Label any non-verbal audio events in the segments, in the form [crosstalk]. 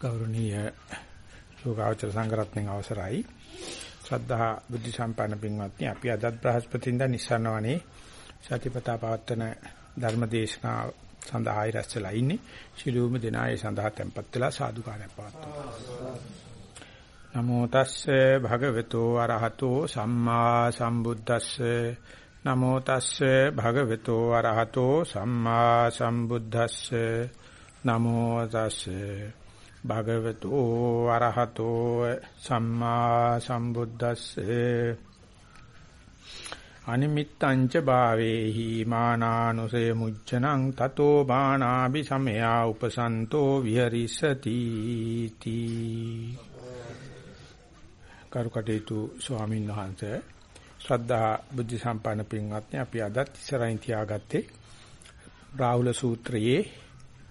ගෞරවනීය යෝගාචර සංගරත්නයේ අවසරයි. ශ්‍රද්ධා බුද්ධ සම්පන්න පින්වත්නි අපි අදත් බ්‍රහස්පතින්දා නිස්සාරණවනේ සතිපතා පවත්වන ධර්මදේශනා සඳහායි රැස්ලා ඉන්නේ. ශිළුම දිනායේ සඳහා tempත් වෙලා සාදුකාරයක් පවත්වනවා නමෝ තස්සේ භගවතු අරහතෝ සම්මා සම්බුද්දස්සේ. නමෝ තස්සේ භගවතු අරහතෝ සම්මා සම්බුද්දස්සේ. නමෝ තස්සේ භගවතු අරහතෝ සම්මා සම්බුද්දස්සේ අනිමිත්තං ච භාවේහි මානානුසය මුච්ඡනං තතෝ බානාභි සමයා උපසන්තෝ විහරිසති තී කරුකටේතු ස්වාමීන් වහන්සේ ශ්‍රද්ධා බුද්ධ සම්පන්න පින්වත්නි අපි අදත් ඉස්සරහින් තියාගත්තේ රාහුල සූත්‍රයේ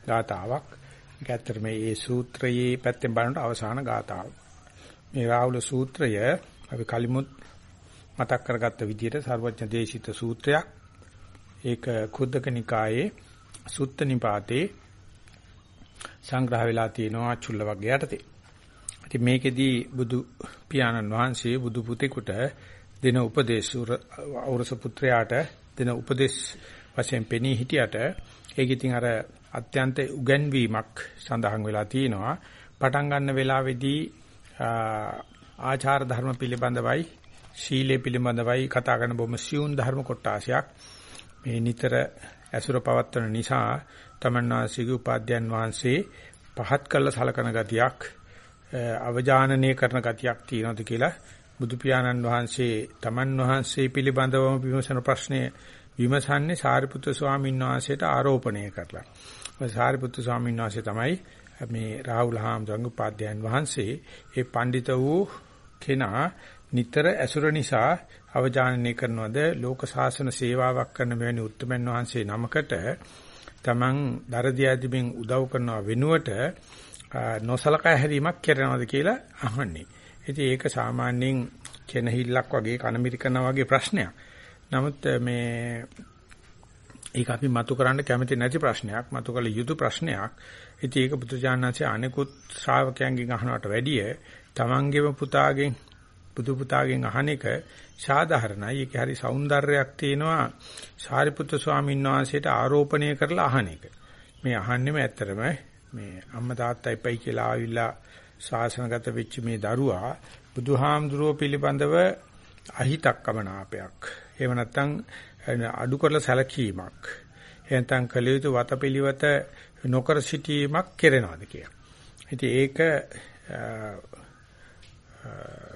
ගාතාවක්. ඒක ඇත්තට මේ සූත්‍රයේ පැත්තෙන් බලනකොට අවසාන ගාතාව. මේ රාහුල සූත්‍රය අපි කලිමුත් මතක් කරගත්ත විදිහට සර්වඥ දේශිත සූත්‍රයක්. ඒක කුද්දක නිකායේ සුත්ත නිපාතේ සංග්‍රහ වෙලා තියෙනවා චුල්ල වර්ගය යටතේ. ඉතින් මේකෙදී බුදු පියාණන් වහන්සේ බුදු පුතේකට දෙන උපදේශ ඖරස පුත්‍රයාට දෙන උපදේශ වශයෙන් පෙනී හිටියට ඒක ඉතින් අර අත්‍යන්ත උගන්වීමක් සඳහන් වෙලා තියෙනවා. පටන් ගන්න වෙලාවේදී ආචාර ධර්ම පිළිබඳවයි ශීලයේ පිළිබඳවයි කතා කරන බොහොම සියුම් ධර්ම කොටාසයක් මේ නිතර ඇසුර පවත්වන නිසා තමන්වාසීගේ උපාධ්‍යයන් වහන්සේ පහත් කළ සලකන ගතියක් අවජානනය කරන ගතියක් තියෙනවද කියලා බුදු පියාණන් වහන්සේ තමන් වහන්සේ පිළිබඳවම විමසන ප්‍රශ්නය විමසන්නේ සාරිපුත්‍ර ස්වාමීන් වහන්සේට ආරෝපණය කරලා. සාරිපුත්තු ස්වාමීන් වහන්සේ තමයි මේ රාහුල හාමුදුරන්ගේ උපාධ්‍යයන් වහන්සේ ඒ පඬිත වූ කෙනා නිතර ඇසුර නිසා අවජානනය කරනවද ලෝක ශාසන සේවාවක් කරන මෙවැනි උත්තරමන් වහන්සේ නමකට තමන් දරදියාදිමින් උදව් කරනව වෙනුවට නොසලකා හැරීමක් කරනවද කියලා අහන්නේ. ඉතින් ඒක සාමාන්‍යයෙන් කෙනහිල්ලක් වගේ කනමිරි කරනා වගේ ප්‍රශ්නයක්. නමුත් මේ ඒක අපි මතු කරන්න කැමති නැති ප්‍රශ්නයක්, මතු කළ යුතු ප්‍රශ්නයක්. ඉතින් ඒක බුදුජානනාංශයේ අනෙකුත් ශ්‍රාවකයන්ගෙන් අහනවට වැඩිය තමන්ගේම පුතාගෙන් බුදු පුතාගෙන් අහන එක සාධාරණයි. ඒක හරි సౌందර්යයක් තියෙනවා. සාරිපුත්‍ර ස්වාමීන් වහන්සේට ආරෝපණය කරලා අහන එක. මේ අහන්නෙම ඇත්තරම මේ අම්මා තාත්තා ඉපයි කියලා ආවිල්ලා ශාසනගත වෙච්ච මේ දරුවා බුදුහාමුදුරුව පිළිබඳව අහිතක් කමනාපයක්. එහෙම නැත්නම් අඩු කරලා සැලකීමක් එහෙනම් කළ යුතු වතපිලිවත නොකර සිටීමක් කෙරෙනවාද කියලා. ඉතින් ඒක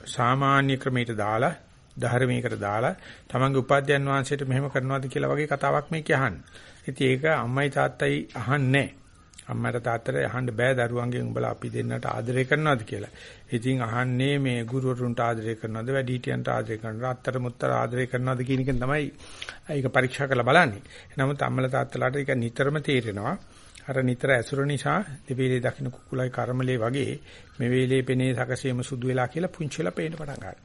සාමාන්‍ය ක්‍රමයකට දාලා ධර්මයකට දාලා තමන්ගේ උපාධ්‍යයන් වහන්සේට මෙහෙම කරනවාද කියලා වගේ කතාවක් මේක අහන්නේ. ඉතින් ඒක අම්මයි තාත්තයි අහන්නේ අම්මට තාත්තට අහන්න බෑ දරුවන්ගෙන් උඹලා අපි දෙන්නට ආදරය කරනවාද කියලා. ඉතින් අහන්නේ මේ ගුරුවරුන්ට ආදරය කරනවද වැඩිහිටියන්ට ආදරය කරනවද අත්තර මුත්තර ආදරය කරනවද කියන එකෙන් තමයි ඒක පරීක්ෂා කරලා බලන්නේ. නමුත් අම්මලා තාත්තලාට ඒක නිතරම තේරෙනවා. අර නිතර ඇසුර නිසා දෙවිලේ දකින්න කුකුලයි කර්මලේ වගේ මේ වේලේ පෙනේ සකසීම සුදු වෙලා කියලා පුංචි වෙලා පේන්න පටන් ගන්නවා.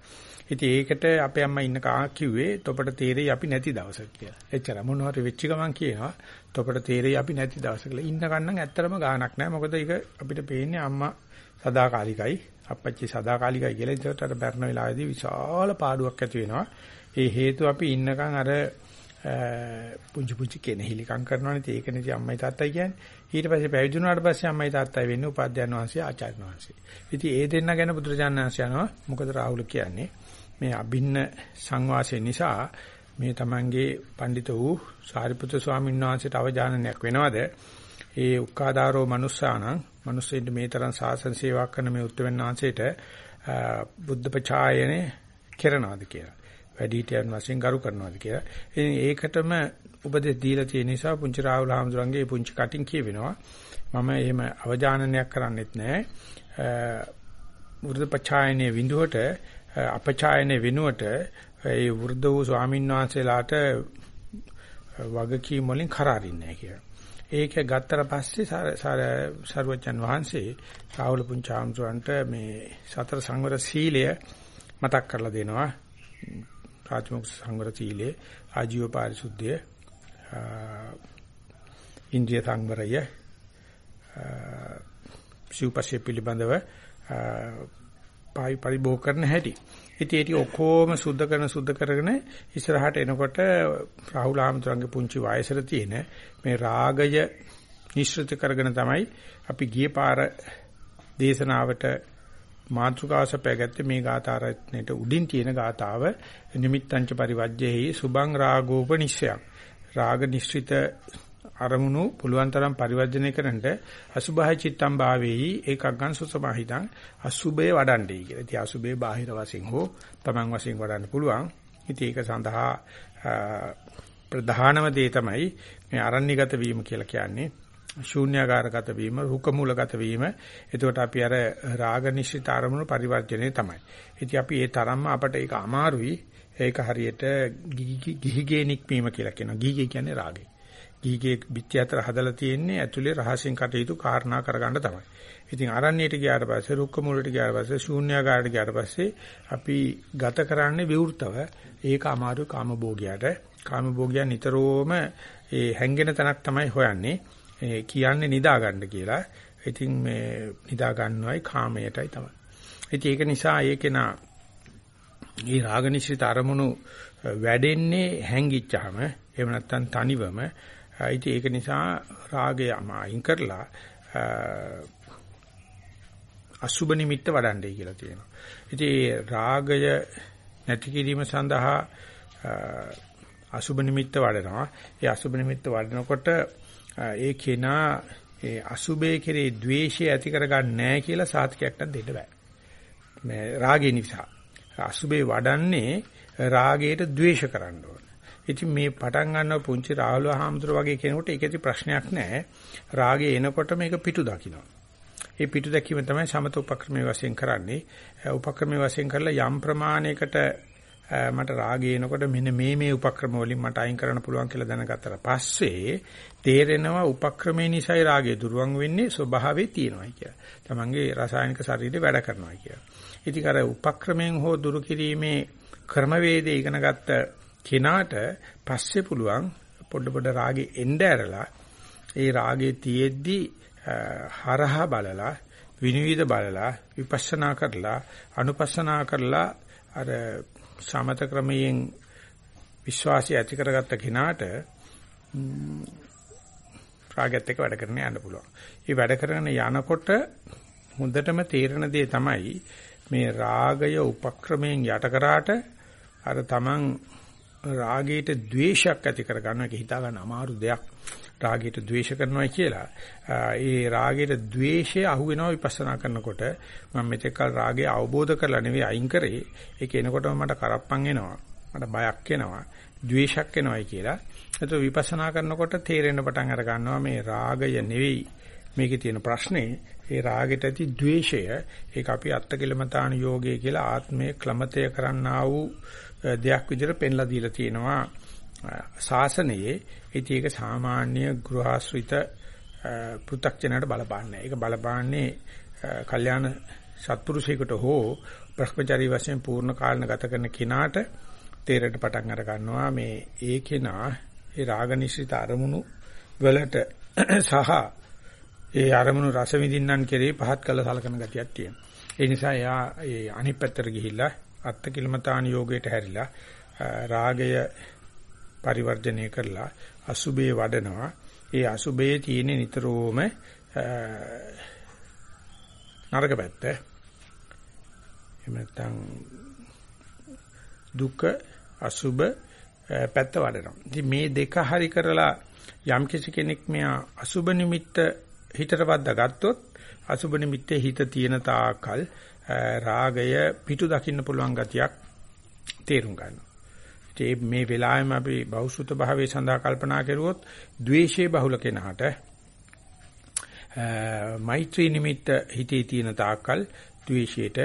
ඉතින් ඒකට අපේ අම්මා ඉන්න කා කිව්වේ තොපට තේරෙයි අපි නැති දවසක් කියලා. එච්චර මොනවාරි වෙච්ච ගමන් කියනවා තොපට තේරෙයි අපි නැති දවසක කියලා. ඉන්න කන්නම් ඇත්තරම ගාණක් නැහැ. මොකද ඒක අපිට පේන්නේ අම්මා සදාකාලිකයි අපච්චි සදාකාලිකයි කියලා. ඒකට අර බැරන වෙලාවේදී විශාල පාඩුවක් ඇති වෙනවා. ඒ හේතුව අපි ඉන්නකන් අර පුංචි පුංචි කෙනෙහිලිකම් කරනවනේ ඒක නෙති අම්මයි තාත්තයි කියන්නේ. ඊට පස්සේ පැවිදි වුණාට පස්සේ අම්මයි තාත්තයි වෙන්නේ උපාධ්‍යයන් වහන්සේ ආචාර්ය වහන්සේ. ඉතින් ඒ දෙන්න ගැන බුදුරජාණන් වහන්සේ යනවා. මොකද රාහුල කියන්නේ මේ අභින්න සංවාසය නිසා මේ Tamanගේ පඬිත වූ සාරිපුත්‍ර ස්වාමීන් වහන්සේට අවජානනයක් වෙනවද? ඒ උක්කාදාරෝ මනුස්සානම් මිනිස්සුන්ට මේ තරම් සාසන සේවා කරන මේ උත්තරවන් වහන්සේට බුද්ධ පචායනේ කරනවාද කියලා. වැඩිහිටියන් වශයෙන් ගරු කරනවාද කියලා. ඉතින් ඒකටම උපදෙස් දීලා තියෙන නිසා පුංචි රාහුල හාමුදුරන්ගේ පුංචි කටින් කියවෙනවා. මම එහෙම අවජානනයක් කරන්නෙත් නැහැ. බුද්ධ පචායනේ විඳුවට අපචායනේ වෙනුවට ඒ වෘද්ධ වූ ස්වාමීන් වහන්සේලාට වගකීම් වලින් කරාරින්නේ නැහැ කියලා. ඒක ගත්තට පස්සේ සරුවචන් වහන්සේ රාහුල පුංචාම්සුන්ට මේ සතර සංවර සීලය මතක් කරලා දෙනවා. ප්‍රාථමික සංවර සීලය, ආජීව පාරිශුද්ධිය, ඉන්ද්‍රිය සංවරය, සිව්පස්සේ පිළිබඳව පරිභෝග කරන හැටි. ඉතින් ඒක ඔක්කොම සුද්ධ කරන සුද්ධ කරගෙන ඉස්සරහට එනකොට රාහුල ආමතුරුන්ගේ පුංචි වයසට තියෙන මේ රාගය නිශ්චිත කරගෙන තමයි අපි ගියේ පාර දේශනාවට මාතෘකාව සපයගත්තේ මේ ගාථාරත්නේට උඩින් තියෙන ගාථාව නිමිත්තංච පරිවජ්ජේහි සුභං රාගෝපනිශ්චයක් රාග නිශ්චිත අරමුණු පුළුවන් තරම් පරිවර්ජනය කරන්නට අසුභය චිත්තම් භාවේහි ඒකග්ගං සුසමාහිතං අසුභේ වඩන්නේ කියලා. ඉතින් අසුභේ බාහිර වශයෙන් හෝ තමන් වශයෙන් වඩන්න පුළුවන්. ඉතින් ඒක සඳහා ප්‍රධානම දේ තමයි මේ අරණ්‍යගත වීම කියලා කියන්නේ. ශූන්‍යාකාරගත වීම, රුක මූලගත වීම. එතකොට අපි අර රාග නිශ්චිත අරමුණු පරිවර්ජනය තමයි. ඉතින් අපි ඒ තරම්ම අපට ඒක අමාරුයි. ඒක හරියට ගිහිගේ නික්මීම කියලා කියනවා. ගිහිගේ කියන්නේ රාගය. ගිහිගේ පිටි අතර හදලා තියෙන්නේ ඇතුලේ රහසින් කටයුතු කාරණා කරගන්න තමයි. ඉතින් අරණ්‍යයට ගියාට පස්සේ රුක්ක මූලයට ගියාට පස්සේ ශූන්‍යාකාරයට ගියාට පස්සේ අපි ගත කරන්නේ විවෘතව. ඒක අමාරු කාමභෝගියට. කාමභෝගියා නිතරම ඒ හැංගෙන තැනක් තමයි හොයන්නේ. ඒ කියන්නේ නිදා ගන්න කියලා. ඉතින් මේ නිදා ගන්නවයි කාමයටයි තමයි. ඉතින් ඒක නිසා ඒකේනා මේ රාගනිශ්චිත අරමුණු වැඩෙන්නේ හැංගිච්චාම එහෙම නැත්නම් තනිවම ඉතින් ඒක නිසා රාගය අයින් කරලා අසුබ නිමිත්ත වඩන්නේ කියලා තියෙනවා. ඉතින් රාගය නැති කිරීම සඳහා අසුබ නිමිත්ත වඩනවා. ඒ අසුබ නිමිත්ත වඩනකොට ඒ කෙනා ඒ අසුබේ කෙරේ द्वේෂය ඇති කරගන්නේ නැහැ කියලා සාතිකයක්ට දෙන්න බෑ. මේ රාගය නිසා. අසුබේ වඩන්නේ රාගයට द्वේෂ කරන්න ඉතින් මේ පටන් ගන්නව පුංචි රාහුල හාමුදුර වගේ කෙනෙකුට ඒකෙදි ප්‍රශ්නයක් නැහැ. රාගය එනකොට මේක පිටු දකින්න. ඒ පිටු දැකීම තමයි සමත උපක්‍රමයේ වශයෙන් කරන්නේ. උපක්‍රමයේ වශයෙන් කරලා යම් ප්‍රමාණයකට මට රාගය එනකොට මෙන්න මේ මේ උපක්‍රම වලින් මට අයින් කරන්න පුළුවන් කියලා දැනගත්තට පස්සේ තේරෙනවා උපක්‍රමේ නිසායි රාගය දුරවන් වෙන්නේ ස්වභාවයේ තියෙනවා කියලා. තමන්ගේ රසායනික ශරීරය වැඩ කරනවා කියලා. ඉතින් අර උපක්‍රමයෙන් හෝ දුරු කිරීමේ ක්‍රමවේදය ඉගෙන ගත්ත කෙනාට පස්සේ පුළුවන් පොඩ පොඩ රාගේ එන්න ඇරලා ඒ රාගේ තියෙද්දි හරහා බලලා විනිවිද බලලා විපස්සනා කරලා අනුපස්සනා කරලා අර සමත ක්‍රමයෙන් විශ්වාසය ඇති කරගත්ත කෙනාට රාගයත් එක්ක වැඩ කරන්න යන්න පුළුවන්. මේ වැඩ කරන යනකොට හොඳටම තේරෙන දේ තමයි මේ රාගය උපක්‍රමයෙන් යට කරාට අර තමන් රාගයට ද්වේෂයක් ඇති කර ගන්න එක හිතා ගන්න අමාරු දෙයක්. රාගයට ද්වේෂ කරනවා කියලා. ඒ රාගයට ද්වේෂය අහු වෙනවා විපස්සනා කරනකොට මම මෙතෙක් කල රාගය අවබෝධ කරලා නෙවෙයි අයින් කරේ. ඒක එනකොටම මට කරප්පන් එනවා. මට බයක් එනවා. ද්වේෂයක් එනවායි කියලා. ඒතකොට විපස්සනා කරනකොට තේරෙන්න පටන් අර ගන්නවා මේ රාගය නෙවෙයි මේකේ තියෙන ප්‍රශ්නේ ඒ රාගෙට ඇති द्वේෂය ඒක අපි අත්කලමතාන යෝගය කියලා ආත්මයේ ක්ලමතය කරන්නා වූ දෙයක් විදිහට පෙන්ලා දීලා තියෙනවා ශාසනයේ ඉතින් ඒක සාමාන්‍ය ගෘහාශ්‍රිත පෘ탁ජනයට බලපාන්නේ. ඒක බලපාන්නේ කල්යාණ සත්පුරුෂයෙකුට හෝ භ්‍රමචාරී වශයෙන් පූර්ණ කාලන ගත කරන කෙනාට තේරෙට පටන් අර ගන්නවා මේ ඒ කෙනා ඒ රාගනිශ්චිත අරමුණු වලට සහ ඒ අරමුණු රස විඳින්නන් කෙරේ පහත් කළ සලකන ගතියක් තියෙනවා. ඒ නිසා එයා ඒ අනිත් පැත්තට ගිහිල්ලා අත්ති කිලමතාන යෝගයට හැරිලා රාගය පරිවර්ජණය කරලා අසුබේ වඩනවා. ඒ අසුබේ තියෙන නිතරම නරක පැත්ත. එහෙම නැත්නම් දුක අසුබ පැත්ත වඩනවා. ඉතින් මේ දෙක හරි කරලා යම් කිසි කෙනෙක් මෙයා අසුබ නිමිත්ත හිතට වද්දා ගත්තොත් අසුබ නිමිත්තේ හිත තියෙන තාකල් රාගය පිටු දකින්න පුළුවන් ගතියක් තේරුම් ගන්නවා. ඒ මේ වෙලාවෙම අපි බෞසුත භාවයේ සඳහා කල්පනා කරුවොත් ද්වේෂයේ බහුල කෙනාට මෛත්‍රී නිමිත්ත හිතේ තියෙන තාකල් ද්වේෂයට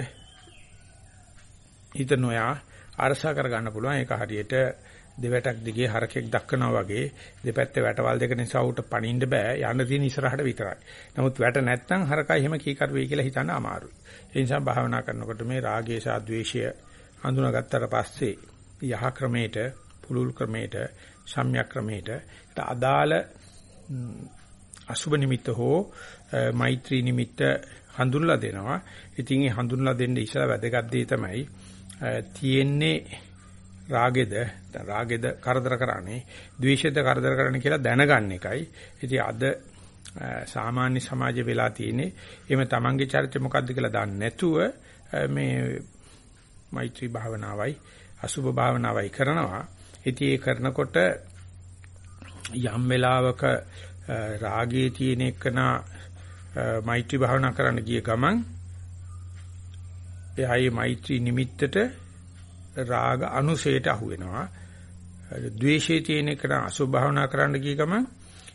හිත නොයා අරසා කර ගන්න පුළුවන් ඒක හරියට දෙවැටක් දිගේ හරකෙක් දක්කනවා වගේ දෙපැත්තේ වැටවල් දෙක නිසා උට පණින්න බෑ යන්න තියෙන ඉස්සරහට විතරයි. නමුත් වැට නැත්තම් හරකයි එහෙම කීකරු වෙයි කියලා හිතන්න අමාරුයි. ඒ නිසා භාවනා කරනකොට මේ රාගය සහ ද්වේෂය හඳුනාගත්තට පස්සේ යහ ක්‍රමයට, පුලුල් ක්‍රමයට, සම්‍යක් ක්‍රමයට අදාළ අසුබ නිමිත්ත හෝ මෛත්‍රී නිමිත්ත හඳුන්ලා දෙනවා. ඉතින් ඒ හඳුන්ලා දෙන්න ඉස්සලා වැදගත් දේ තමයි තියෙන්නේ රාගෙද රාගෙද කරදර කරන්නේ ද්වේෂෙද කරදර කරන්නේ කියලා දැනගන්න එකයි. ඉතින් අද සාමාන්‍ය සමාජයේ වෙලා තියෙන්නේ එimhe තමන්ගේ චරිතය මොකද්ද කියලා දන්නේ නැතුව මේ මෛත්‍රී භාවනාවයි අසුභ භාවනාවයි කරනවා. ඉතින් ඒ කරනකොට යම් වෙලාවක රාගයේ තියෙන එකනා මෛත්‍රී භාවනා කරන්න ගිය ගමන් එයාගේ මෛත්‍රී නිමිත්තට රාග අනුසයට අහු වෙනවා. ද්වේෂයේ තියෙන එකට අසුභ භාවනා කරන්න ගිය ගමන්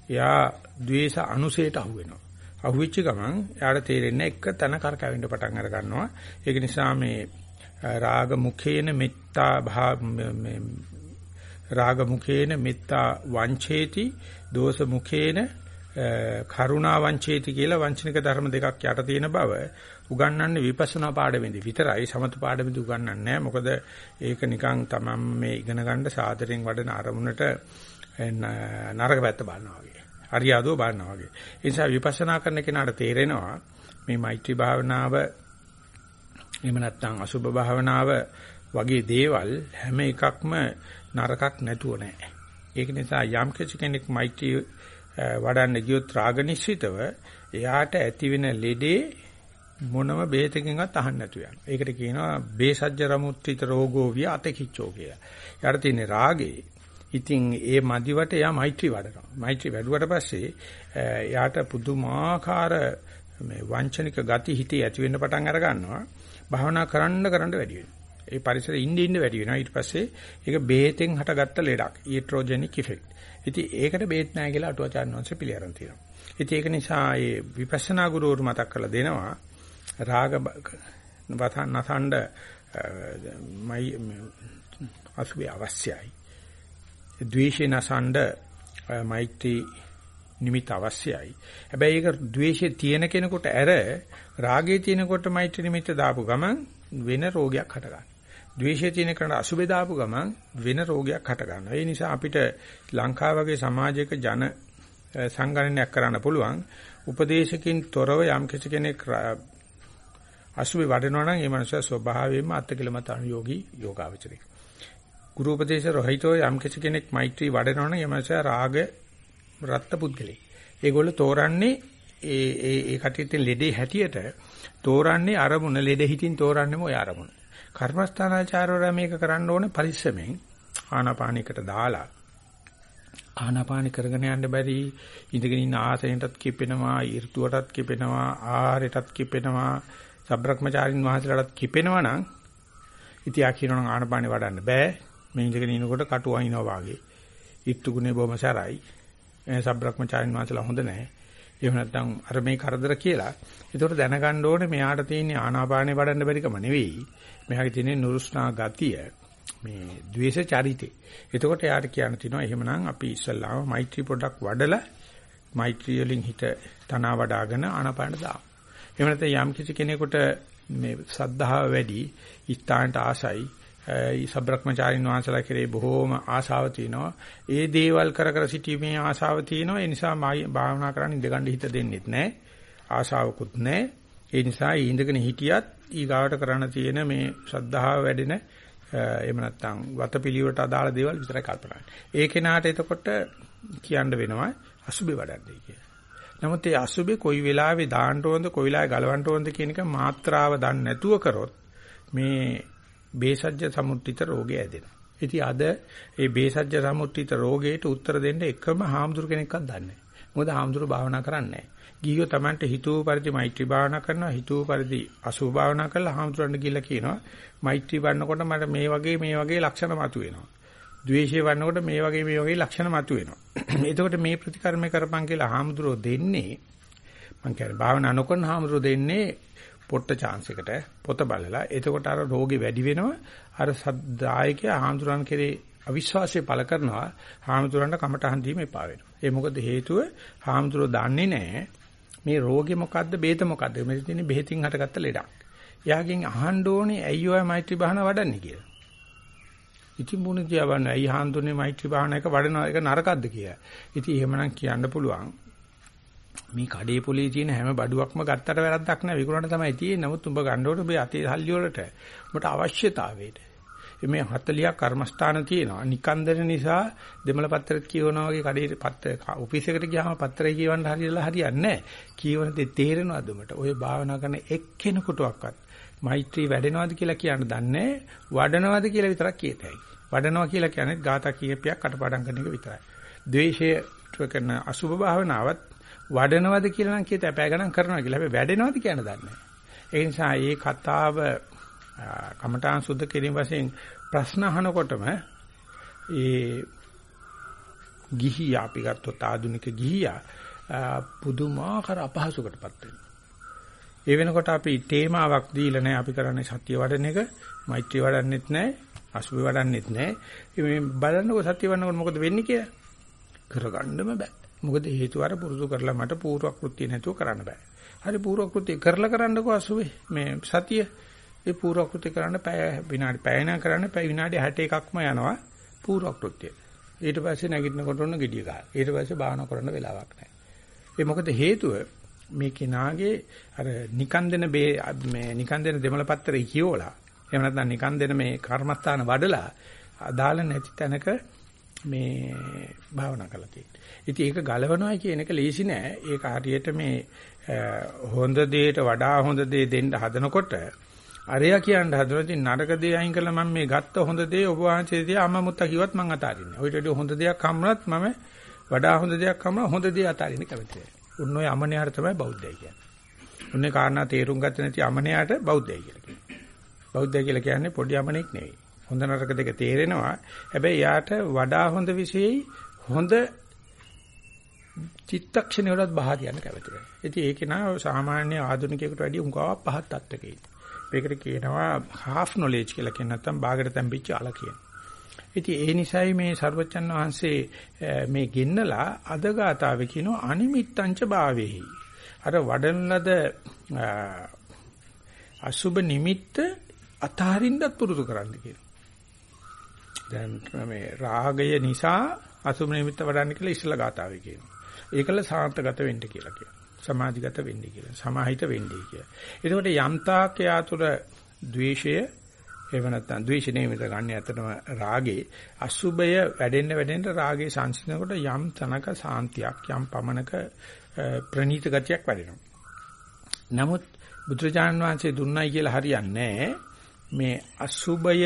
එයා ද්වේෂ අනුසයට අහු වෙනවා. අහුවෙච්ච ගමන් එයාට තේරෙන්නේ එක තැන කරකැවෙන්න පටන් අර ගන්නවා. ඒක නිසා මේ රාග මුඛේන මෙත්තා භා මේ රාග මුඛේන මෙත්තා වංචේති දෝෂ මුඛේන කරුණා වංචේති කියලා වංචනික ධර්ම දෙකක් යට තියෙන බව උගන්වන්නේ විපස්සනා පාඩමේදී විතරයි සමත පාඩමේදී උගන්වන්නේ නැහැ. මොකද ඒක නිකන් තමන් මේ ඉගෙන ගන්න සාදරයෙන් වඩන අරමුණට නරක පැත්ත බලනවා වගේ. හරියාදෝ බලනවා වගේ. ඒ නිසා විපස්සනා කරන කෙනාට තේරෙනවා මේ මෛත්‍රී භාවනාව එහෙම නැත්නම් අසුභ භාවනාව වගේ දේවල් හැම එකක්ම නරකක් නැතුව නෑ. ඒක නිසා යම් කෙනෙක් මෛත්‍රී වඩන්න ගියොත් රාග නිශ්චිතව එයාට ඇති වෙන ලෙඩේ මොනම බේතකින්වත් අහන්න නැතු යනවා. ඒකට කියනවා බේසජ්ජ රමුත්‍රිත රෝගෝ විය අතකිච්චෝ කියලා. යාට තියෙන රාගේ ඉතින් ඒ මදිවට එයා මෛත්‍රී වඩනවා. මෛත්‍රී වැඩුවට පස්සේ එයාට පුදුමාකාර මේ වංචනික ගති හිතේ ඇති වෙන්න පටන් අර ගන්නවා. භාවනා කරන්න කරන්න වැඩි වෙනවා. ඒ පරිසරෙ ඉන්න ඉන්න වැඩි වෙනවා. ඊට පස්සේ ඒක බෙහෙතෙන් හටගත්ත ලෙඩක්. Iatrogenic effect. ඉතින් ඒකට බේත් නැහැ කියලා අටුවාචාර්ය වංශ පිළිඅරන් තියෙනවා. ඉතින් ඒක නිසා මේ විපස්සනා ගුරුවරු මතක් කරලා දෙනවා රාග වතන් නසඬ මයි අසුවේ අවශ්‍යයි. ද්වේෂේ නසඬ මෛත්‍රී නිමිත අවශ්‍යයි. හැබැයි ඒක ද්වේෂයේ තියෙන කෙනෙකුට ඇර රාගයේ තියෙනකොට මෛත්‍රී නිමිත දාපු ගමන් වෙන රෝගයක් හට ගන්නවා. ද්වේෂයේ තියෙන කෙනාට අසුබේ දාපු ගමන් වෙන රෝගයක් හට ගන්නවා. ඒ නිසා අපිට ලංකාව වගේ සමාජයක ජන සංගණනයක් කරන්න පුළුවන්. උපදේශකින් තොරව යම් කෙනෙක් අසුබේ වඩනවා නම් ඒ මනුස්සයා ස්වභාවයෙන්ම අත්කලමත අනුയോഗී යෝගාවචරයක්. ගුරු උපදේශ රහිතව යම් කෙනෙක් මෛත්‍රී වඩනවා නම් ඒ මනුස්සයා රාග රත්ත පුද්ගලෙක්. ඒගොල්ලෝ තෝරන්නේ ඒ ඒ ඒ කටියට ලෙඩේ හැටියට තෝරන්නේ අරමුණ ලෙඩ හිතින් තෝරන්නේම ඔය අරමුණ. කර්මස්ථානාචාරවල මේක කරන්න ඕනේ පරිස්සමෙන් ආනාපානිකට දාලා ආනාපානි කරගෙන යන්න බැරි ඉඳගෙන ඉන්න ආසනෙටත් කිපෙනවා ඍතුවටත් කිපෙනවා ආහාරයටත් කිපෙනවා සබ්‍රක්‍මචාරින් වහන්සේලාටත් කිපෙනවා නම් ඉතින් ආ කියනවා නම් ආනාපානි වඩන්න බෑ මේ ඉඳගෙන ඉනකොට කටු වහිනවා වාගේ ඊත්තු ගුණේ බොහොම සරයි සබ්‍රක්‍මචාරින් වහන්සේලා හොඳ නැහැ එහෙම නැත්නම් අර මේ කරදර කියලා. ඒකට දැනගන්න ඕනේ මෙයාට තියෙන ආනාපානේ වඩන්න බැරිකම නෙවෙයි. මෙයාගේ තියෙන නුරුස්නා ගතිය මේ द्वේෂ චරිතේ. එතකොට එයාට කියන්න තියෙනවා එහෙමනම් අපි ඉස්සල්ලාම මෛත්‍රී පොඩක් වඩලා මෛත්‍රී වලින් හිත තනවා වඩාගෙන ආනාපානට දාමු. එහෙම නැත්නම් යම් කිසි කෙනෙකුට මේ සද්ධාව වැඩි, ඉස්තාන්ට ආසයි, සබ්‍රක්‍මචාරින් වහන්සේලා කෙරේ බොහෝම ආශාව තියෙනවා. ඒ දේවල් කර කර සිටීමේ ආශාව තියෙනවා. ඒ නිසා භාවනා කරන්න ඉඳගන්න හිත දෙන්නෙත් නැහැ. ආශාවකුත් නැහැ. ඒ නිසා ඉඳගෙන හිටියත් ඊගාවට කරන්න තියෙන මේ ශ්‍රද්ධාව වැඩෙන එහෙම නැත්නම් වතපිලිවට අදාළ දේවල් විතරයි කල්පනා කරන්නේ. ඒ කෙනාට එතකොට කියන්න වෙනවා අසුබේ වඩන්නේ කියලා. නමුත් ඒ අසුබේ කොයි වෙලාවෙ දාන්න ඕනද කොයි වෙලාවෙ ගලවන්න ඕනද කියන එක මාත්‍රාව දන්නේ නැතුව කරොත් මේ බේසජ්‍ය සමුත්‍ිත රෝගය ඇදෙනවා. ඉතින් අද මේ බේසජ්‍ය සමුත්‍ිත රෝගයට උත්තර දෙන්න එකම හාමුදුරු කෙනෙක්වත් දන්නේ නැහැ. මොකද හාමුදුරු භාවනා කරන්නේ නැහැ. ගියෝ Tamanට හිතුව පරිදි මෛත්‍රී භාවනා කරනවා හිතුව පරිදි අසුභ භාවනා කරලා හාමුදුරන්ට ගිහිල්ලා කියනවා මෛත්‍රී වඩනකොට මට මේ වගේ මේ වගේ ලක්ෂණ මතුවෙනවා. ද්වේෂය වඩනකොට මේ වගේ මේ වගේ ලක්ෂණ මතුවෙනවා. [clears throat] එතකොට මේ ප්‍රතිකර්ම කරපන් කියලා හාමුදුරෝ දෙන්නේ මං කියන්නේ භාවනා නොකරන හාමුදුරෝ දෙන්නේ පොට්ට chance එකට පොත බලලා. එතකොට අර රෝගේ වැඩි වෙනවා. අර සද්දායකයා හාමුදුරන් කෙරේ අවිශ්වාසය පළ කරනවා. හාමුදුරන්ට කමටහන් දීම එපා වෙනවා. ඒ මොකද හේතුව? හාමුදුරෝ දන්නේ නැහැ මේ රෝගේ මොකද්ද බේත මොකද්ද? මෙතන තියෙන බෙහෙතින් හටගත්ත ලෙඩක්. එයාගෙන් අහන්න ඕනේ ඇයි ඔය මෛත්‍රී භාවනා වඩන්නේ කියලා. ඉතින් මුණ කියා බලන්න ඇයි හාමුදුරනේ මෛත්‍රී භාවනා එක වඩන එක නරකද්ද කියලා ඉතින් එහෙමනම් කියන්න පුළුවන් මේ කඩේ පොලේ තියෙන හැම බඩුවක්ම ගත්තට වැරද්දක් නැහැ විකුණන්න තමයි තියෙන්නේ. නමුත් උඹ ගන්න ඕනේ ඔබේ අතේ සල්ලි වලට. උඹට අවශ්‍යතාවයට. මේ 40ක් කර්මස්ථාන තියෙනවා. නිකන්දන නිසා දෙමළ පත්‍රෙත් කියවනවා වගේ කඩේ පත්‍ර ඔෆිස් එකට ගියාම පත්‍රය කියවන්න හරියලා හරියන්නේ නැහැ. කියවන දේ තේරෙනවද උඹට? ඔය භාවනා කරන එක්කෙනෙකුටවත් මෛත්‍රී වැඩෙනවද කියලා කියන්න දන්නේ වඩනවද කියලා විතරක් කියතයි. වඩනවා කියලා කියන්නේ ගාථා කීපයක් අටපාඩම් කරන එක විතරයි. ද්වේෂය කරන අසුභ භාවනාවත් වඩනවද කියලා නම් කියත අපෑ ගණන් කරනවා කියලා. හැබැයි වැඩෙනවද කියන දන්නේ නැහැ. ඒ නිසා මේ කතාව කමඨාන් සුද්ධ කිරීම වශයෙන් ප්‍රශ්න අහනකොටම ඒ ගිහියා අපි ගත්තොත් ආධුනික ගිහියා පුදුමාකාර අපහසුකටපත් වෙනවා. ඒ වෙනකොට අපි තේමාවක් දීලා නැහැ අපි කරන්නේ සත්‍ය වඩන එක, මෛත්‍රී වඩන්නෙත් නැහැ, අසුභ වඩන්නෙත් නැහැ. මේ බලන්නකො සත්‍ය වඩනකොට මොකද වෙන්නේ කියලා. කරගන්නම බෑ. මොකද හේතුව අර පුරුදු කරලා මට පූර්ව කෘත්‍ය නැතුව කරන්න බෑ. හරි පූර්ව කෘත්‍ය කරලා කරන්නකෝ අසුභේ මේ සතිය ඒ පූර්ව කෘත්‍ය කරන්න පැය විනාඩි පැය නා කරන්න පැය විනාඩි 61ක්ම යනවා පූර්ව කෘත්‍ය. ඊට පස්සේ නැගිටිනකොට ඔන්න gediya ගන්න. ඊට පස්සේ භාවනා කරන්න වෙලාවක් නැහැ. ඒ මොකද හේතුව මේ කෙනාගේ අර නිකන් දෙන මේ නිකන් දෙන දෙමළ පත්‍රය කියවලා එහෙම නැත්නම් නිකන් දෙන මේ කර්මස්ථාන වඩලා අදාළ නැති තැනක මේ භාවනා කරලා තියෙනවා. ඉතින් ඒක ගලවනවා කියන එක ලේසි නෑ. ඒක හරියට මේ හොඳ දෙයට වඩා හොඳ දේ දෙන්න හදනකොට අරයා කියන්න හදනවා ඉතින් නරක දේ අයින් කරලා මම මේ ගත්ත හොඳ දේ ඔබ වහන්සේ දිහා අම්මා මුත්තා කිව්වත් මං අතාරින්නේ. ඔයිට වඩා හොඳ දෙයක් හම්බුනත් මම වඩා හොඳ දෙයක් හම්බුනා හොඳ දේ අතාරින්න කැමතියි. උන් ඔය අමනයාට තමයි බෞද්ධය කියන්නේ. උන්නේ කාරණා තේරුම් ගත්තේ නැති අමනයාට බෞද්ධය කියලා කියනවා. බෞද්ධය කියලා කියන්නේ පොඩි අමනෙක් නෙවෙයි. හොඳ නරක දෙක තේරෙනවා. හැබැයි යාට වඩා හොඳ විශේෂයි හොඳ චිත්තක්ෂණය වලත් බහා කියන්න කැමති වෙනවා. ඉතින් ඒක නා සාමාන්‍ය ආධුනිකයෙකුට වැඩිය උංගාව පහත් තත්ත්වක ඉන්නේ. මේකට කියනවා half knowledge කියලා කියන නැත්නම් බාගට තැම්පිච්ච අල කියන. ඉතින් ඒ නිසයි මේ ਸਰවචන් වහන්සේ මේ ගෙන්නලා අද ගාතාවේ කියනවා අනිමිත්තංච භාවේහි. අර වඩන ලද අසුබ නිමිත්ත අතහරින්නත් පුරුදු කරන්න කියනවා. දැන් මේ රාගය නිසා අසුබ නිමිත්ත වඩන්න කියලා ඉස්සලා ගාතාවේ කියනවා. ඒකල සාන්තගත වෙන්න කියලා කියනවා. සමාධිගත වෙන්නේ කියලා. සමාහිත වෙන්නේ කියලා. එතකොට යම් තාක් යාතුර ද්වේෂය එහෙම නැත්නම් ද්වේෂ නේමිත ගන්න ඇත්තටම රාගේ අසුබය වැඩෙන්න වැඩෙන්න රාගේ සංසිඳනකොට යම් තනක සාන්තියක් යම් පමනක ප්‍රනීත ගතියක් වැඩෙනවා. නමුත් බුදුරජාණන් වහන්සේ දුන්නයි කියලා හරියන්නේ මේ අසුබය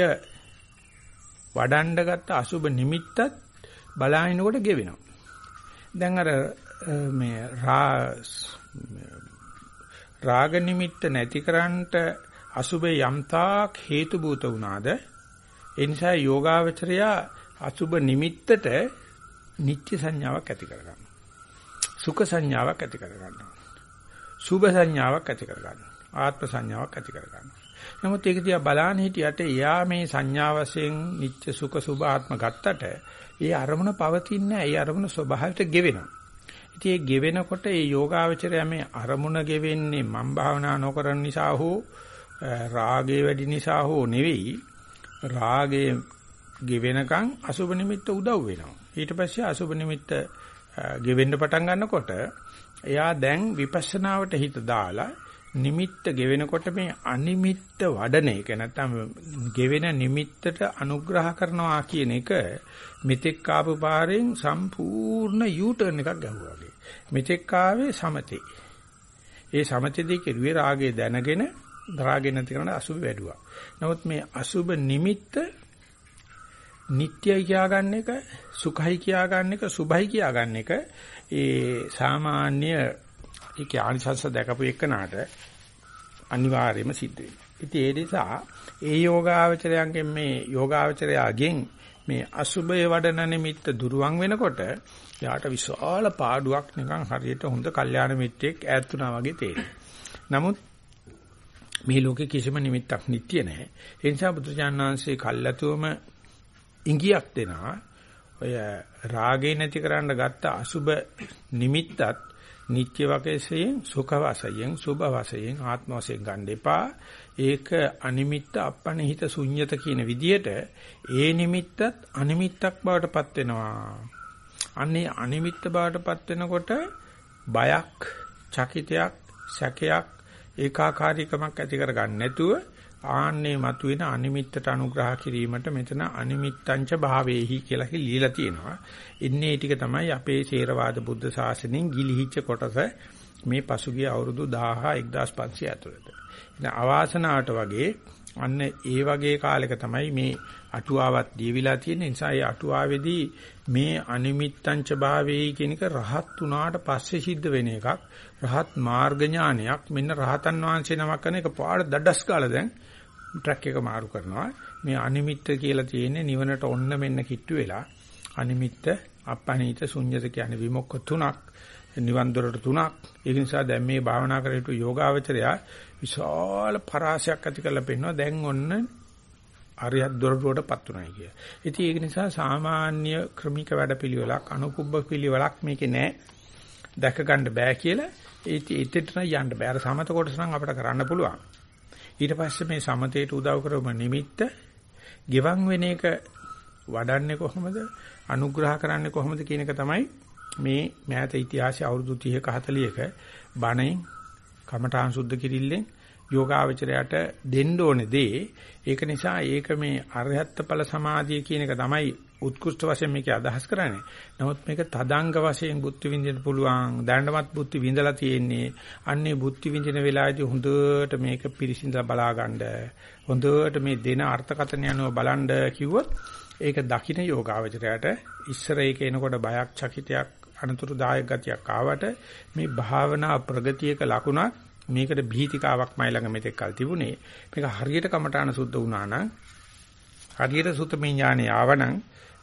වඩන්න ගත්ත අසුබ නිමිත්තත් බලාහිනකොට ගෙවෙනවා. දැන් අර මේ රාග නිමිත්ත නැතිකරන්නට අසුබේ යම්තාක් හේතු භූත වුණාද ඒ නිසා යෝගාවචරය අසුබ නිමිත්තට නිත්‍ය සංඥාවක් ඇති කරගන්නවා. සුඛ සංඥාවක් ඇති කරගන්නවා. සුභ සංඥාවක් ඇති කරගන්නවා. ආත්ම සංඥාවක් ඇති කරගන්නවා. නමුත් ඒක දිහා බලන්න හිටියට එයා මේ සංඥා වශයෙන් නිත්‍ය සුඛ සුභ ආත්ම ගත්තට ඒ අරමුණ පවතින්නේ නැහැ ඒ අරමුණ ස්වභාවයට ගෙවෙනවා ඉතින් ඒ ගෙවෙනකොට ඒ යෝගාවචරය මේ අරමුණ ගෙවෙන්නේ මම් භාවනා නොකරන නිසා හෝ රාගය වැඩි නිසා හෝ නෙවෙයි රාගයේ ගෙවෙනකන් අසුබ නිමිත්ත උදව් වෙනවා. ඊට පස්සේ අසුබ නිමිත්ත ගෙවෙන්න පටන් ගන්නකොට එයා දැන් විපස්සනාවට හිත දාලා නිමිත්ත ගෙවෙනකොට මේ අනිමිත්ත වඩන එක නැත්නම් ගෙවෙන නිමිත්තට අනුග්‍රහ කරනවා කියන එක මෙතෙක් ආපු පාරෙන් සම්පූර්ණ U-turn එකක් ගැහුවා වගේ. මෙතෙක් ආවේ සමතේ. ඒ සමතේදී කෙරුවේ රාගය දැනගෙන රාගය නැති කරන අසුබ වැඩුවා. නමුත් මේ අසුබ නිමිත්ත නිට්ටයයි කියාගන්න එක, සුඛයි කියාගන්න එක, සුභයි කියාගන්න එක ඒ සාමාන්‍ය ඒකේ ආනිසංස දැකපු එකනට අනිවාර්යයෙන්ම සිද්ධ වෙනවා. ඉතින් ඒ නිසා ඒ යෝගාවචරයන්ගෙන් මේ යෝගාවචරයගෙන් මේ අසුබය වඩන නිමිත්ත දුරවන් වෙනකොට යාට විශාල පාඩුවක් නිකන් හරියට හොඳ කල්යාණ මිත්‍රෙක් ඈත් වුණා වගේ තේරෙනවා. නමුත් මේ ලෝකේ කිසිම නිමිත්තක් නිට්ටිය නැහැ. ඒ නිසා බුදුචාන් වහන්සේ කල්ැතුවම ඉංගියක් දෙනවා. ඔය රාගේ නැති කරන්න ගත්ත අසුබ නිමිත්තත් නිත්‍ය වශයෙන් සුඛ වශයෙන් සුභ වශයෙන් ආත්ම වශයෙන් ගන්න එපා. ඒක අනිමිත්ත අපනිහිත ශුන්්‍යත කියන විදිහට ඒ නිමිත්තත් අනිමිත්තක් බවට පත් වෙනවා. අන්නේ අනිමිත්ත බවට පත් වෙනකොට බයක්, චකිතයක්, සැකයක්, ඒකාකාරීකමක් ඇති කරගන්න නැතුව ආන්නේ මතුවෙන අනිමිත්තට අනුග්‍රහ කිරීමට මෙතන අනිමිත්තංච භාවේහි කියලා ලියලා තියෙනවා. ඉන්නේ ටික තමයි අපේ ශේරවාද බුද්ධ ශාසනයෙන් ගිලිහිච්ච කොටස මේ පසුගිය අවුරුදු 1000 1500 ඇතුළත. ඉතින් අවාසනාවට වගේ අන්න ඒ වගේ කාලයක තමයි මේ අටුවාවත් දීවිලා තියෙන නිසා ඒ අටුවාවේදී මේ අනිමිත්තංච භාවේහි කියන එක රහත් උනාට පස්සේ සිද්ධ වෙන එකක්. රහත් මාර්ග ඥානයක් මෙන්න රහතන් වහන්සේ නමක් කරන එක පාඩ දඩස් කාලා දැන් ට්‍රැක් එක මාරු කරනවා. මේ අනිමිත්ත කියලා තියෙන්නේ නිවනට ඔන්න මෙන්න කිට්ටු වෙලා අනිමිත්ත අපහනිත ශුන්්‍යත කියන්නේ විමුක්ඛ තුනක් නිවන් දොරට තුනක්. ඒ නිසා දැන් මේ භාවනා කරේට යෝගාවචරයා විශාල පරාසයක් ඇති කරලා පෙන්නවා. දැන් ඔන්න අරියත් දොරටුවටපත් උනායි කිය. ඉතින් ඒක නිසා සාමාන්‍ය ක්‍රමික වැඩපිළිවෙලක් අනුකුබ්බ පිළිවෙලක් මේකේ නැහැ. දැක ගන්න බෑ කියලා ඒ ඉතින් යන්න බෑ. අර සමත කොටස නම් අපිට කරන්න පුළුවන්. ඊට පස්සේ මේ සමතේට උදව් කරවම නිමිත්ත ගෙවන් වෙන එක වඩන්නේ කොහොමද? අනුග්‍රහ කරන්නේ කොහොමද කියන එක තමයි මේ මෑත ඉතිහාසයේ අවුරුදු 30ක 40ක බණෙන් කමඨාන් සුද්ධ කිරිල්ලෙන් යෝගාවචරයට දෙන්න ඕනේ දේ. ඒක නිසා ඒක මේ අරහත් ඵල සමාධිය කියන එක තමයි උත්කෘෂ්ඨ වශයෙන් මේක අදහස් කරන්නේ. නමුත් මේක තදංග වශයෙන් බුද්ධ විඳින්න පුළුවන්. දැනටමත් බුද්ධ විඳලා තියෙන්නේ. අන්නේ බුද්ධ විඳින වෙලාවේදී හොඳට මේක පිරිසිඳලා බලා ගන්න. හොඳට මේ දෙන අර්ථකථන යනුව බලන්න කිව්වොත් ඒක දකින්න යෝගාවචරයට ඉස්සර ඒක එනකොට බයක් චකිතයක් අනතුරුදායක ගතියක් ආවට මේ භාවනා ප්‍රගතියක ලකුණක් මේකට බීතිකාවක් මයි ළඟ මෙතෙක් කල් තිබුණේ මේක හරියට කමඨාන සුද්ධ වුණා නම් හරියට සුතමේ ඥානෙ ආවනම්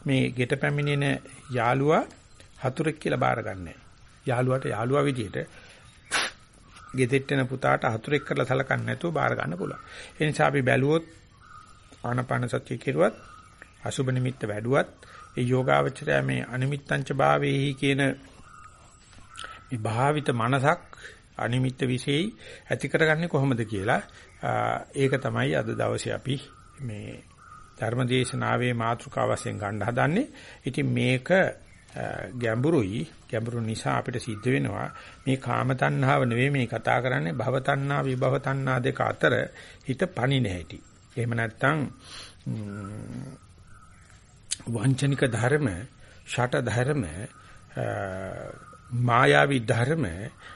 මේ ගෙට පැමිණෙන යාළුවා හතුරෙක් කියලා බාරගන්නේ. යාළුවාට යාළුවා විදියට ගෙදෙට්ටන පුතාට හතුරෙක් කරලා සලකන්නේ නැතුව බාර ගන්න පුළුවන්. ඒ නිසා අපි බැලුවොත් ආනපාන සතිය කෙරුවත් අසුබ නිමිත්ත වැඩුවත් ඒ යෝගාවචරය මේ අනිමිත්තංච භාවේහි කියන මේ භාවිත මනසක් අනිමිත්ත විශේෂයි ඇති කරගන්නේ කොහොමද කියලා ඒක තමයි අද දවසේ අපි මේ ධර්මදේශනාවේ මාතෘකාව වශයෙන් ගන්න හදන්නේ. ඉතින් මේක ගැඹුරුයි ගැඹුරු නිසා අපිට සිද්ධ වෙනවා මේ කාම තණ්හාව නෙවෙයි මේ කතා කරන්නේ භව තණ්හා විභව තණ්හා දෙක අතර හිත පණින හැටි. එහෙම නැත්නම් වංචනික ධර්ම, ෂට ධර්ම, මායාවී ධර්ම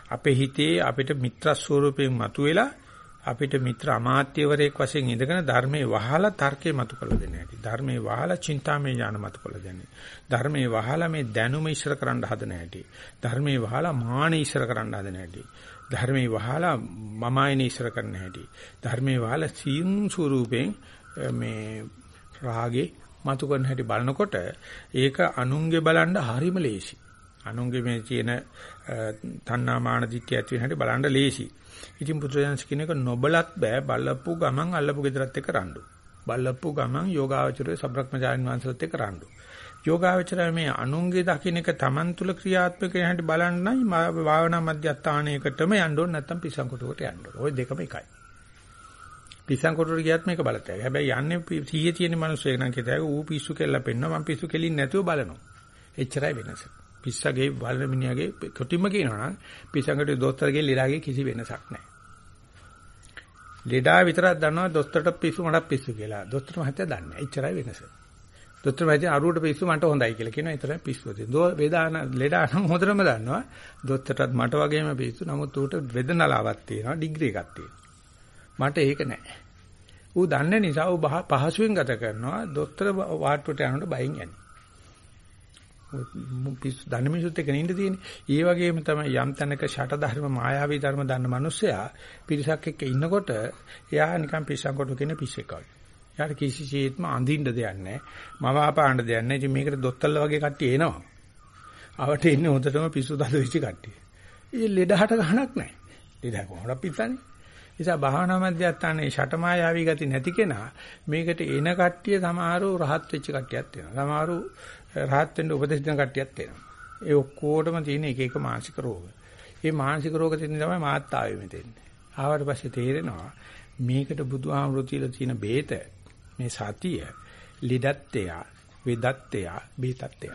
අපේ හිතේ අපිට මිත්‍ර ස්වරූපයෙන් මතුවෙලා අපිට මිත්‍ර අමාත්‍යවරයෙක් වශයෙන් ඉඳගෙන ධර්මයේ වහලා තර්කේ මතු කළ දෙන්න හැටි. ධර්මයේ වහලා චින්තාමය ඥාන මතු කළ දෙන්නේ. ධර්මයේ වහලා මේ දැනුම ඉස්සර කරන්න හදන හැටි. ධර්මයේ වහලා මාන ඉස්සර කරන්න හදන හැටි. ධර්මයේ වහලා මමයින ඉස්සර කරන හැටි. ධර්මයේ වහලා සියුම් ස්වරූපයෙන් මේ රාගේ මතු කරන හැටි බලනකොට ඒක අනුන්ගේ බලන්න හරිම ලේසි. අනුන්ගේ මේ තියෙන තණ්හා මාන දිට්ඨිය ඇති වෙන හැටි බලන්න ලේසි. ඉතින් පුත්‍රයන්ස් කියන එක නොබලත් බෑ බලපු ගමන් අල්ලපු gedarat එක රණ්ඩු. බලපු ගමන් යෝගාවචරයේ සබ්‍රක්‍මචාරින් වංශලත් එක්ක රණ්ඩු. යෝගාවචරය මේ අනුන්ගේ දකින්න එක Taman තුල ක්‍රියාත්මක වෙන හැටි බලන්නයි භාවනා මධ්‍යස්ථානයකටම යන්න ඕනේ නැත්නම් පිස්සන් කොටුවට යන්න ඕනේ. ওই දෙකම එකයි. පිස්සන් කොටුවට ගියත් මේක බලතයි. හැබැයි යන්නේ 100 තියෙන මිනිස්සු නම් කියතයි ඌ පිස්සු කෙල්ල පෙන්නවා මම පිස්සු කෙලින් නැතුව බලනවා. එච්චරයි වෙනස. පිස්සගේ බලන මිනිහාගේ කොටිම කියනවා නම් පිස්සන්කට දොස්තරගේ ලෙඩාගේ කිසි වෙනසක් නැහැ. ලෙඩා විතරක් දන්නවා දොස්තරට පිස්සු මට පිස්සු කියලා. දොස්තර මහත්තයා දන්නේ නැහැ. එච්චරයි වෙනස. දොස්තර මහත්තයා අරුවට පිස්සු මට හොඳයි කියලා කියනවා. ඒතරම් පිස්සු දෙනවා. වේදාන ලෙඩා නම් හොඳටම දන්නවා. දොස්තරටත් මට වගේම පිස්සු. නමුත් ඌට වේදනාවක් තියෙනවා. ඩිග්‍රී එකක් තියෙනවා. මට ඒක නැහැ. ඌ දන්නේ නිසා ඌ පහසුවෙන් ගත කරනවා. දොස්තර වාට්ටුවට යනකොට බයින් යන්නේ. පිස්සු දන්න මිනිසුත් එක්ක නින්ද තියෙන්නේ. ඒ වගේම තමයි යම් තැනක ෂට ධර්ම මායාවී ධර්ම දන්න මිනිස්සයා පිරිසක් එක්ක ඉන්නකොට එයා නිකන් පිස්සන් කොට කියන පිස්සෙක් වගේ. එයාට කිසිසේත්ම අඳින්න දෙයක් නැහැ. මම ආපාන්න දෙයක් නැහැ. ඉතින් මේකට දොස්තරල වගේ කට්ටිය එනවා. අවට ඉන්නේ හොඳටම පිස්සු දල වෙච්ච කට්ටිය. ඒ ලෙඩහට ගහනක් නැහැ. ලෙඩ කොහොමද පිස්සන්නේ? නිසා භාවනා මධ්‍යස්ථානයේ ෂටමායාවී ගති නැති කෙනා මේකට එන කට්ටිය සමහරව රහත් වෙච්ච කට්ටියක් වෙනවා. සමහරව රහත් වෙන්න උපදෙස් දෙන කට්ටියක් තියෙනවා. ඒ ඔක්කොටම තියෙන එක එක මානසික රෝග. මේ මානසික රෝග තියෙන තමයි මාත් ආවේ මෙතෙන්. ආවට පස්සේ තේරෙනවා මේකට බුදුහාමුදුරු තියලා තියෙන බේත මේ සතිය, lidattya, vedattya, බේතත්තය.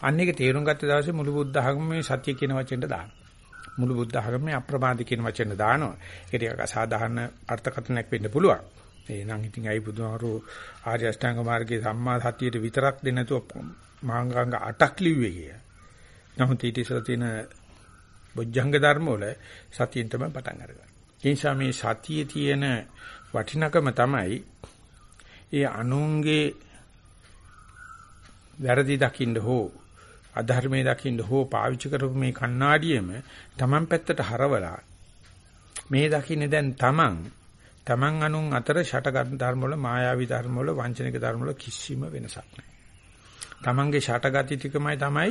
අන්න එක තේරුම් ගත්ත දවසේ මුළු බුද්ධ ධර්මයේ සත්‍ය කියන වචෙන්ට දානවා. මුළු බුද්ධ ධර්මයේ අප්‍රමාදී කියන වචෙන්ට දානවා. ඒක ටිකක් අසාධාරණ අර්ථකථනයක් වෙන්න පුළුවන්. එහෙනම් ඉතින් අයි බුදුහාරු ආර්ය අෂ්ටාංග මාර්ගයේ සම්මා සතියට විතරක් දෙන්න නැතුව මාංගාංග 8ක් ලිව්වේ කිය. නමුත් ඊට ඉස්සර තියෙන බොජ්ජංග ධර්ම වල සතියෙන් තමයි පටන් අරගන්නේ. ඒ නිසා මේ සතියේ තියෙන වටිනකම තමයි ඒ අනුන්ගේ වැරදි දකින්න හෝ අධර්මයේ දකින්න හෝ පාවිච්චි කරපු මේ කණ්ණාඩියෙම Taman පැත්තට හරවලා මේ දකින්නේ දැන් Taman Taman අනුන් අතර ෂටගත් ධර්ම වල මායාවී ධර්ම වල වංචනික ධර්ම වල කිසිම වෙනසක් නැහැ. Tamanගේ ෂටගති ටිකමයි තමයි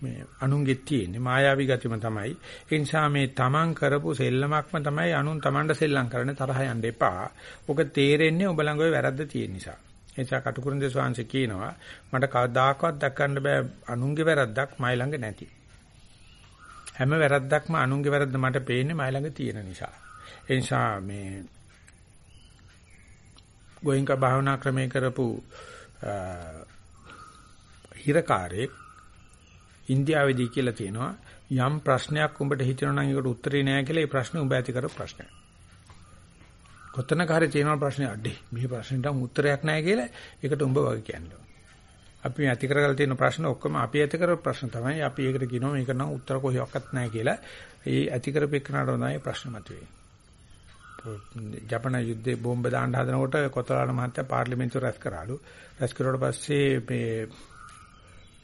මේ අනුන්ගේ තියෙන්නේ මායාවී ගතියම තමයි. ඒ නිසා මේ Taman කරපු සෙල්ලමක්ම තමයි අනුන් Tamanට සෙල්ලම් කරන්න තරහ යන්න එපා. ඔක තේරෙන්නේ ඔබ ළඟ ඔය වැරද්ද තියෙන නිසා. ඒ නිසා කටුකුරුන්දේ ස්වාංශ කියනවා මට කවදාකවත් දක්වන්න බෑ අනුන්ගේ වැරද්දක් මයි ළඟ නැති. හැම වැරද්දක්ම අනුන්ගේ වැරද්ද මට පේන්නේ මයි ළඟ තියෙන නිසා. ඒ නිසා මේ ගෝයින්ක භාවනා ක්‍රමයේ කරපු හිරකාරයෙක් ඉන්දියාවේදී කියලා තියෙනවා යම් ප්‍රශ්නයක් උඹට හිතෙනවා නම් ඒකට උත්තරේ නෑ කියලා ඒ ප්‍රශ්නේ උඹ ඇති කරපු ප්‍රශ්නයක්. කොතනක හරි තියෙනවා ප්‍රශ්නේ අඩේ මේ ප්‍රශ්නෙට උත්තරයක් නැහැ කියලා ඒකට උඹ වගේ කියන්නේ. අපි මේ ඇති කරගලා තියෙන ප්‍රශ්න ඔක්කොම අපි ඇති කරපු ප්‍රශ්න තමයි. අපි ඒකට කියනවා මේක නම් උත්තර කොහොක්වත් නැහැ කියලා. ඒ ඇති කරපෙන්නට තමයි ප්‍රශ්න මතුවේ. ජපන යුද්ධේ බෝම්බ දාන්න හදනකොට කොතලාන මහත්තයා පාර්ලිමේන්තුව රැස් කරාලු. රැස් කරුවට පස්සේ මේ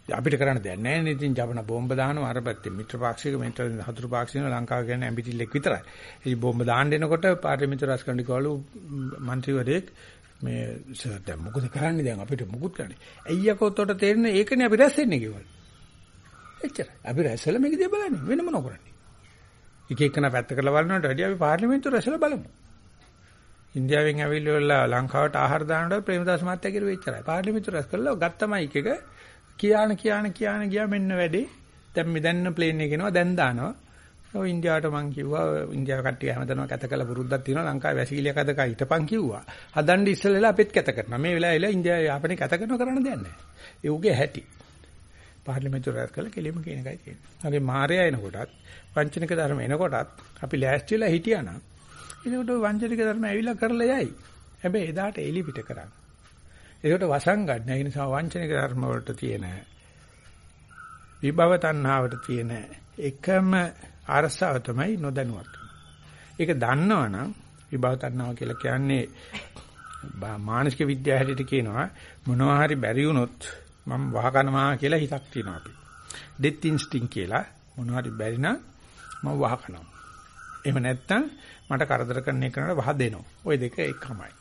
අපිට කරන්න දෙයක් නැහැ නේ. ඉතින් ජපන බෝම්බ දානවා අර පැත්තේ මිත්‍ර පාක්ෂික මිත්‍ර හතුරු පාක්ෂිකන ලංකාව කියන්නේ ඇඹිටිල්ලෙක් විතරයි. ඉතින් බෝම්බ දාන්න එනකොට පාර්ලිමේන්තුව රැස් කරන්න කිව්වලු മന്ത്രിවරයෙක් මේ සර් දැන් මොකද කරන්නේ දැන් අපිට මොකුත් කරන්නේ. අයියකෝ උතට තේරෙන්නේ ඒකනේ අපි රැස් වෙන්නේ කිව්වලු. එච්චරයි. අපි රැස් වෙලා මේක දිහා බලන්නේ වෙන මොනව කරන්නේ. එක එකන පැත්ත කරලා බලනකොට වැඩි අපි පාර්ලිමේන්තුව රැස්වල බලමු. ඉන්දියාවෙන් ඇවිල්ලා ලංකාවට ආහාර දානකොට ප්‍රේමදාස මහත්තයා කිරුවේ එච්චරයි. පාර්ලිමේන්තුව රැස් කළා ගත්තමයි එක කියාන කියාන කියාන ගියා මෙන්න වැඩේ. දැන් මේ දැන්න ප්ලේන් එක එනවා දැන් දානවා. ඔය ඉන්දියාවට මං කිව්වා ඉන්දියාව කට්ටිය හැමදැනම කැත කළ පුරුද්දක් තියෙනවා ලංකාවේ වැසිකිළියක් අදක හිටපන් කිව්වා. හදන්න ඉස්සෙල්ලා අපිත් කැත කරනවා. මේ වෙලාවෙලා ඉන්දියාව යාපනයේ කැත කරනව කරන්න දෙයක් නැහැ. ඒ උගේ හැටි. පාර්ලිමේන්තුව රැස් කළ කෙලිම කියන එකයි තියෙන්නේ. හරි මාර්යා එනකොටත් වංචනික ධර්ම එනකොටත් අපි ලෑස්ති වෙලා හිටියානම් එතකොට වංචනික ධර්ම ඇවිල්ලා කරලා යයි. හැබැයි එදාට එලි පිට කරන්න. ඒකට වසංගන්න. ඒ නිසා වංචනික ධර්ම වලට තියෙන විභව තණ්හාවට තියෙන එකම අරසාව තමයි නොදැනුවත්. ඒක දන්නවනම් විභව තණ්හාව කියලා කියන්නේ මානසික විද්‍යාව හැටියට කියනවා මොනවා හරි බැරි වුණොත් මම වහකනවා කියලා හිතක් තියෙනවා අපි. ඩෙත් ඉන්ස්ටින්ක් කියලා මොනවා හරි බැරි නම් මම වහකනවා. එහෙම නැත්නම් මට කරදර කරන එකනට වහ දෙනවා. ওই දෙක එකමයි.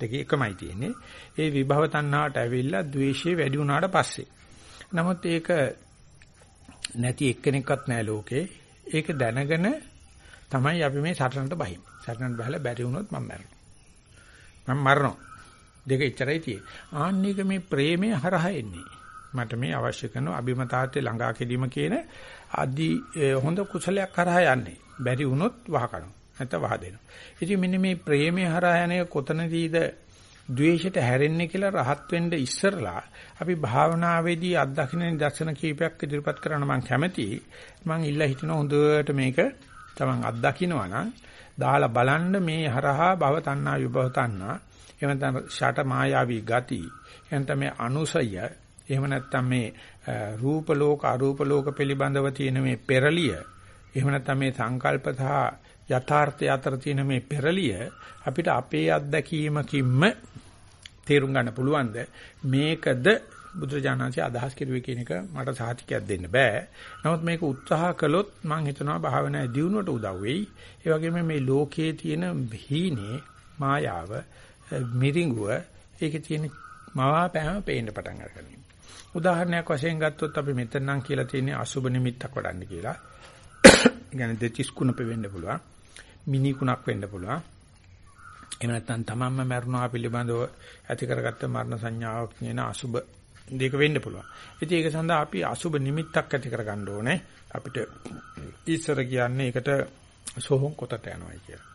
දෙකේ එකමයි තියෙන්නේ. ඒ විභව තණ්හාවට ඇවිල්ලා ද්වේෂය වැඩි වුණාට පස්සේ. නමුත් ඒක නැති එක්කෙනෙක්වත් නැහැ ලෝකේ. ඒක දැනගෙන තමයි අපි මේ සටනට බහින්නේ. සටනට බහලා බැරි වුණොත් මම මැරෙනවා. මම මරනවා. දෙක ඉච්චරයි තියෙන්නේ. ආන්නේක මේ ප්‍රේමය හරහා එන්නේ. මට මේ අවශ්‍ය කරන අභිමතාර්ථය ළඟා කිරීම කියන আদি හොඳ කුසලයක් කරහා යන්නේ. බැරි වුණොත් වහ කරනවා. නැත්නම් වහ දෙනවා. ඉතින් මෙන්න මේ ප්‍රේමයේ හරහා යන කොතනදීද ද්වේෂයට හැරෙන්නේ කියලා රහත් වෙන්න ඉස්සරලා අපි භාවනාවේදී අත්දකින්න දර්ශන කීපයක් ඉදිරිපත් කරන්න මම කැමතියි. මම ඉල්ලා හිටින හොඳට මේක තමන් අත්දකින්නවා නම් දාලා බලන්න මේ හරහා භව තණ්හා විභව තණ්හා එහෙම නැත්නම් ෂට මායාවී ගති එහෙම මේ අනුසය එහෙම නැත්නම් මේ රූප ලෝක අරූප ලෝක පිළිබඳව තියෙන මේ පෙරලිය එහෙම නැත්නම් මේ සංකල්ප සහ යථාර්ථය අතර තියෙන මේ පෙරලිය අපිට අපේ අත්දැකීමකින්ම තේරුම් ගන්න පුළුවන්ද මේකද බුදුරජාණන්සේ අදහස් කෙරුවේ කියන එක මට සාහිතිකයක් දෙන්න බෑ. නමුත් මේක උත්සාහ කළොත් මම හිතනවා භාවනාවේ දියුණුවට උදව් වෙයි. ඒ වගේම මේ ලෝකයේ තියෙන හීනේ මායාව මිරිඟුව ඒකේ තියෙන මවාපෑම පේන්න පටන් ගන්නවා. උදාහරණයක් වශයෙන් ගත්තොත් අපි මෙතන නම් කියලා තියෙන්නේ අසුබ නිමිත්තක් වඩන්න කියලා. يعني දෙතිස් කුණප වෙන්න පුළුවන්. මිනි කුණක් වෙන්න පුළුවන්. එහෙම නැත්නම් තමන්ම මරණවා පිළිබඳව ඇති කරගත්ත මරණ සංඥාවක් කියන අසුබ දෙක වෙන්න පුළුවන්. ඉතින් ඒක සඳහා අපි අසුබ නිමිත්තක් ඇති කරගන්න ඕනේ. අපිට ඉස්සර කියන්නේ ඒකට සෝහොන් කොටට යනවා කියලා.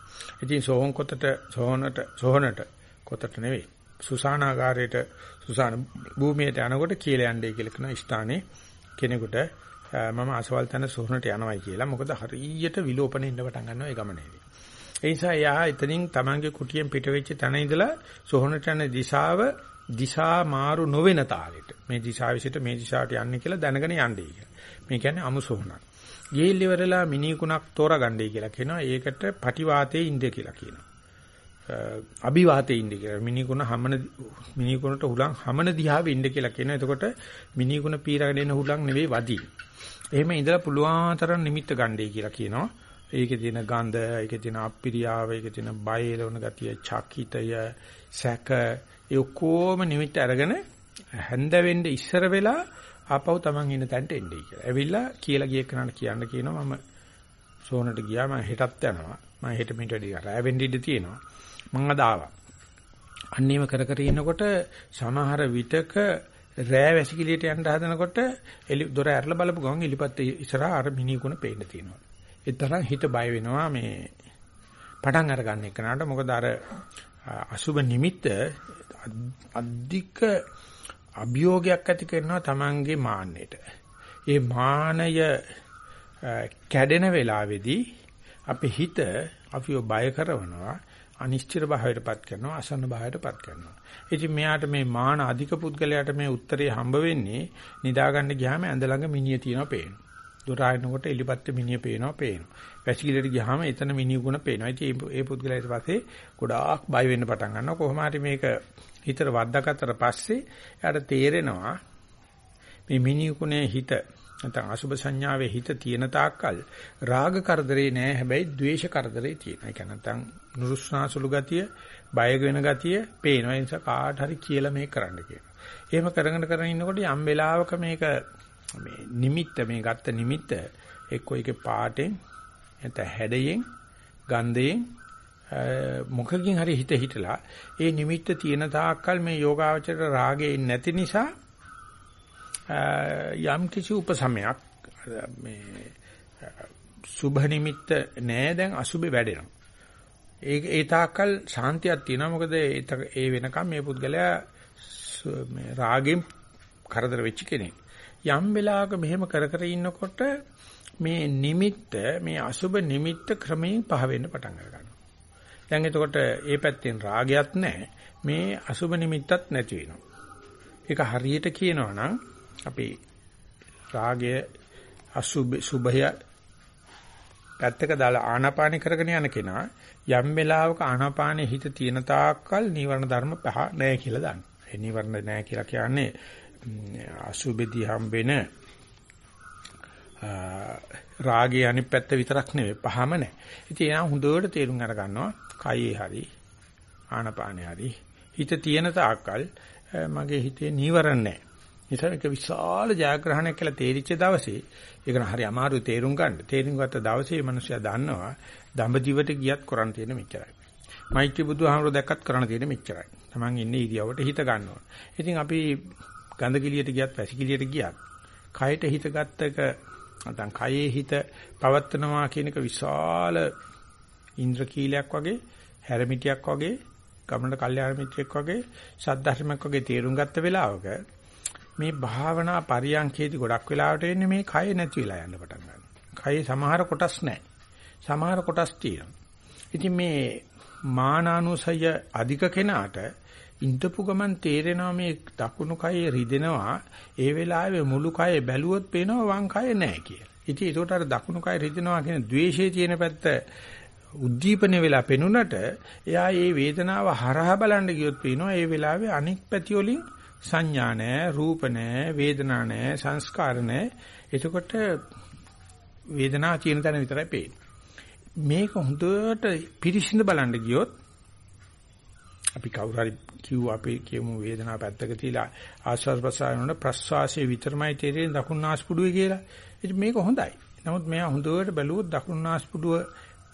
ඉතින් සෝහොන් කොටට සෝහනට සෝහනට කොටට නෙවෙයි. සුසානාගාරයට සුසාන භූමියට යනකොට කියලා යන්නේ කියලා කියන ස්ථානේ කෙනෙකුට මම අසවල් තැන සොහනට යනවායි කියලා. මොකද හරියට විලෝපන ඉන්න පටන් ගන්නවා ඒ ගමනේදී. ඒ නිසා එයා එතනින් Tamange කුටියෙන් පිට වෙච්ච තැන ඉඳලා සොහනට යන දිශාව දිශා මාරු නොවන තාලෙට මේ දිශාව විසිට මේ දිශාවට යන්නේ කියලා දැනගෙන යන්නේ කියලා. මේ කියන්නේ අමුසොහනක්. ගිහිල් ඉවරලා මිනිකුණක් තෝරගන්නයි කියලා කියනවා. ඒකට පටිවාතයේ ඉන්ද කියලා කියනවා. අභිවාතයේ ඉන්න කියලා. මිනිකුණ හමන මිනිකුණට හුලං හමන දිහාවේ ඉන්න කියලා කියනවා. එතකොට මිනිකුණ පීරගෙන එන හුලං නෙවෙයි වදී. එහෙම ඉඳලා පුළුවන් තරම් නිමිත්ත ගන්නයි කියලා කියනවා. ඒකේ තියෙන ගඳ, ඒකේ තියෙන අප්පිරියාව, ඒකේ තියෙන බය එලවන ගතිය, චකිතය, සැක, ඒ ඔක්කොම නිමිත්ත අරගෙන හැඳ වෙන්න ඉස්සර වෙලා ආපහු Taman ඉන්න තැනට එන්නේ කියලා. ඇවිල්ලා කියලා ගිය කෙනාට කියන්න කියනවා මම සෝනට ගියා මම හෙටත් යනවා. මම හෙට මෙට වැඩි රැ වෙන්න ඉඩ තියෙනවා. මම අද ආවා. අන්නේම කර කර ඉන්නකොට සමහර විටක රෑ වැසිකිළියට යන්න හදනකොට එලි දොර ඇරලා බලපු ගමන් එලිපත් ඉස්සරහා අර මිනිකුණ පේන්න තියෙනවා. ඒ තරම් හිත බය වෙනවා මේ පටන් අර ගන්න එකනට මොකද අර අසුබ නිමිත්ත අධික අභියෝගයක් ඇති කරනවා Tamange මාන්නයට. ඒ මානය කැඩෙන වෙලාවේදී අපේ හිත අපිව බය කරනවා අනිශ්චිත භාවයටපත් කරනවා අසන්න භාවයටපත් කරනවා. ඉතින් මෙයාට මේ මාන අධික පුද්ගලයාට මේ උත්තරේ හම්බ වෙන්නේ නිදාගන්න ගියාම ඇඳ ළඟ මිනිය තියෙනවා පේනවා. දොර ආනකොට එලිපත්te මිනිය පේනවා පේනවා. වැසිකිළියට ගියාම එතන මිනියුගුණ පේනවා. ඉතින් ඒ පුද්ගලයා ඊට පස්සේ ගොඩාක් බය වෙන්න පටන් ගන්නවා. කොහොම හරි මේක හිතට වද්දාගත්තට පස්සේ එයාට තේරෙනවා මේ මිනියුගුණේ හිත නැත්නම් අසුබ සංඥාවේ හිත තියෙන තාක්කල් රාග කරදරේ නෑ හැබැයි ද්වේෂ කරදරේ තියෙනවා. ඒ කියන්නේ නැත්නම් නුරුස්නාසුළු ගතිය, බය වෙන ගතිය පේනවා. ඒ නිසා කාට හරි කියලා මේක කරන්න කියනවා. එහෙම කරගෙන කරගෙන ඉන්නකොට යම් වෙලාවක මේක මේ නිමිත්ත මේ ගත්ත නිමිත්ත එක්ක ඒකේ පාටෙන් නැත්නම් හැඩයෙන් ගන්ධයෙන් මොකකින් හරි හිත හිටලා ඒ නිමිත්ත තියෙන තාක්කල් මේ යෝගාවචර රාගේ නැති නිසා යම් කිසි උපසමයක් මේ සුභ නිමිත්ත නෑ දැන් අසුබේ වැඩෙනවා. ඒ ඒ තාක්කල් ශාන්තියක් තියෙනවා මොකද ඒ වෙනකම් මේ පුද්ගලයා මේ රාගෙන් කරදර වෙච්ච කෙනෙක්. යම් වෙලාවක මෙහෙම කර කර ඉන්නකොට මේ නිමිත්ත මේ අසුබ නිමිත්ත ක්‍රමයෙන් පහ වෙන්න පටන් ගන්නවා. දැන් එතකොට ඒ පැත්තෙන් රාගයක් නැහැ. මේ අසුබ නිමිත්තත් නැති වෙනවා. ඒක හරියට කියනවා නම් අපි රාගය අසුබ සුභය පැත්තක දාලා ආනාපාන කරගෙන යන කෙනා යම් වෙලාවක ආනාපානයේ හිත තියෙන තාක්කල් නීවරණ ධර්ම පහ නැහැ කියලා දන්න. ඒ නීවරණ නැහැ කියලා කියන්නේ අසුබෙදී හම්බෙන රාගයේ අනිත් පැත්ත විතරක් නෙවෙයි පහම නැහැ. ඉතින් එයා හොඳට තේරුම් අර ගන්නවා කයේ හරි ආනාපානේ හරි හිත තියෙන තාක්කල් මගේ හිතේ නීවරණ නැහැ. නිසා ඒක විශාල ජයග්‍රහණයක් කියලා තේරිච්ච දවසේ ඒක හරි අමාරු තේරුම් ගන්න. තේරුම් ගත්ත දවසේ මිනිස්සයා දන්නවා දඹදිවට ගියත් කරන් තියෙන මෙච්චරයි. මෛත්‍රී බුදුහාමර දැක්කත් කරන්න තියෙන මෙච්චරයි. Taman ඉන්නේ ඉරියවට හිත ගන්නවා. ඉතින් අපි ගඳ කිලියට ගියත් වැසි කිලියට ගියත් කයට හිත ගත්ත එක නැත්නම් කයේ හිත පවත්නවා කියන එක විශාල ඉන්ද්‍රකීලයක් වගේ හැරමිටියක් වගේ ගමනට කල්යාණ මිත්‍රෙක් වගේ සද්ධර්මයක් වගේ තේරුම් ගත්ත වෙලාවක මේ භාවනා පරියන්කේදී ගොඩක් වෙලාවට එන්නේ මේ කය නැති වෙලා යන්න පටන් ගන්නවා. කයේ සමහර කොටස් නැහැ. සමහර කොටස් තියෙනවා. ඉතින් මේ මානානුසය අධික කෙනාට ඉඳපු ගමන් තේරෙනවා මේ දකුණු කයේ රිදෙනවා ඒ වෙලාවේ මුළු කය බැලුවොත් පේනවා වම් කය නැහැ කියලා. ඉතින් ඒකට අර දකුණු කය රිදෙනවා කියන द्वේෂයේ තියෙන පැත්ත උද්දීපන වෙලා පෙනුනට එයා මේ වේදනාව හරහා බලන්න ගියොත් පේනවා ඒ වෙලාවේ අනික් පැති වලින් සංඥා නැහැ, රූප නැහැ, වේදනා නැහැ, සංස්කාර නැහැ. එතකොට වේදනාව කියන තැන විතරයි පේන්නේ. මේක හොඳට පිරිසිඳ බලන්න ගියොත් අපි කවුරු හරි කිව්ව අපි කියමු වේදනාව පැත්තක තියලා ආස්වාද ප්‍රසාරන ප්‍රස්වාසයේ විතරමයි තේරෙන්නේ දකුණු නාස්පුඩුවේ කියලා. ඉතින් මේක හොඳයි. නමුත් මෙයා හොඳට බැලුවොත් දකුණු නාස්පුඩුව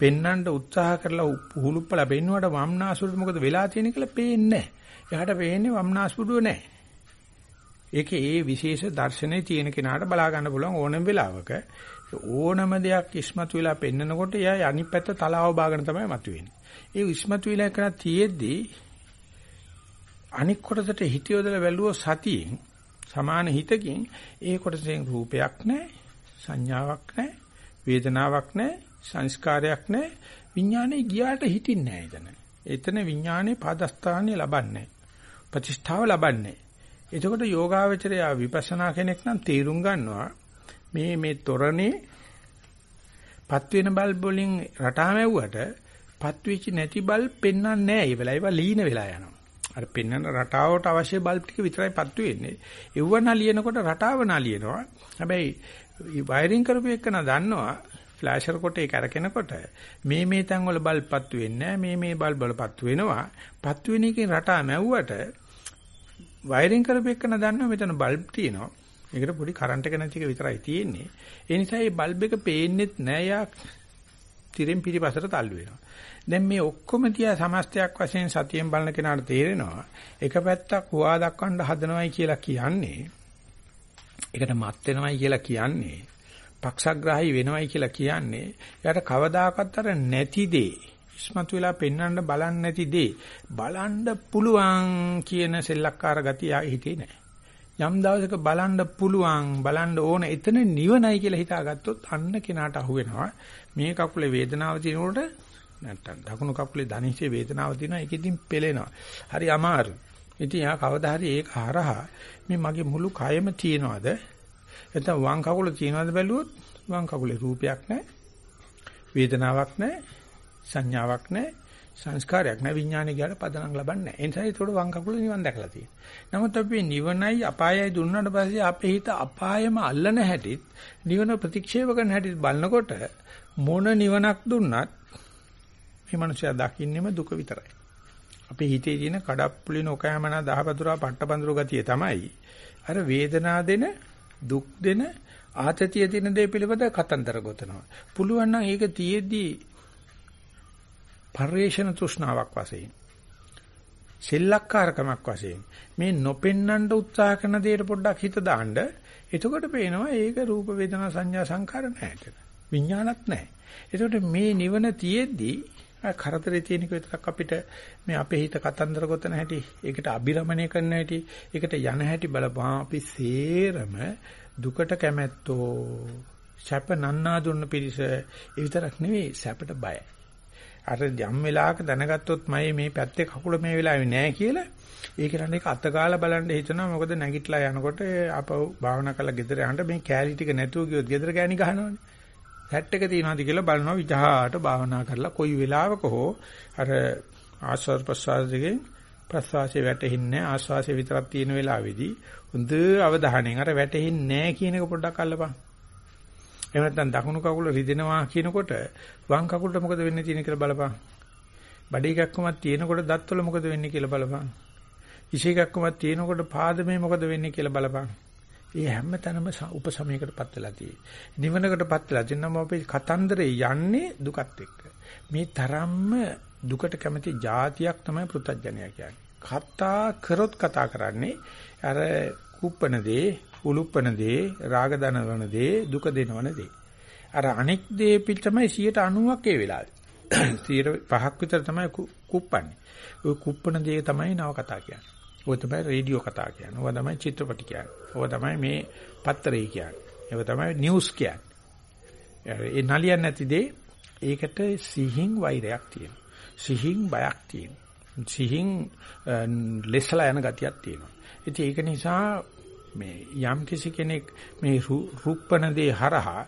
පෙන්වන්න උත්සාහ කරලා හුලුප්පලා පෙන්නුවට වම් නාස්පුඩුවට මොකද වෙලා තියෙන්නේ කියලා පේන්නේ නැහැ. එයාට පේන්නේ වම් නාස්පුඩුව නැහැ. ඒකේ ඒ විශේෂ දර්ශනේ තියෙන කෙනාට බලා ගන්න පුළුවන් ඕනම වෙලාවක ඕනම දෙයක් ඉස්මතු වෙලා පෙන්නකොට එයා අනිත් පැත්ත තලාව බාගෙන තමයි මතුවෙන්නේ. ඒ ඉස්මතු වෙලා කරා තියෙද්දි අනික් කොටසට හිත යොදලා බැලුවොත් සතියෙන් සමාන හිතකින් ඒ කොටසෙන් රූපයක් නැහැ සංඥාවක් නැහැ වේදනාවක් නැහැ සංස්කාරයක් නැහැ විඥානේ ගියාට හිටින්නේ නැහැ එතන. එතන විඥානේ පාදස්ථානිය ලබන්නේ ප්‍රතිෂ්ඨාව ලබන්නේ. එතකොට යෝගාවචරය විපස්සනා කෙනෙක් නම් තීරුම් ගන්නවා මේ මේ තොරණේ පත් වෙන බල්බ් වලින් රටා මැව්වට පත් වෙච්ච නැති බල්බ් පෙන්වන්නේ නැහැ. ඒ වෙලාව ඒවා ලීන වෙලා යනවා. අර පෙන්වන රටාවට අවශ්‍ය බල්බ් ටික විතරයි පත්තු වෙන්නේ. එව්ව නලියනකොට රටාව නලියනවා. හැබැයි වයරින් කරපු එකන දන්නවා ෆ්ලෑෂර් කොට ඒක අරගෙනකොට මේ මේ තැන් වල බල්බ් පත්තු වෙන්නේ මේ මේ බල්බ් වල පත්තු වෙනවා. පත්තු වෙන එකෙන් රටා මැව්වට වයරින් කරපු එකන දන්නවා මෙතන බල්බ් තියෙනවා. ඒකට පොඩි කරන්ට් එක නැති එක විතරයි තියෙන්නේ. ඒ නිසා මේ බල්බ් එක පේන්නේත් නෑ යා තිරෙන් පිටිපසට තල්ලු වෙනවා. දැන් මේ ඔක්කොම තියා සමස්තයක් වශයෙන් සතියෙන් බලන කෙනාට තේරෙනවා එක පැත්තක් හුවා දක්වන්න හදනවයි කියලා කියන්නේ ඒකට මත් වෙනවයි කියලා කියන්නේ පක්ෂග්‍රාහී වෙනවයි කියලා කියන්නේ එයාට කවදාකවත් අර නැති දේ ඉස්මතු වෙලා පෙන්වන්න බලන්න නැති දේ බලන්න පුළුවන් කියන සෙල්ලක්කාර ගතිය හිතේ නැහැ. යම් දවසක බලන්න පුළුවන් බලන්න ඕන එතන නිවනයි කියලා හිතාගත්තොත් අන්න කෙනාට අහු වෙනවා මේ කකුලේ වේදනාව තියෙනකොට නැත්තම් දකුණු කකුලේ ධනිෂේ වේදනාව තියෙනවා ඒකෙදින් පෙලෙනවා. හරි අමාරු. ඉතින් යා කවදා හරි ඒක හරහා මේ මගේ මුළු කයම තියනවාද නැත්නම් වම් කකුල තියනවාද බැලුවොත් වම් කකුලේ රූපයක් නැහැ. වේදනාවක් නැහැ. සංඥාවක් නැහැ. සංස්කාරයක් නැහැ. විඥානය කියලා පදනම් ලබන්නේ නැහැ. ඒ නිසා ඒකට වම් කකුල නිවන් දැකලා තියෙනවා. නමුත් අපි නිවනයි අපායයි දුන්නාට පස්සේ අපේ හිත අපායම අල්ලන හැටිත් නිවන ප්‍රතික්ෂේප කරන හැටිත් බලනකොට මොන නිවනක් දුන්නත් මේ මනුස්සයා දකින්නෙම දුක විතරයි. අපේ හිතේ තියෙන කඩප්පුලින ඔකෑමනා දහවතුරා පට්ටබඳුරු ගතිය තමයි අර වේදනා දෙන දුක් දෙන ආතතිය දෙන දේ පිළිබඳ කතන්දර ගොතනවා. පුළුවන් නම් ඒක තියේදී පරිේශන තෘෂ්ණාවක් වශයෙන් සෙල්ලක්කාරකමක් වශයෙන් මේ නොපෙන්නන්න උත්සාහ කරන දේට පොඩ්ඩක් හිත දාන්න එතකොට පේනවා ඒක රූප වේදනා සංඥා සංකාර නැහැ. විඥානත් නැහැ. එතකොට මේ නිවන තියේදී කරදරේ තියෙනක විතරක් අපිට මේ අපේ හිත කතන්දර ගොතන හැටි, ඒකට අබිරමණය කරන හැටි, ඒකට යන හැටි බලපුවාම අපි සේරම දුකට කැමැත්තෝ, සැප නන්නා දුන්න පිරිස ඒ විතරක් නෙවෙයි සැපට බයයි. අර යම් වෙලාවක දැනගත්තොත් මම මේ පැත්තේ කකුල මේ වෙලාවේ නෑ කියලා. ඒක රණ එක අතගාලා බලන්න හිතනවා. මොකද නැගිටලා යනකොට අපව භාවනා කරලා ගෙදර යනකොට මේ කෑලි ටික නැතුව ගියොත් ගෙදර ගෑණි ගහනවනේ. සැට් එක තියනවාද කියලා බලනවා. විජහාට භාවනා කරලා කොයි වෙලාවක හෝ අර ආස්වාද ප්‍රසවාසයේ ප්‍රසවාසයේ වැටෙන්නේ ආස්වාසයේ විතරක් තියෙන වෙලාවේදී හොඳ අවධානයෙන් අර වැටෙන්නේ නැහැ කියන එක පොඩ්ඩක් අල්ලපන්. එහෙම නැත්නම් දකුණු කකුල රිදෙනවා කියනකොට වම් කකුලට මොකද වෙන්නේ තියෙන කියලා බලපන්. බඩේ කැක්කමක් තියෙනකොට දත්වල මොකද වෙන්නේ කියලා බලපන්. ඉෂේ කැක්කමක් තියෙනකොට පාදමේ මොකද වෙන්නේ කියලා බලපන්. ඒ හැම තැනම උපසමයකටපත් වෙලා තියෙන්නේ. නිවනකටපත් වෙලා තියෙනම අපේ කතන්දරේ යන්නේ දුකත් එක්ක. මේ තරම්ම දුකට කැමති જાතියක් තමයි පෘථජ්ජනය කියන්නේ. කතා කරොත් කතා කරන්නේ අර කුප්පන දේ, උලුප්පන දේ, රාග දනවන දේ, දුක දෙනවන දේ. අර අනෙක් දේ පිට තමයි 90ක් ඒ වෙලාවේ. [clears throat] 5ක් විතර තමයි කුප්පන්නේ. ওই කුප්පන දේ තමයි නව කතා කියන්නේ. ඔය තමයි රේඩියෝ කතා කියන්නේ. ඔය තමයි චිත්‍රපට කියන්නේ. ඔය තමයි මේ පත්තරේ කියන්නේ. ඔය තමයි නිවුස් කියන්නේ. ඒ නලියන්නේ නැති දේ ඒකට සිහින් වෛරයක් තියෙනවා. සිහින් බයක් තියෙනවා. සිහින් ලෙසලා යන ගතියක් තියෙනවා. ඉතින් ඒක නිසා මේ යම් කිසි කෙනෙක් මේ රුප්පන දේ හරහා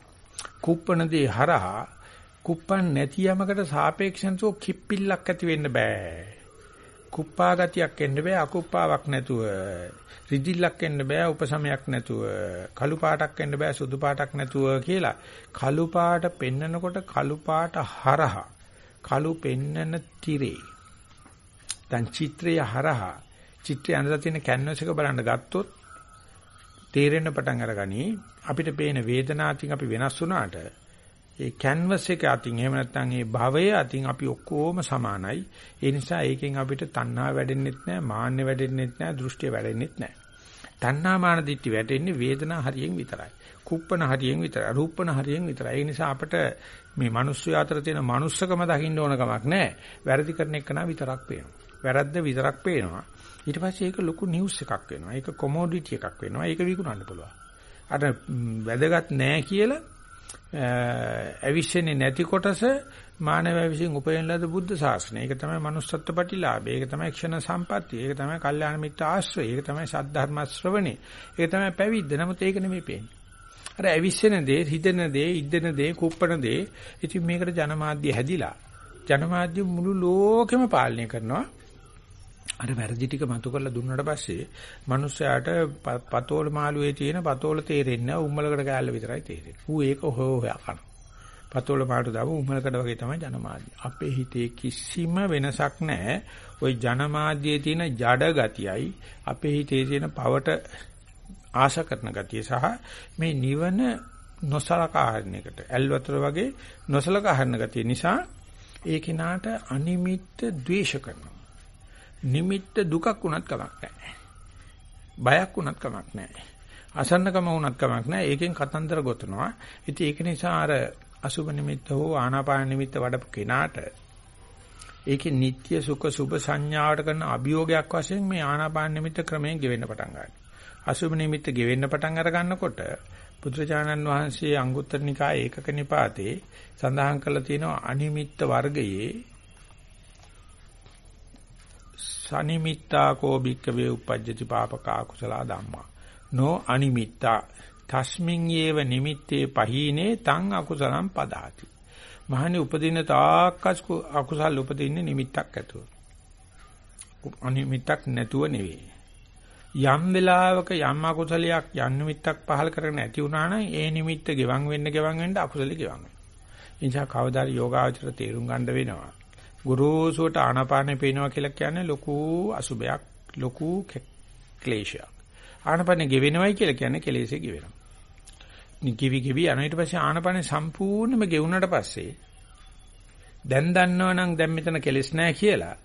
කුප්පන දේ හරහා කුප්පන් නැති යමකට සාපේක්ෂව කිප්පිල්ලක් ඇති වෙන්න බෑ. කුප්පා ගතියක් එන්න බෑ අකුප්පාවක් නැතුව. රිදිල්ලක් එන්න බෑ උපසමයක් නැතුව. කළු පාටක් එන්න බෑ සුදු පාටක් නැතුව කියලා. කළු පාට පෙන්නකොට කළු පාට හරහා කළු පෙන්නන tire දැන් චිත්‍රය හරහා චිත්‍රය අඳලා තියෙන කැන්වස් එක බලන්න ගත්තොත් තේරෙන්න පටන් අරගනි අපිට පේන වේදනාවකින් අපි වෙනස් වුණාට ඒ කැන්වස් එක අතින් එහෙම නැත්නම් ඒ භවයේ අතින් අපි ඔක්කොම සමානයි. ඒ නිසා ඒකෙන් අපිට තණ්හා වැඩෙන්නෙත් නැහැ, මාන්න වැඩෙන්නෙත් නැහැ, දෘෂ්ටිය වැඩෙන්නෙත් නැහැ. තණ්හා මාන දිට්ටි වැටෙන්නේ වේදනා හරියෙන් විතරයි. කුප්පන හරියෙන් විතරයි. රූපන හරියෙන් විතරයි. ඒ නිසා අපිට මේ මිනිස්සු අතර තියෙන manussකම දකින්න ඕන කමක් නැහැ. වැරදි කරන එක නා විතරක් පේනවා. වැරද්ද විතරක් පේනවා. ඊට පස්සේ ඒක ලොකු නිවුස් එකක් වෙනවා. ඒක කොමෝඩිටි එකක් වෙනවා. ඒක විකුණන්න පුළුවන්. අර වැදගත් නෑ කියලා අවිශ්ෙන්නේ නැති කොටස මානවය විසින් උපයන ලද බුද්ධ ශාසනය. ඒක තමයි manussත්ත්ව ප්‍රතිලාභය. ඒක තමයි ක්ෂණ සම්පත්තිය. ඒක තමයි කල්යාණ මිත්‍ර ආශ්‍රය. ඒක තමයි සද්ධර්ම ශ්‍රවණේ. ඒක තමයි පැවිද්ද. නමුත් ඒක නෙමෙයි පේන්නේ. අර අවිශ්ෙන දේ, හිතෙන දේ, ඉද්දෙන දේ, කුප්පන දේ. ඉතින් මේකට ජනමාධ්‍ය හැදිලා. ජනමාධ්‍ය මුළු ලෝකෙම පාලනය කරනවා. අර වැරදි ටික මතු කරලා දුන්නාට පස්සේ මිනිස්සයාට පතෝල මාළුවේ තියෙන පතෝල තේරෙන්නේ නැහැ උම්මලකට කෑල්ල විතරයි තේරෙන්නේ. ඌ ඒක හොය හොයා කන. පතෝල මාළු දාපු උම්මලකට වගේ තමයි ජනමාධ්‍ය. අපේ හිතේ කිසිම වෙනසක් නැහැ. ওই ජනමාධ්‍යයේ තියෙන ජඩ ගතියයි අපේ හිතේ තියෙන පවට ආශා කරන ගතිය සහ මේ නිවන නොසලකා හරින එකට ඇල්වතර වගේ නොසලකා හරින ගතිය නිසා ඒ කිනාට අනිමිත්ත ද්වේෂ කරනවා. නිමිත්ත දුකක් වුණත් කමක් නැහැ. බයක් වුණත් කමක් නැහැ. අසන්නකම වුණත් කමක් නැහැ. ඒකෙන් කතන්දර ගොතනවා. ඉතින් ඒක නිසා අර අසුබ නිමිත්ත හෝ ආනාපාන නිමිත්ත වඩපු කෙනාට ඒකේ නিত্য සුඛ සුභ සංඥාවට කරන අභියෝගයක් වශයෙන් මේ ආනාපාන නිමිත්ත ක්‍රමයෙන් ගෙවෙන්න පටන් ගන්නවා. අසුබ නිමිත්ත ගෙවෙන්න පටන් අර ගන්නකොට බුදුරජාණන් වහන්සේ අංගුත්තර නිකායේ ඒකක නිපාතේ සඳහන් කරලා තියෙනවා අනිමිත්ත වර්ගයේ සනිමිත්තා කෝ භික්කවේ uppajjati papaka kusala dhamma no animitta තස්මින් යේව නිමිත්තේ පහීනේ තං අකුසලම් පදාති. මහණි උපදින තාක් අකුසල් උපදින්නේ නිමිත්තක් ඇතුව. අනිමිත්තක් නැතුව නෙවෙයි. යම් වෙලාවක යම් අකුසලයක් යම් නිමිත්තක් පහල කරගෙන ඇති වුණා නම් ඒ නිමිත්ත ගෙවන් වෙන්න ගෙවන් වෙන්න අකුසල ගෙවන් වෙනවා. ඒ නිසා කවදාද යෝගාචර තේරුම් ගන්න වෙනවා. ගුරුසුවට ආනාපානෙ පේනවා කියලා කියන්නේ ලොකු අසුබයක් ලොකු ක්ලේශයක්. ආනාපානෙ ගෙවෙනවයි කියලා කියන්නේ කෙලෙසේ ගෙවෙනවා. නිකිවි කිවි යන ඊට පස්සේ ආනාපානෙ සම්පූර්ණයෙන්ම ගෙවුනට පස්සේ දැන් දන්නවනම් දැන් මෙතන කෙලෙස් නැහැ කියලා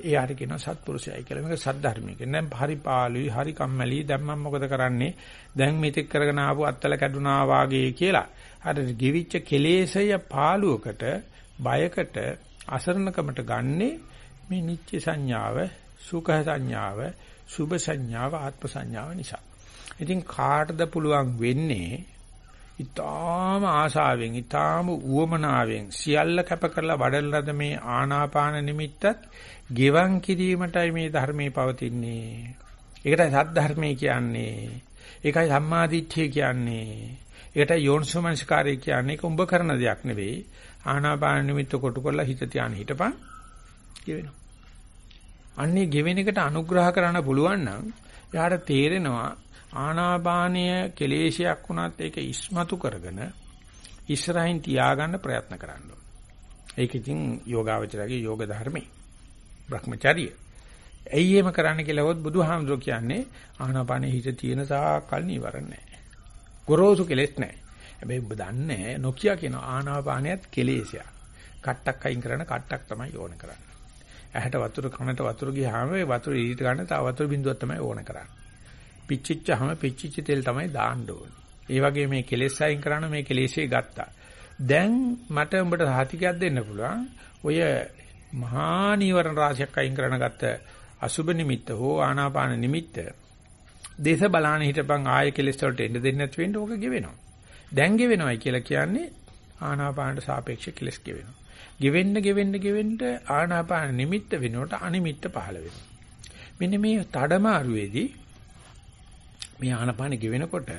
එයාට කියනවා සත්පුරුෂයයි කියලා. මේක සද්ධර්මයක. දැන් හරි පාළුයි, හරි කම්මැලි. දැන් මම මොකද කරන්නේ? දැන් මෙතෙක් කරගෙන ආපු අත්තල කැඩුනා වාගේ කියලා. අර ගිවිච්ච කෙලෙසය පාළුවකට, බයකට අසරණකමට ගන්නේ මේ නිත්‍ය සංඥාව, සුඛ සංඥාව, සුභ සංඥාව, ආත්ම සංඥාව නිසා. ඉතින් කාටද පුළුවන් වෙන්නේ ඊටාම ආශාවෙන්, ඊටාම උවමනාවෙන් සියල්ල කැප කරලා වඩලනද මේ ආනාපාන නිමිත්තත් ගෙවන් කිරීමටයි මේ ධර්මයේ පවතින්නේ. ඒකටයි සද්ධර්මයේ කියන්නේ. ඒකයි සම්මාදිට්ඨිය කියන්නේ. ඒකටයි යෝනිසෝමනස්කාරය කියන්නේ. ඒක උඹ කරන දෙයක් නෙවෙයි. ආනාපාන නිමිත්ත කොටු කරලා හිත තියාන හිටපන් ගෙවෙනවා. අන්නේ ගෙවෙන එකට අනුග්‍රහ කරන්න පුළුවන් නම් එයාට තේරෙනවා ආනාපානීය කෙලේශයක් වුණත් ඒක ඉස්මතු කරගෙන ඉස්සරහින් තියාගන්න ප්‍රයත්න කරන්න ඕන. ඒක ඉතින් යෝගාවචරයේ යෝග ධර්මයේ. Brahmacharya. ඇයි එහෙම කරන්න කියලා හොත් බුදුහාමුදුරුවෝ කියන්නේ ආනාපානයේ හිත තියෙන තාකල් නිවරණ නැහැ. ගොරෝසු කෙලෙස් නැහැ. හැබැයි ඔබ දන්නේ නොකිය කියන ආනාපානයත් කෙලෙසයක්. කට්ටක් අයින් කරන කට්ටක් තමයි ඕන කරන්නේ. ඇහැට වතුර කනට වතුර ගියාම ඒ වතුර ඊට ගන්න තව වතුර බිඳුවක් තමයි ඕන කරන්නේ. පිච්චිච්චාම පිච්චිච්ච තෙල් තමයි දාන්න ඕනේ. ඒ වගේ මේ කෙලෙස් අයින් කරන මේ කෙලෙස්ේ ගත්තා. දැන් මට උඹට සාතිකයක් දෙන්න පුළුවන්. ඔය මහා නීවරණ රාශියක් අයින් කරන ගත්ත අසුබ නිමිත්ත හෝ ආනාපාන නිමිත්ත දේශ බලාන හිටපන් ආය කෙලෙස් වලට එන්න දෙන්නේ නැති වෙන්න ඕක ගෙවෙනවා. දැන් ගෙවෙනවයි කියලා කියන්නේ ආනාපානට සාපේක්ෂ කෙලස් ගෙවෙනවා. ගෙවෙන්න ගෙවෙන්න ගෙවෙන්න ආනාපාන නිමිත්ත වෙනකොට අනිමිත්ත පහළ වෙනවා. මෙන්න මේ තඩමාරුවේදී මේ ආනාපාන ගෙවෙනකොට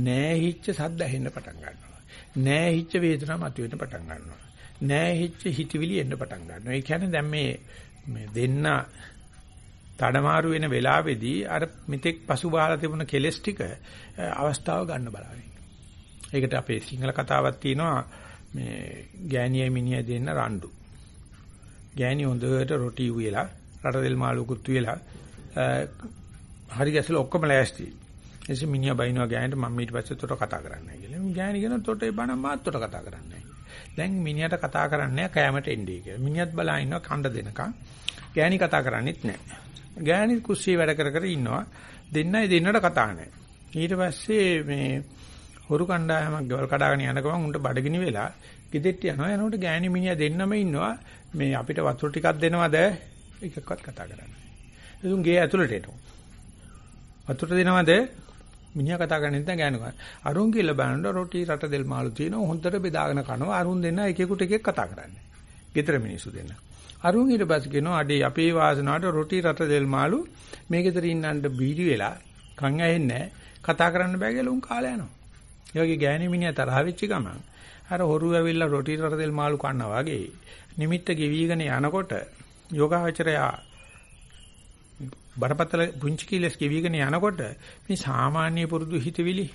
නෑහිච්ච සද්ද ඇහෙන්න පටන් ගන්නවා. නෑහිච්ච වේදනා මතුවෙන්න පටන් ගන්නවා. නෑහිච්ච හිතවිලි එන්න පටන් ගන්නවා. ඒ කියන්නේ දැන් මේ මේ දෙන්න තඩමාරු වෙන වෙලාවේදී අර මෙතෙක් පසුබාහලා තිබුණ කෙලස් ටික අවස්ථාව ගන්න බලන්නේ. ඒකට අපේ සිංහල කතාවක් තියෙනවා මේ ගෑණියයි මිනිහයි දෙන්න රණ්ඩු. ගෑණි හොඳට රොටි උයලා රටදෙල් මාළුකුත් උයලා හරි ගැසලා ඔක්කොම ලෑස්ති. එසේ මිනිහා බයිනවා ගෑණිට මම ඊට පස්සේ තොට කතා කරන්නයි කියලා. ගෑණි කියන තොට ඒ බණ මාත් තොට කතා කරන්නයි. දැන් මිනිහට කතා කරන්නේ කෑමට එන්නේ කියලා. මිනිහත් බලා ඉන්නවා කණ්ඩ දෙනකන්. ගෑණි කතා කරන්නේත් නැහැ. ගෑණි කුස්සියේ වැඩ කර කර ඉන්නවා. දෙන්නයි දෙන්නට කතා නැහැ. ඊට පස්සේ මේ හොරු කණ්ඩායමක් ගෙවල් කඩාගෙන යන ගමන් උන්ට බඩගිනි වෙලා ගෙදෙට්ට යනවා. එනකොට ගෑණි මිනිහා දෙන්නම ඉන්නවා. මේ අපිට වතුර ටිකක් දෙනවද එකක්වත් කතා කරන්නේ. එතුන් ගේ ඇතුළට එනවා. වතුර දෙනවද? මිනිහා කතා කරන්නේ නැත්නම් ගෑනුකා. අරුන් කියලා බලනකොට රොටි රට දෙල් මාළු තියෙනවා හොඳට බෙදාගෙන කනවා. අරුන් දෙන්න එකෙකුට එකෙක් කතා කරන්නේ. ගෙදර මිනිස්සු දෙන්න. අරුන් ඊට පස්සේ කියනවා අඩේ අපේ වාසනාවට රොටි රට දෙල් මාළු මේ ගෙදර ඉන්නන්න බීඩි වෙලා කන් ඇහෙන්නේ කතා කරන්න බෑ කියලා උන් කාලේ යනවා. ඒ වගේ ගෑණි මිනිහා තරහ වෙච්ච ගමන් අර හොරු ඇවිල්ලා රොටි රට දෙල් මාළු කනවා වගේ නිමිත්ත ගෙවිගෙන යනකොට යෝගාවචරයා බරපතල පුංචි කිලස් ගෙවිගෙන යනකොට මේ සාමාන්‍ය පුරුදු හිතවිලි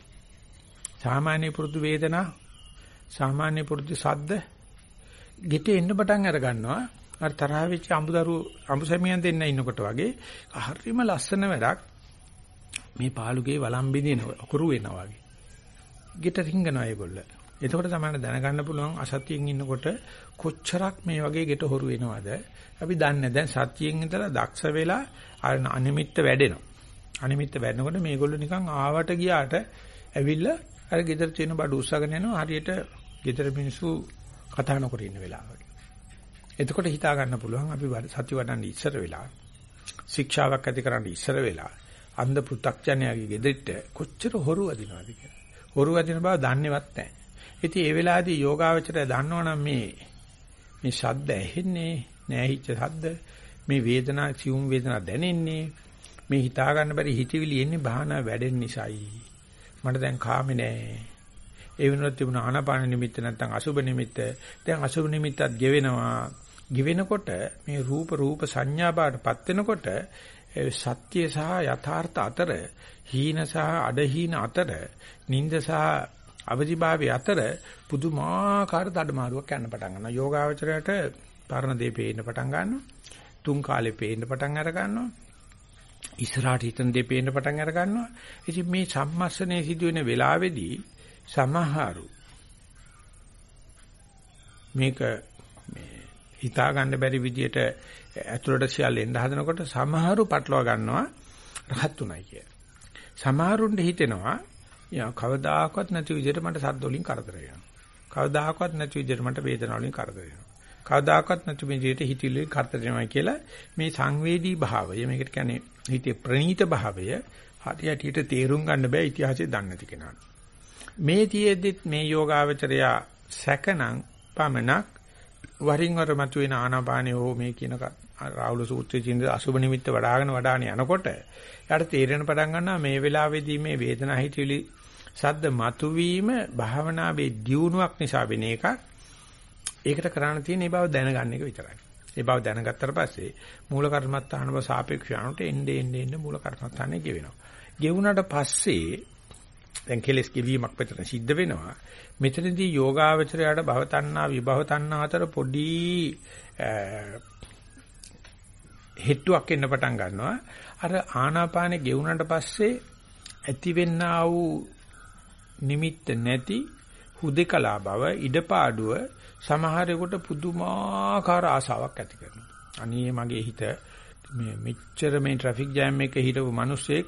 සාමාන්‍ය පුරුදු වේදනා සාමාන්‍ය පුරුදු සද්ද ගෙට එන්න පටන් අර ගන්නවා. අර තරහ වෙච්ච අඹදරු අඹසැමියන් දෙන්න ඉන්නකොට වගේ හරිම ලස්සන වැඩක් මේ පාළුගේ වළම් බින්දින අකුරු වෙනවා වගේ. ගෙට රිංගනවා ඒගොල්ල එතකොට තමයි දැනගන්න පුළුවන් අසත්‍යයෙන් ඉන්නකොට කොච්චරක් මේ වගේ ගෙට හොරු වෙනවද අපි දන්නේ දැන් සත්‍යයෙන් ඉඳලා දක්ෂ වෙලා අනිමිත්ත වැඩෙනවා. අනිමිත්ත වැඩනකොට මේගොල්ලෝ නිකන් ආවට ගියාට ඇවිල්ලා අර ගෙදර තියෙන බඩු උස්සගෙන යනවා හරියට ගෙදර මිනිස්සු කතා නොකර ඉන්න වෙලාවට. එතකොට හිතා ගන්න පුළුවන් අපි සත්‍ය වඩන්න ඉස්සර වෙලා ශික්ෂාවක් ඇති කරන්න ඉස්සර වෙලා අන්ධ පෘ탁ජනයාගේ ගෙදෙට්ට කොච්චර හොරු අදිනවද කියලා. හොරු අදින බව දන්නේවත් නැහැ. ඉතින් ඒ වෙලාවේදී යෝගාවචරය දන්නවනම් මේ මේ ශබ්ද ඇහෙන්නේ නැහිච්ච ශබ්ද මේ වේදනා සියුම් වේදනා දැනෙන්නේ මේ හිතා ගන්න බැරි හිතවිලි එන්නේ බහනා වැඩෙන නිසායි. මට දැන් කාමේ නෑ ඒ වෙනුවට තිබුණ ආනාපාන නිමිත්ත නැත්තම් අසුබ නිමිත්ත. දැන් අසුබ නිමිත්තත් ගෙවෙනවා. ගෙවෙනකොට මේ රූප රූප සංඥා බාටපත් වෙනකොට සත්‍ය සහ යථාර්ථ අතර හීන සහ අඩහීන අතර නිନ୍ଦ සහ අවදිභාවය අතර පුදුමාකාර දඩමාරුවක් යන්න පටන් ගන්නවා යෝගාවචරයට පරණ දේ පේන්න පටන් ගන්නවා තුන් කාලේ පේන්න පටන් අර ගන්නවා. ඉස්සරහට හිතන දේ පේන්න පටන් අර ගන්නවා. ඉතින් මේ සම්මස්සනේ සිදුවෙන වෙලාවේදී සමහරු මේක මේ හිතා ගන්න බැරි විදියට ඇතුළට සියල්ල එන්න හදනකොට සමහරු පටලවා ගන්නවා රහත් උනායි කිය. සමහරුන්ට හිතෙනවා යා කවදාකවත් නැති විදියට මට සද්ද වලින් කරදර වෙනවා. කවදාකවත් නැති විදියට මට වේදනාව වලින් කරදර වෙනවා. කවදාකවත් නැතු මේ විදිහට හිතිලි කර්තනයමයි කියලා මේ සංවේදී භාවය මේකට කියන්නේ හිතේ ප්‍රණීත භාවය හරියට තේරුම් ගන්න බෑ ඉතිහාසයේ දන්නේ නැති කෙනාට. මේ තියේදිත් මේ යෝගාවචරය සැකනම් පමනක් වරින් වර මතුවෙන ආනාපානිය හෝ මේ කියන රාහුල සූත්‍රයේ කියන අසුබ නිමිත්ත වඩ아가න වඩාන යනකොට යාට තේරෙන පටන් ගන්නවා මේ වෙලාවේදී මේ වේදනා හිතවිලි සද්ද මතුවීම භාවනාවේ දියුණුවක් නිසා වෙන එකක් ඒකට කරන්න තියෙන මේ බව දැනගන්න එක විතරයි. ඒ බව දැනගත්තට පස්සේ මූල කර්මත්තාන බව සාපේක්ෂවන්ට එන්නේ එන්නේ එන්නේ මූල කර්මත්තානේ ගෙවෙනවා. ගෙවුනට පස්සේ දැන් කෙලස් කිවීමක් පිටර සිද්ධ වෙනවා. මෙතනදී යෝගාවචරයට භව තණ්හා විභව තණ්හා අතර පොඩි හෙට්ටුවක් එන්න පටන් ගන්නවා. අර ආනාපානෙ ගෙවුනට පස්සේ ඇතිවෙන්නා වූ නිමිත්ත නැති හුදේකලා බව ඉඩපාඩුව සමහරෙකුට පුදුමාකාර ආසාවක් ඇති කරනවා. අනේ මගේ හිත මේ මෙච්චර මේ ට්‍රැෆික් ජෑම් එකේ හිටපු මිනිස්සෙක්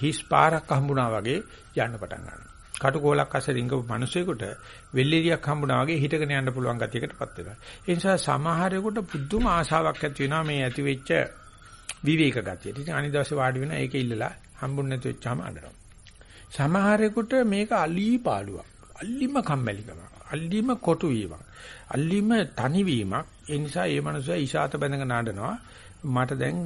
හිස් පාරක් හම්බුණා වගේ යන්න පටන් ගන්නවා. කටුකෝලක් අස්සේ රිංගපු මිනිසෙකුට වෙල්ලිරියක් හම්බුණා වගේ හිටගෙන යන්න පුළුවන් ගතියකටපත් වෙනවා. ඒ නිසා සමහරෙකුට පුදුම ආසාවක් ඇති වෙනවා මේ ඇති වෙච්ච විවේක ගතියට. ඉතින් අනිත් දවසේ වාඩි වෙනවා ඒක ඉල්ලලා හම්බුනේ නැති වෙච්චාම අඬනවා. සමහරෙකුට මේක අලී පාළුවක්. අල්ලිම කම්මැලිකමක්. අල්ලිම කොටු වීමක්. අල්ලිම තනි වීමක්. ඒ නිසා මේ මනුස්සයා ඉෂාත බැඳගෙන නාඩනවා. මට දැන්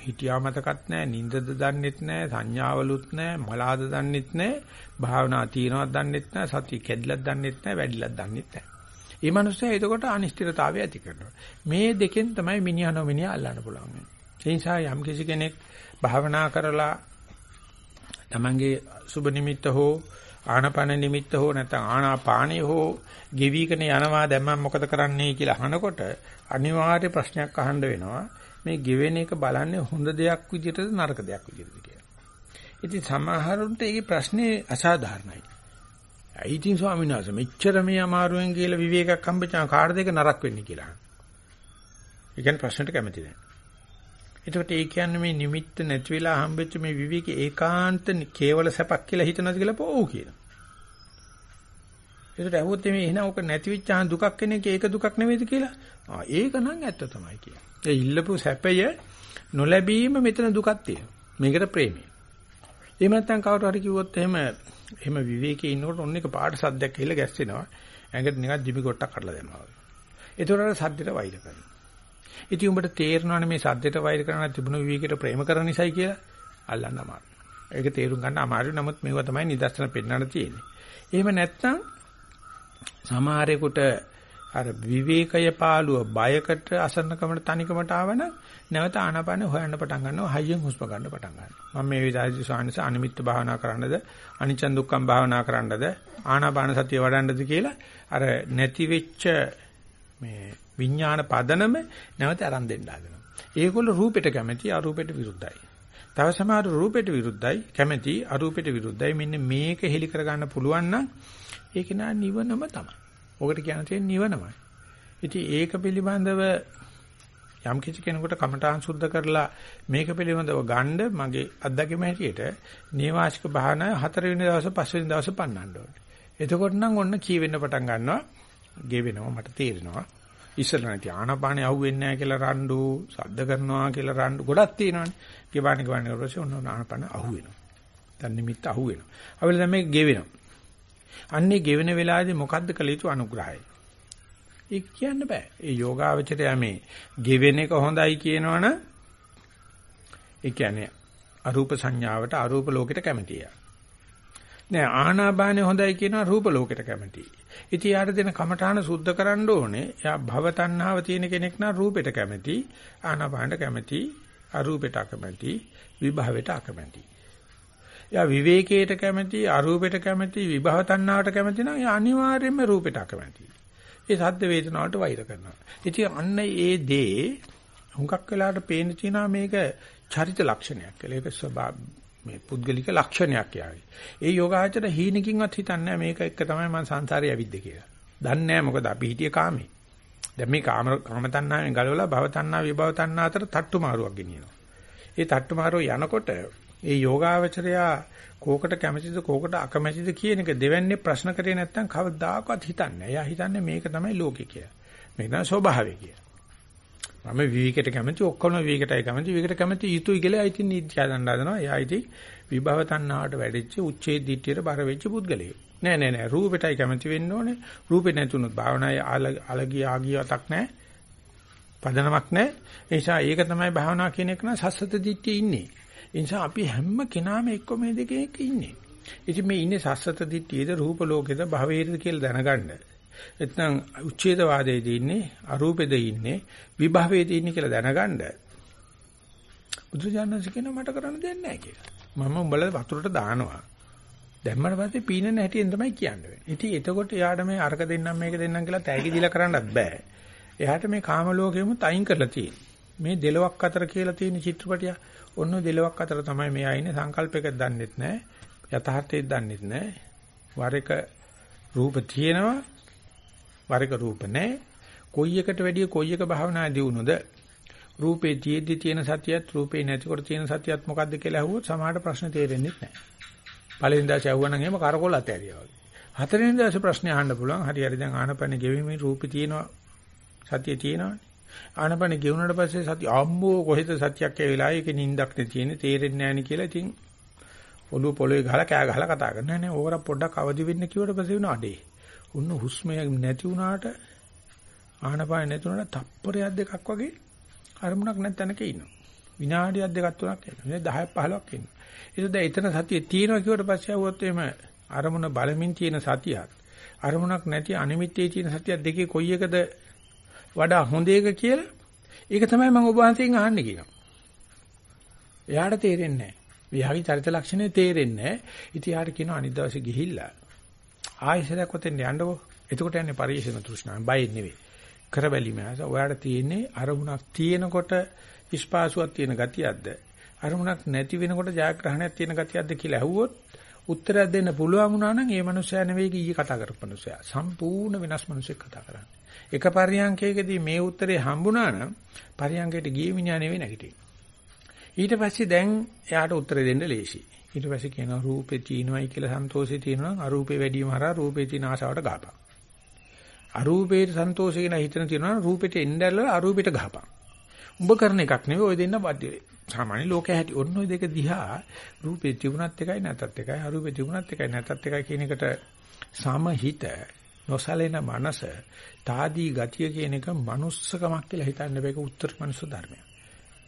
හිටියා මතකත් නැහැ, නිින්දද දන්නෙත් නැහැ, සංඥාවලුත් නැහැ, මලාද දන්නෙත් නැහැ, භාවනා තියනවත් දන්නෙත් නැහැ, සතිය කැඩිලක් දන්නෙත් නැහැ, වැඩිලක් දන්නෙත් නැහැ. මේ මනුස්සයා එතකොට අනිශ්චිතතාවය ඇති කරනවා. මේ දෙකෙන් තමයි මිනිහා නොමිනිහා අල්ලන්න පුළුවන්. ඒ නිසා යම් කිසි කෙනෙක් භාවනා කරලා තමන්ගේ සුබ නිමිත්ත හෝ ආනපන නිමිත්ත හෝ නැත්නම් ආනාපානිය හෝ ගෙවිගෙන යනවා දැන් මම මොකද කරන්නේ කියලා අහනකොට අනිවාර්ය ප්‍රශ්නයක් අහන්න වෙනවා මේ ගෙවෙන එක බලන්නේ හොඳ දෙයක් විදිහටද නරක දෙයක් විදිහටද කියලා. ඉතින් සමහරුන්ට ඒකේ ප්‍රශ්නේ අසාධාරණයි. අයිතින් ස්වාමීන් වහන්සේ මෙච්චර මේ අමාරුවෙන් කියලා විවේකයක් හම්බෙච්චා කාටද ඒක නරක වෙන්නේ කියලා. ඒ කියන්නේ ප්‍රශ්නට කැමති නැහැ. එතකොට ඒ කියන්නේ මේ නිමිත්ත නැති වෙලා හම්බෙච්ච මේ විවේක ඒකාන්ත කේවල සැපක් කියලා හිතනවාද කියලා පොව් කියනවා. ඒකට ඇහුවොත් මේ එහෙනම් ඔක නැති වෙච්චාන් දුකක් කෙනෙක් ඒක දුකක් නෙවෙයිද කියලා. ආ ඒක නම් ඇත්ත තමයි කියන්නේ. ඒ ඉල්ලපු සැපය නොලැබීම මෙතන දුකක් තියෙනවා. මේකට ප්‍රේමය. එහෙම නැත්නම් කවුරු හරි කිව්වොත් එහෙම එහෙම විවේකයේ ඉන්නකොට ඔන්න එක පාට සද්දයක් කියලා ගැස්සෙනවා. ඇඟට නිකන් දිමි කොටක් කඩලා දැම්මා වගේ. ඒතකොට අර සද්දෙට වෛර කරනවා. ඉතින් උඹට තේරෙනවනේ මේ සද්දෙට වෛර කරන තිබුණු විවේකයට ප්‍රේම කරන නිසායි කියලා අල්ලන්න අමාරුයි. ඒක තේරුම් ගන්න අමාරුයි. නමුත් මේවා තමයි නිදර්ශන පෙන්වන්න තියෙන්නේ. එහෙම නැත්නම් සමහරෙකුට අර විවේකය පාළුව බයකට අසන්නකමට තනිකමට ආවන නැවත ආනාපානෙ හොයන්න පටන් ගන්නවා හයියෙන් හුස්ම ගන්න පටන් ගන්නවා. මම මේ විදිහට සානස අනිමිත්ත භාවනා කරන්නද අනිච්ච දුක්ඛම් භාවනා කරන්නද ආනාපාන සතිය වඩන්නද කියලා අර නැති වෙච්ච මේ විඥාන පදනම නැවත අරන් දෙන්න හදනවා ඒගොල්ලෝ රූපෙට කැමති අරූපෙට විරුද්ධයි. තව සමහර රූපෙට විරුද්ධයි කැමැති අරූපෙට විරුද්ධයි. මෙන්න මේක හෙලි කරගන්න පුළුවන් නම් ඒක නා නිවනම තමයි. ඔකට කියන තියෙන නිවනමයි. ඉතින් ඒක පිළිබඳව යම් කිසි කෙනෙකුට කමඨාන් සුද්ධ කරලා මේක පිළිබඳව ගන්න මගේ අත්දැකීම හැටියට නේවාසික භාවනාව හතරවෙනි දවසේ පස්වෙනි දවසේ පන්නන්න ඕනේ. එතකොට නම් ඔන්න කීවෙන්න පටන් ගන්නවා. ගෙවෙනවා මට තේරෙනවා. ඉස්සර නැති ආනපානේ අහුවෙන්නේ නැහැ කියලා රණ්ඩු, සද්ද කරනවා කියලා රණ්ඩු ගොඩක් තියෙනවානේ. ගෙවන්නේ ගෙවන්නේ ඊපස්සේ ඔන්න ආනපාන අහුවෙනවා. දැන් නිමිත්ත අහුවෙනවා. අවල දැන් මේ ගෙවෙනවා. අන්නේ ගෙවෙන වෙලාවේදී මොකද්ද කළ යුතු අනුග්‍රහය? ඒක කියන්න බෑ. ඒ යෝගාවචරය මේ ගෙවෙන එක හොඳයි කියනවනම් ඒ කියන්නේ අරූප සංඥාවට අරූප ලෝකෙට කැමතියි. නෑ ආනාපානෙ හොඳයි කියනවා රූප ලෝකෙට කැමතියි. ඉතින් යාට දෙන කමඨාන සුද්ධ කරන්න ඕනේ. යා භව තණ්හාව තියෙන කෙනෙක් නම් රූපෙට කැමති, ආනාපානට කැමති, අරූපෙට අකමැති, විභවයට අකමැති. යා විවේකයට කැමති, අරූපෙට කැමති, විභව තණ්හාවට කැමති නම් යා අනිවාර්යයෙන්ම රූපෙට අකමැති. ඒ සද්ද වේදනාවට වෛර කරනවා. ඉතින් අන්න ඒ දේ හුඟක් වෙලාවට පේන තියෙනවා මේක චරිත ලක්ෂණයක් කියලා. ඒක ස්වභාව මේ පුද්ගලික ලක්ෂණයක් යාවි. ඒ යෝගාචර හීනකින්වත් හිතන්නේ මේක එක තමයි මම සංසාරේ ඇවිද්ද කියලා. දන්නේ නැහැ මොකද අපි හිටියේ කාමේ. දැන් මේ කාම කාම තණ්හාවෙන් ගලවලා භව තණ්හා විභව තණ්හා අතර තට්ටු මාරුවක් ගෙනියනවා. ඒ තට්ටු මාරුව යනකොට ඒ යෝගාවචරයා කෝකට කැමැතිද කෝකට අකමැතිද කියන එක දෙවන්නේ ප්‍රශ්න කරේ නැත්නම් කවදාකවත් හිතන්නේ නැහැ. එයා හිතන්නේ මේක තමයි ලෝකේ කියලා. මේක තමයි ස්වභාවය කියලා. මම විවිකයට කැමති ඔක්කොම විවිකටයි කැමති විවිකට කැමති යුතුයි කියලා ඉතින් නීත්‍ය හදන්න හදනවා. එයා ඉතින් විභව තණ්හාවට වැඩිච්ච උච්චේ දිට්ඨියට බර වෙච්ච පුද්ගලයෙක්. නෑ නෑ නෑ රූපෙටයි කැමති වෙන්න ඕනේ. රූපේ නැතුනොත් භාවනාවේ අලගිය ආගියතක් නෑ. පදනමක් නෑ. ඒ නිසා ඒක තමයි භාවනාව කියන එක නම් සස්සත දිට්ඨිය ඉන්නේ. ඒ නිසා අපි හැම කෙනාම එක්ක මේ දෙකේ එක්ක ඉන්නේ. ඉතින් මේ ඉන්නේ සස්සත දිට්ඨියද රූප ලෝකෙද භවයේද කියලා දැනගන්න. එතනම් උච්ඡේදවාදයේදී ඉන්නේ අරූපෙද ඉන්නේ විභවයේදී ඉන්නේ කියලා දැනගන්න. බුදුජානක කියන මට කරන්න දෙයක් නැහැ කියලා. මම උඹලා වතුරට දානවා. දැම්මම පස්සේ පීනන හැටියෙන් තමයි කියන්නේ. ඉතින් එතකොට යාට මේ අරක දෙන්නම් මේක දෙන්නම් කියලා තෑගි දීලා කරන්නත් බෑ. එයාට මේ කාම ලෝකෙම තයින් කරලා තියෙන්නේ. මේ දෙලොක් අතර කියලා තියෙන චිත්‍රපටිය ඔන්න දෙලොක් අතර තමයි මෙයා ඉන්නේ සංකල්පයක දන්නෙත් නැහැ. යථාර්ථයක් දන්නෙත් නැහැ. වර එක රූප තියෙනවා වර එක රූප නැහැ. කොයි එකට වැඩිය කොයි එක භාවනා දියුණුද? රූපේ තියෙද්දි තියෙන සතියත් රූපේ නැතිකොට තියෙන සතියත් මොකද්ද කියලා අහුවොත් සමහරට ප්‍රශ්න තේරෙන්නේ නැහැ. පළවෙනි දාසේ අහුවනම් එහෙම කරකොල අතෑරියා වගේ. හතරවෙනි දාසේ ප්‍රශ්නේ අහන්න පුළුවන්. හරි හරි දැන් ආනපන ගෙවීමේ රූපේ තියෙනවා සතිය තියෙනවනේ. ආනපන ගෙවුනට පස්සේ සතිය අම්මෝ කොහෙද සතියක් ඒ වෙලාවේ ඒක නිින්දක් නේ තියෙන්නේ තේරෙන්නේ නැහැ නේ කියලා ඉතින් ඔළුව පොළවේ ගහලා කෑ ගහලා කතා කරනවා නේ ඕකට පොඩ්ඩක් අවදි වෙන්න කිව්වට පස්සේ වෙන අඩේ. උන්න හුස්ම නැති වුණාට ආනපාන නැති වුණාට තප්පරයක් දෙකක් වගේ අරමුණක් නැත්නම්ක ඉන්නවා. විනාඩියක් දෙකක් තුනක් එනවා. 10ක් 15ක් එනවා. ඒක දැන් එතන සතිය තියෙනවා කිව්වට පස්සේ આવුවොත් එහෙම අරමුණ බලමින් තියෙන සතියක් අරමුණක් නැති අනිමිත්තේ තියෙන සතියක් දෙකේ කොයි එකද වඩා හොඳ එක කියලා ඒක තමයි මම ඔබ වහන්සේගෙන් අහන්නේ කියනවා. එයාට තේරෙන්නේ නැහැ. එයාගේ චරිත ලක්ෂණේ තේරෙන්නේ නැහැ. ඉතින් යාට කියනවා අනිත් දවසේ ගිහිල්ලා ආයෙසරයක් ඔතෙන් යන්නකෝ. එතකොට යන්නේ පරිශන තෘෂ්ණාවෙන් බය නෙවෙයි. කරබැලීම. ඔයාට තියෙන්නේ අරමුණක් තියෙනකොට ඉස්පාසුවක් තියෙන ගතියක්ද? අරමුණක් නැති වෙනකොට ජයග්‍රහණයක් තියෙන ගතියක්ද කියලා ඇහුවොත් උත්තරයක් දෙන්න පුළුවන් වුණා නම් ඒ මනුස්සයා නෙවෙයි ඊයේ කතා කරපු මනුස්සයා. සම්පූර්ණ වෙනස් මනුස්සෙක් කතා කරන්නේ. එක පරියන්කයකදී මේ උත්තරේ හම්බුණා නම් පරියන්කයට ගියේ මිනිහා නෙවෙයි නැගිටින්නේ. ඊට පස්සේ දැන් එයාට උත්තර දෙන්න ලේසි. ඊට පස්සේ කියනවා රූපේ තියෙනවයි කියලා සන්තෝෂේ තියෙනවා නම් අරූපේ වැඩිම හරහා රූපේ තියෙන ආශාවට ගහපන්. අරූපේට සන්තෝෂේ කියන හිතන තියෙනවා නම් රූපෙට එන්නැල්ල අරූපෙට ගහපන්. උඹ කරන එකක් නෙවෙයි ඔය දෙන්න සාමාන්‍ය ලෝකයේ හැටි ඔන්න ඔය දෙක දිහා රූපේ තිබුණත් එකයි නැතත් එකයි අරූපේ තිබුණත් එකයි නැතත් එකයි කියන එකට සමහිත නොසලෙන මනස තාදී ගතිය කියන එක manussකමක් කියලා හිතන්න බෑක උත්තර මනුස්ස ධර්මයක්.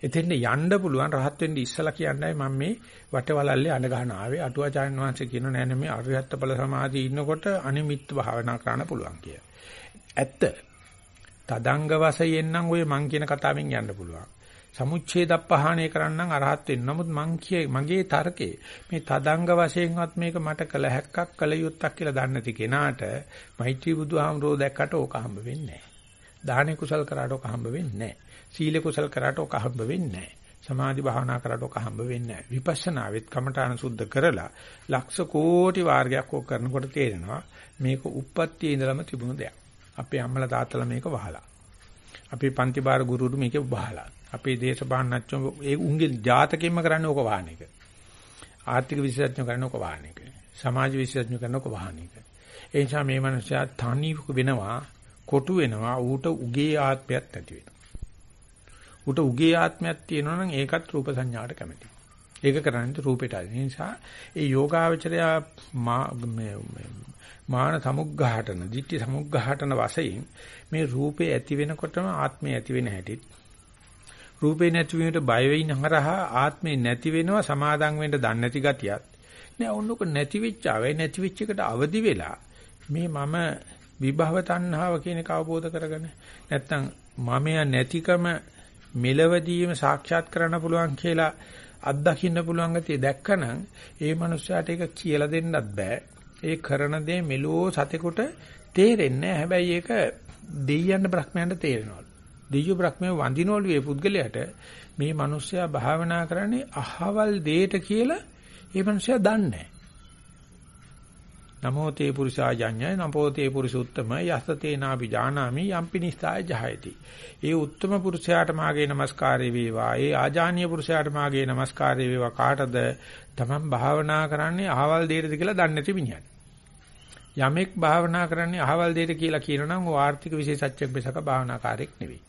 එතෙන් යන්න පුළුවන් රහත් වෙන්න ඉස්සලා කියන්නයි මම මේ වටවලල්ලේ අඬ ගන්න ආවේ අටුවාචාර්යන් වහන්සේ කියන නෑ නේ මේ අරියත්ත බල සමාධිය ඉන්නකොට අනිමිත් භාවනා කරන්න පුළුවන් කිය. ඇත්ත. තදංග වශයෙන් නම් ඔය මං කියන කතාවෙන් යන්න පුළුවන්. සමුච්ඡේදප්පහාණය කරන්නම් අරහත් වෙන්න. නමුත් මං කියේ මගේ තර්කේ මේ තදංග වශයෙන්වත් මේක මට කළ හැක්කක් කළ යුත්තක් කියලා දන්නේ නැති කෙනාට මෛත්‍රී බුදුහාමුදුරෝ දැක්කට ඕක හම්බ වෙන්නේ නැහැ. දානේ කුසල් කරාට ඕක හම්බ වෙන්නේ නැහැ. සීල කුසල් කරාට ඕක හම්බ වෙන්නේ නැහැ. සමාධි භාවනා කරාට ඕක හම්බ වෙන්නේ නැහැ. විපස්සනාවෙත් කමඨාන සුද්ධ කරලා ලක්ෂ කෝටි වාර්ගයක් ඕක කරනකොට තේරෙනවා මේක උප්පත්තියේ ඉඳලම තිබුණු දෙයක්. අපේ අම්මලා තාත්තලා මේක වහලා. අපේ පන්ති බාර ගුරුතුරු මේක වහලා. අපේ දේශපාලනඥයෝ ඒ උන්ගේ ජාතකයෙන්ම කරන්නේ ඕක වහන එක. ආර්ථික විශේෂඥයෝ කරන්නේ ඕක වහන එක. සමාජ විශේෂඥයෝ කරන්නේ ඕක වහන එක. ඒ නිසා මේ මනුස්සයා තනි වෙනවා, කොටු වෙනවා, ඌට උගේ ආත්මයක් ඇති වෙනවා. ඌට උගේ ආත්මයක් තියෙනවා නම් ඒකත් රූප සංඥාවට කැමතියි. ඒක කරන්නේ රූපෙට. ඒ නිසා ඒ යෝගාවචරය මාන සමුග්ඝාටන, ditthi සමුග්ඝාටන වශයෙන් මේ රූපේ ඇති වෙනකොටම ආත්මය ඇති වෙන හැටිත් රූපේ නැති වීමට බය වෙයින් හරහා ආත්මේ නැති වෙනවා සමාදම් වෙන්න දන්නේ නැති ගතියත්. නෑ ඔන්නක නැති වෙච්ච ආවේ නැති වෙච්ච එකට අවදි වෙලා මේ මම විභව තණ්හාව කියන එක අවබෝධ කරගන්න නැත්තම් මමයා නැතිකම මෙලවදීම සාක්ෂාත් කරන්න පුළුවන් කියලා අත්දකින්න පුළුවන් ගතිය දැක්කනම් ඒ මනුස්සයාට ඒක කියලා දෙන්නත් බෑ. ඒ කරන දේ මෙලෝ සතෙකුට තේරෙන්නේ හැබැයි ඒක දෙයයන් බ්‍රහ්මයන්ට තේරෙනවලු. දෙයියෝ බ්‍රහ්මයන් වඳිනවලු ඒ පුද්ගලයාට මේ මිනිස්සයා භාවනා කරන්නේ අහවල් දෙයට කියලා ඒ මිනිස්සයා දන්නේ නමෝ තේ පුරුෂා යඤ්ඤය නමෝ තේ පුරුෂෝත්තම යස්තේ නාපි ජානාමි යම්පි නිස්සාය ජහයති. ඒ උත්තම පුරුෂයාට මාගේ নমස්කාරය වේවා. ඒ ආජානීය පුරුෂයාට මාගේ নমස්කාරය වේවා. කාටද තමන් භාවනා කරන්නේ අහවල් දෙයටද කියලා දන්නේ නැති මිනිහට. යමෙක් භාවනා කරන්නේ අහවල් දෙයට කියලා කියනනම් ਉਹ ආර්ථික විශේෂඥයෙක් බෙසක භාවනාකාරයෙක් නෙවෙයි.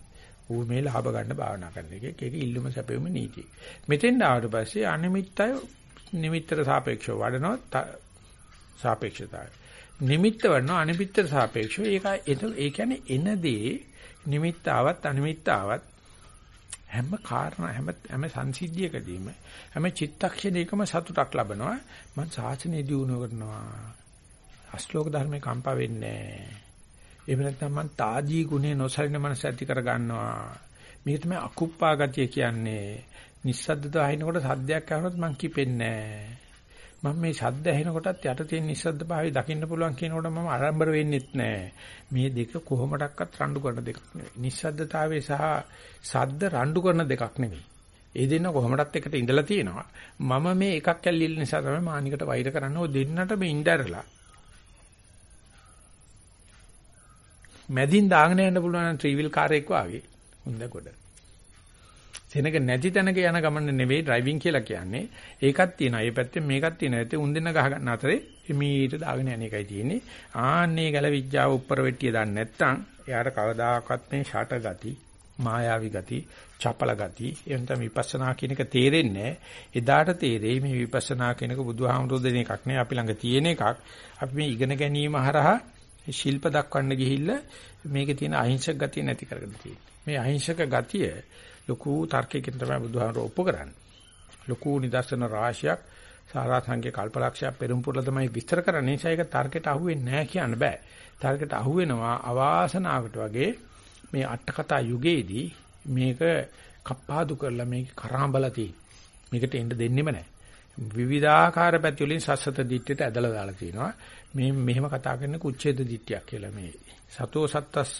ඌ මේ ලාභ ගන්න භාවනා කරන එක ඒක ඉල්ලුම සැපෙම නීතිය. මෙතෙන් ආවට පස්සේ අනිමිත්තය නිමිත්තට සාපේක්ෂව වඩනවා සාපේක්ෂතාවය. නිමිත්ත වඩනවා අනිමිත්තට සාපේක්ෂව ඒක ඒ කියන්නේ එනදී නිමිත්ත ආවත් අනිමිත්ත ආවත් හැම කාරණා හැම හැම සංසිද්ධියකදීම හැම චිත්තක්ෂණයකම සතුටක් ලබනවා මම සාසනය දියුණුව කරනවා අශ්ලෝක ධර්මේ කම්පා වෙන්නේ නැහැ එහෙම නැත්නම් මං తాජී ගුණේ නොසලින මනස ඇති කර ගන්නවා. මේක තමයි අකුප්පා ගතිය කියන්නේ. නිස්සද්දත අහිනකොට සද්දයක් අහනොත් මං කිපෙන්නේ මම මේ ශබ්ද ඇහෙනකොටත් යට තියෙන නිස්සද්ද භාවය දකින්න පුළුවන් කියනකොට මම ආරම්භර වෙන්නෙත් නැහැ. මේ දෙක කොහොමඩක්වත් රණ්ඩු කරන දෙකක් නෙවෙයි. නිස්සද්දතාවය සහ සද්ද රණ්ඩු කරන දෙකක් නෙවෙයි. ඒ දෙන්න කොහොමඩත් එකට ඉඳලා තියෙනවා. මම මේ එකක් ඇල්ලිල නිසා තමයි මානිකට වෛර කරන්නේ. ඔය දෙන්නට මේ ඉnderලා මැදින් දාගෙන යන්න පුළුවන් නම් ත්‍රිවිල් කාර් එකක් වාගේ හොඳ කොට. සෙනග නැති තැනක යන ගමන නෙවෙයි ඩ්‍රයිවිං කියලා කියන්නේ. ඒකක් තියෙනවා. ඒ පැත්තෙන් මේකක් තියෙනවා. ඒත් උන් දෙන්න ගහ ගන්න අතරේ මීට දාගෙන යන එකයි තියෙන්නේ. ආන්නේ ගැල විඥාව උඩර වෙට්ටිය දාන්න නැත්නම් එයාට කවදාකවත් මේ ෂට ගති, මායාවි ගති, චපල ගති, එහෙනම් තමයි විපස්සනා කියන එක තේරෙන්නේ. එදාට තේරෙයි මේ විපස්සනා කියන එක බුදුහාමුදුරු දෙන එකක් නේ. අපි ළඟ තියෙන එකක්. අපි මේ ඉගෙන ගැනීම හරහා ශිල්ප දක්වන්න ගිහිල්ලා මේකේ තියෙන අහිංසක ගතිය නැති කරගෙන තියෙනවා. මේ අහිංසක ගතිය ලොකු තර්කයකින් තමයි බුදුහාමර ඔප්පු කරන්නේ. ලොකු නිදර්ශන රාශියක් සාරා සංඛ්‍ය කල්පලක්ෂයක් පෙරම්පුරලා තමයි විස්තර කරන්නේ. නිසා ඒක තර්කයට අහුවෙන්නේ නැහැ කියන්න බෑ. තර්කයට අහුවෙනවා අවාසනාවකට වගේ මේ අටකතා යුගයේදී මේක කප්පාදු කරලා මේක කරාඹලා තියෙන. මේකට එන්න දෙන්නෙම නැහැ. විවිධාකාර පැති වලින් සස්සත දිට්ඨියට ඇදලා දාලා තිනවා. මේ මෙහෙම කතා කරන කුච්ඡේද දිට්ඨියක් කියලා මේ. සතෝ සත්තස්ස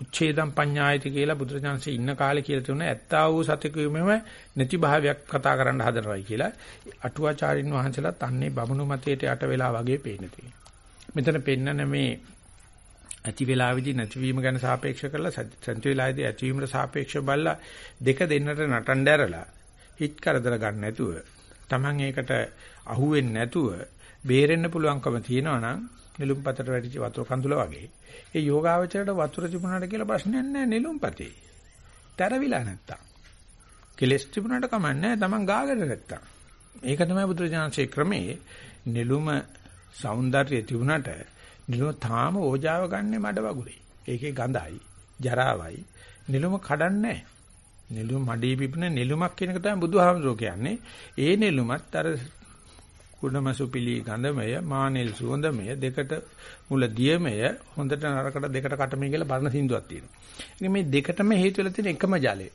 උච්ඡේදම් පඤ්ඤායති කියලා බුදුරජාන්සේ ඉන්න කාලේ කියලා තුන ඇත්තා වූ සතිකුමෙම නැති භාවයක් කතා කරන්න හදනවයි කියලා අටුවාචාරින් වහන්සේලාත් අන්නේ බමුණු මතයට යට වෙලා වගේ පේන තියෙනවා. මෙතන පෙන්නන මේ ඇති වෙලාවේදී නැතිවීම ගැන සාපේක්ෂ කරලා සත්‍ය වෙලාවේදී ඇතිවීමට සාපේක්ෂව බලලා දෙක දෙන්නට නටන්න ඇරලා හිත කරදර ගන්න නැතුව Taman ඒකට අහුවෙන්නේ නැතුව බේරෙන්න පුළුවන්කම තියෙනවා නම් නිලුම්පතට වැටිච්ච වතුර කඳුල වගේ. ඒ යෝගාවචරයට වතුර තිබුණාට කියලා ප්‍රශ්නයක් නැහැ නිලුම්පතේ. තරවිලා නැත්තම්. කෙලස් තිබුණාට කමන්නේ තමන් ගාගෙන නැත්තම්. ඒක තමයි බුදුරජාණන්සේ ක්‍රමේ නිලුම సౌందර්යය තිබුණාට නිලුම තාම ඕජාව ගන්නෙ මඩ වගුරේ. ඒකේ ගඳයි, ජරාවයි. නිලුම කඩන්නේ නිලුම මඩේ පිපෙන නිලුමක් කියන එක තමයි බුදුහාමුදුරුවෝ කියන්නේ. ඒ නිලුමත් අර කුඩමසුපිලි ගඳමය, මානෙල් සුවඳමය, දෙකට මුල දියමය, හොඳට නරකට දෙකට කටමයි කියලා බර්ණ සින්දුවක් තියෙනවා. ඉතින් මේ දෙකටම හේතු වෙලා තියෙන එකම ජලය.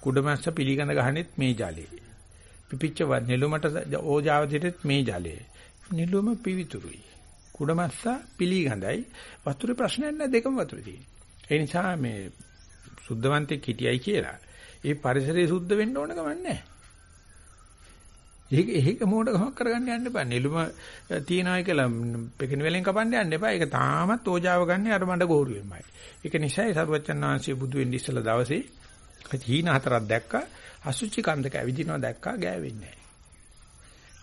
කුඩමස්ස පිළිගඳ ගහනෙත් මේ ජලය. පිපිච්ච නිලුමට ඕජාව දෙටෙත් මේ ජලය. නිලුම පිවිතුරුයි. කුඩමස්ස පිළිගඳයි. වතුරේ ප්‍රශ්නයක් නැහැ දෙකම වතුරේ තියෙන. ඒ නිසා මේ සුද්ධවන්තෙක් හිටියයි කියලා ඒ පරිසරය සුද්ධ වෙන්න ඕන ගමන් නැහැ. ඒක ඒක මොඩකමක් කරගන්න යන්න එපා. නිලුම තියනයි කියලා පෙකින වෙලෙන් කපන්න යන්න එපා. ඒක තාමත් ඕජාව ගන්න අර මඩ ගෝරුවෙන්මයි. ඒක නිසායි සරුවච්චන් වහන්සේ බුදු වෙන්න ඉස්සලා දවසේ හීන හතරක් දැක්කා. අසුචි කන්දක ඇවිදිනවා දැක්කා ගෑවෙන්නේ නැහැ.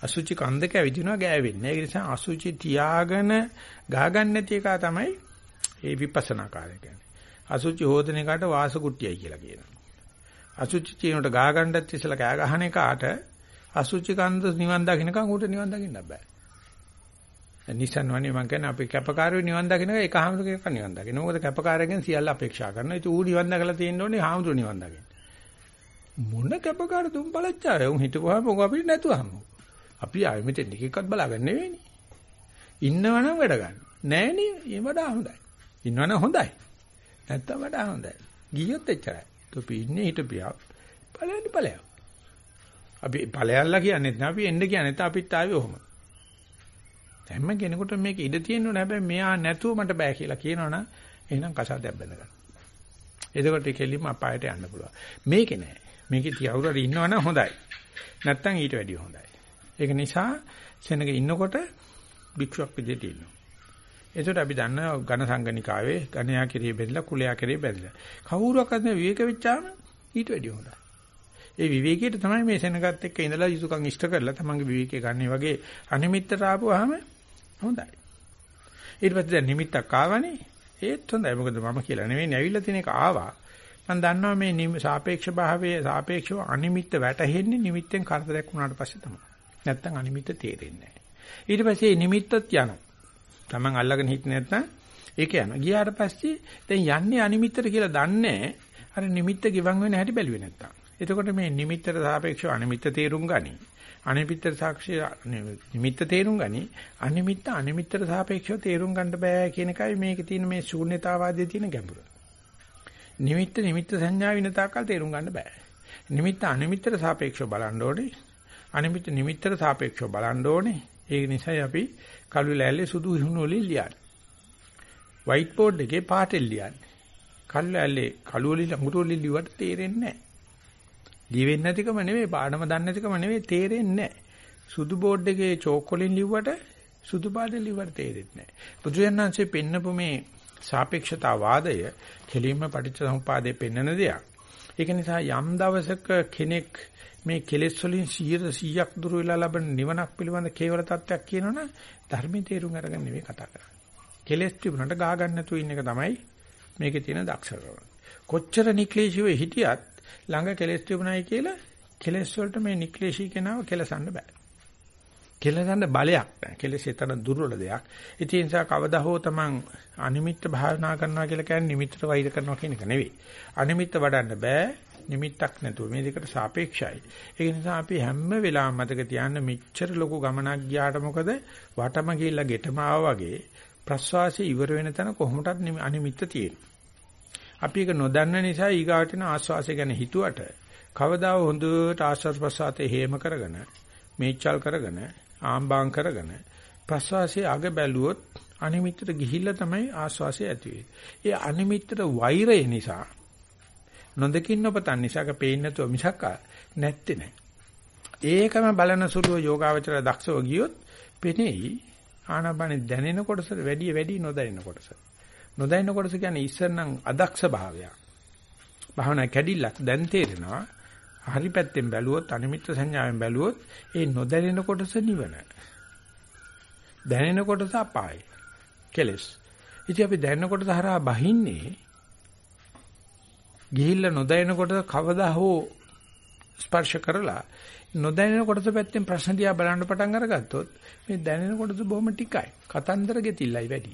අසුචි කන්දක ඇවිදිනවා ගෑවෙන්නේ නැහැ. ඒ නිසා අසුචි තියාගෙන ගාගන්න නැති එක තමයි ඒ විපස්සනා කාර්ය කියන්නේ. අසුචි හොදන එකට වාස කුට්ටියයි කියලා කියනවා. අසුචි චීනට ගා ගන්නත් ඉස්සලා කෑ ගහන එකට අසුචි කන්ද නිවන් දකින්නකම් ඌට නිවන් දකින්න බෑ. නිසන් වනේ මම කියන්නේ අපි කැපකාරයෝ නිවන් දකින්න එක හාමුදුරුවෝ එක නිවන් දකින්න. මොකද කැපකාරයෙන් සියල්ල අපේක්ෂා කරනවා. ඒක ඌ නිවන් දකලා තියෙන්න ඕනේ හාමුදුරුවෝ නිවන් දකින්න. මොන කැපකාර තුන් බලච්චාය. උන් හිටපුවාම මොකක් අපිට නැතුවම. අපි ආයෙ මෙතෙන් එකෙක්වත් බලාගන්න නෙවෙයිනේ. ඉන්නවනම් වැඩ ගන්න. නෑනේ ඒ වඩා හොඳයි. ඉන්නවනම් හොඳයි. නැත්තම් වඩා හොඳයි. ගියොත් එච්චරයි. තොපි ඉන්නේ හිටපියා. ඵලයන් ඵලයක්. අපි ඵලයල්ලා කියන්නේ නැහැ අපි එන්න කියන්නේ නැත්නම් අපිත් ආවේ ඔහොම. හැම කෙනෙකුට මේක ඉඩ තියෙන්න ඕනේ හැබැයි මෙයා නැතුව මට බෑ කියලා කියනවනම් එහෙනම් කසාදයක් බැඳ ගන්න. එතකොට කෙලින්ම අපායට යන්න පුළුවන්. මේකේ නෑ. මේකේ තියවුරට ඉන්නවනම් හොඳයි. නැත්තම් ඊට වැඩිය හොඳයි. ඒක නිසා සෙනග ඉන්නකොට භික්ෂුවක් විදිහට ඉන්නවා. එතකොට අපි දන්නවා ඝන සංගණිකාවේ ඝනයා කෙරේ බෙදලා කුලයා කෙරේ බෙදලා. කවුරුවක්වත් විවේක වෙච්චාම ඊට වැඩිය හොඳයි. ඒ විවේකයට තමයි මේ සෙනගත් එක්ක ඉඳලා යුතුයකම් ඉෂ්ට කරලා තමන්ගේ විවේකේ ගන්න වගේ අනිමිත්තට ආපුවාම හොඳයි. ඊට පස්සේ දැන් නිමිත්තක් ආවනේ ඒත් හොඳයි. මොකද මම කියලා නෙවෙයි ඇවිල්ලා තියෙන එක ආවා. මම දන්නවා මේ සාපේක්ෂ භාවයේ සාපේක්ෂව අනිමිත්ත වැටහෙන්නේ නිමිත්තෙන් කරදරයක් වුණාට පස්සේ තමයි. නැත්තම් අනිමිත්ත තේරෙන්නේ නැහැ. ඊට පස්සේ නිමිත්තත් යනවා. Taman අල්ලගෙන හිටියේ නැත්නම් ඒක යනවා. ගියාට පස්සේ දැන් යන්නේ අනිමිත්තට කියලා දන්නේ අර නිමිත්ත ගිවන් වෙන හැටි බැලුවේ නැත්තම්. එතකොට මේ නිමිත්තට සාපේක්ෂව අනිමිත්ත තේරුම් ගනි. අනිමිත්තට සාක්ෂි නිමිත්ත තේරුම් ගනි. අනිමිත්ත අනිමිත්තට සාපේක්ෂව තේරුම් ගන්න බෑ කියන එකයි මේකේ තියෙන මේ ශූන්‍යතාවාදයේ තියෙන ගැඹුර. නිමිත්ත නිමිත්ත සංඥා වින තාක්කල් තේරුම් ගන්න බෑ. නිමිත්ත අනිමිත්තට සාපේක්ෂව බලන්න ඕනේ. අනිමිත්ත නිමිත්තට සාපේක්ෂව බලන්න ඕනේ. ඒ නිසායි අපි කළු ලෑල්ලේ සුදු හිණු වලින් ලියන්නේ. white board එකේ පාටෙන් ලියන්නේ. කළු ලෑල්ලේ කළු වලින් අඟුරු වලින් ලිව්වට තේරෙන්නේ නැහැ. ලිවෙන්නේ නැතිකම නෙවෙයි පාඩම දන්නේ නැතිකම නෙවෙයි තේරෙන්නේ නැහැ. සුදු බෝඩ් එකේ චෝක් වලින් ලිව්වට සුදු පාටෙන් ලිව්වට තේරෙන්නේ නැහැ. බුදුරජාණන්සේ පෙන්නපු මේ සාපේක්ෂතා වාදය කෙලින්ම පටිච්චසමුපාදයේ පෙන්වන දෙයක්. ඒක නිසා යම් දවසක කෙනෙක් මේ කෙලෙස් වලින් 100ක් දුර වෙලා ලබන නිවනක් පිළිබඳ කේවල තත්ත්වයක් කියනවනම් ධර්මයේ තේරුම් අරගෙන නෙවෙයි කතා කරන්නේ. කෙලෙස් තිබුණාට ගා ගන්න නැතුව ඉන්න එක තමයි මේකේ තියෙන දක්ෂකම. කොච්චර නික්ලේශීව හිටියත් ළඟ කෙලෙස් තිබුණයි කියලා කෙලෙස් වලට මේ නික්ලේශී කෙනාව කෙලසන්න බෑ. කෙලසන්න බලයක් නැහැ. කෙලෙස් ඒතර දුර්වල දෙයක්. ඒ නිසා කවදා හෝ තමන් අනිමිත්ත භාවනා කරනවා කියලා කියන්නේ නිමිත්තට වෛර කරනවා කියන එක නෙවෙයි. අනිමිත්ත වඩන්න බෑ. නිමිත්තක් නැතුව මේ දෙකට සාපේක්ෂයි. ඒක නිසා අපි හැම වෙලාවෙම මතක තියාගන්න මෙච්චර ලොකු ගමනක් ගියාට මොකද වටම ගිහිල්ලා ගෙටම වගේ ප්‍රස්වාසය ඉවර වෙන තැන කොහොමදත් අනිමිත්ත තියෙනවා. අපි ඒක නොදන්න නිසා ඊගාටින ආස්වාසය ගැන හිතුවට කවදා හොඳට ආස්වාස් ප්‍රසආතේ හේම කරගෙන මේචල් කරගෙන ආම්බාම් කරගෙන ප්‍රස්වාසයේ අග බැලුවොත් අනිමිත්තට ගිහිල්ලා තමයි ආස්වාසය ඇති ඒ අනිමිත්තට වෛරය නිසා නොදකින්න පතන් නිසාක පේන්නේ නැතුව මිසක් නැත්තේ නෑ. ඒකම බලන සුළුව යෝගාවචර දක්ෂව ගියොත් පෙනෙයි ආනාපානෙ දැනෙන කොටස වැඩි වැඩි නොදැනෙන කොටස. නොදැනෙන කොටස කියන්නේ ඉස්සරනම් අදක්ෂ භාවයක්. භාවනා කැඩිල්ලක් දැන් තේරෙනවා. හරි පැත්තෙන් බැලුවොත් අනිමිත්ත සංඥාවෙන් බැලුවොත් ඒ නොදැනෙන කොටස නිවන. දැනෙන කොටස අපාය. කෙලස්. ඉතින් අපි දැනෙන කොටස හරහා බහින්නේ ගිහිල්ලා නොදැනෙනකොට කවදා හෝ ස්පර්ශ කරලා නොදැනෙන කොටස පැත්තෙන් ප්‍රශ්න දිහා බලන්න පටන් අරගත්තොත් මේ දැනෙන කොටස බොහොම ටිකයි. කතන්දර ගෙතිල්ලයි වැඩි.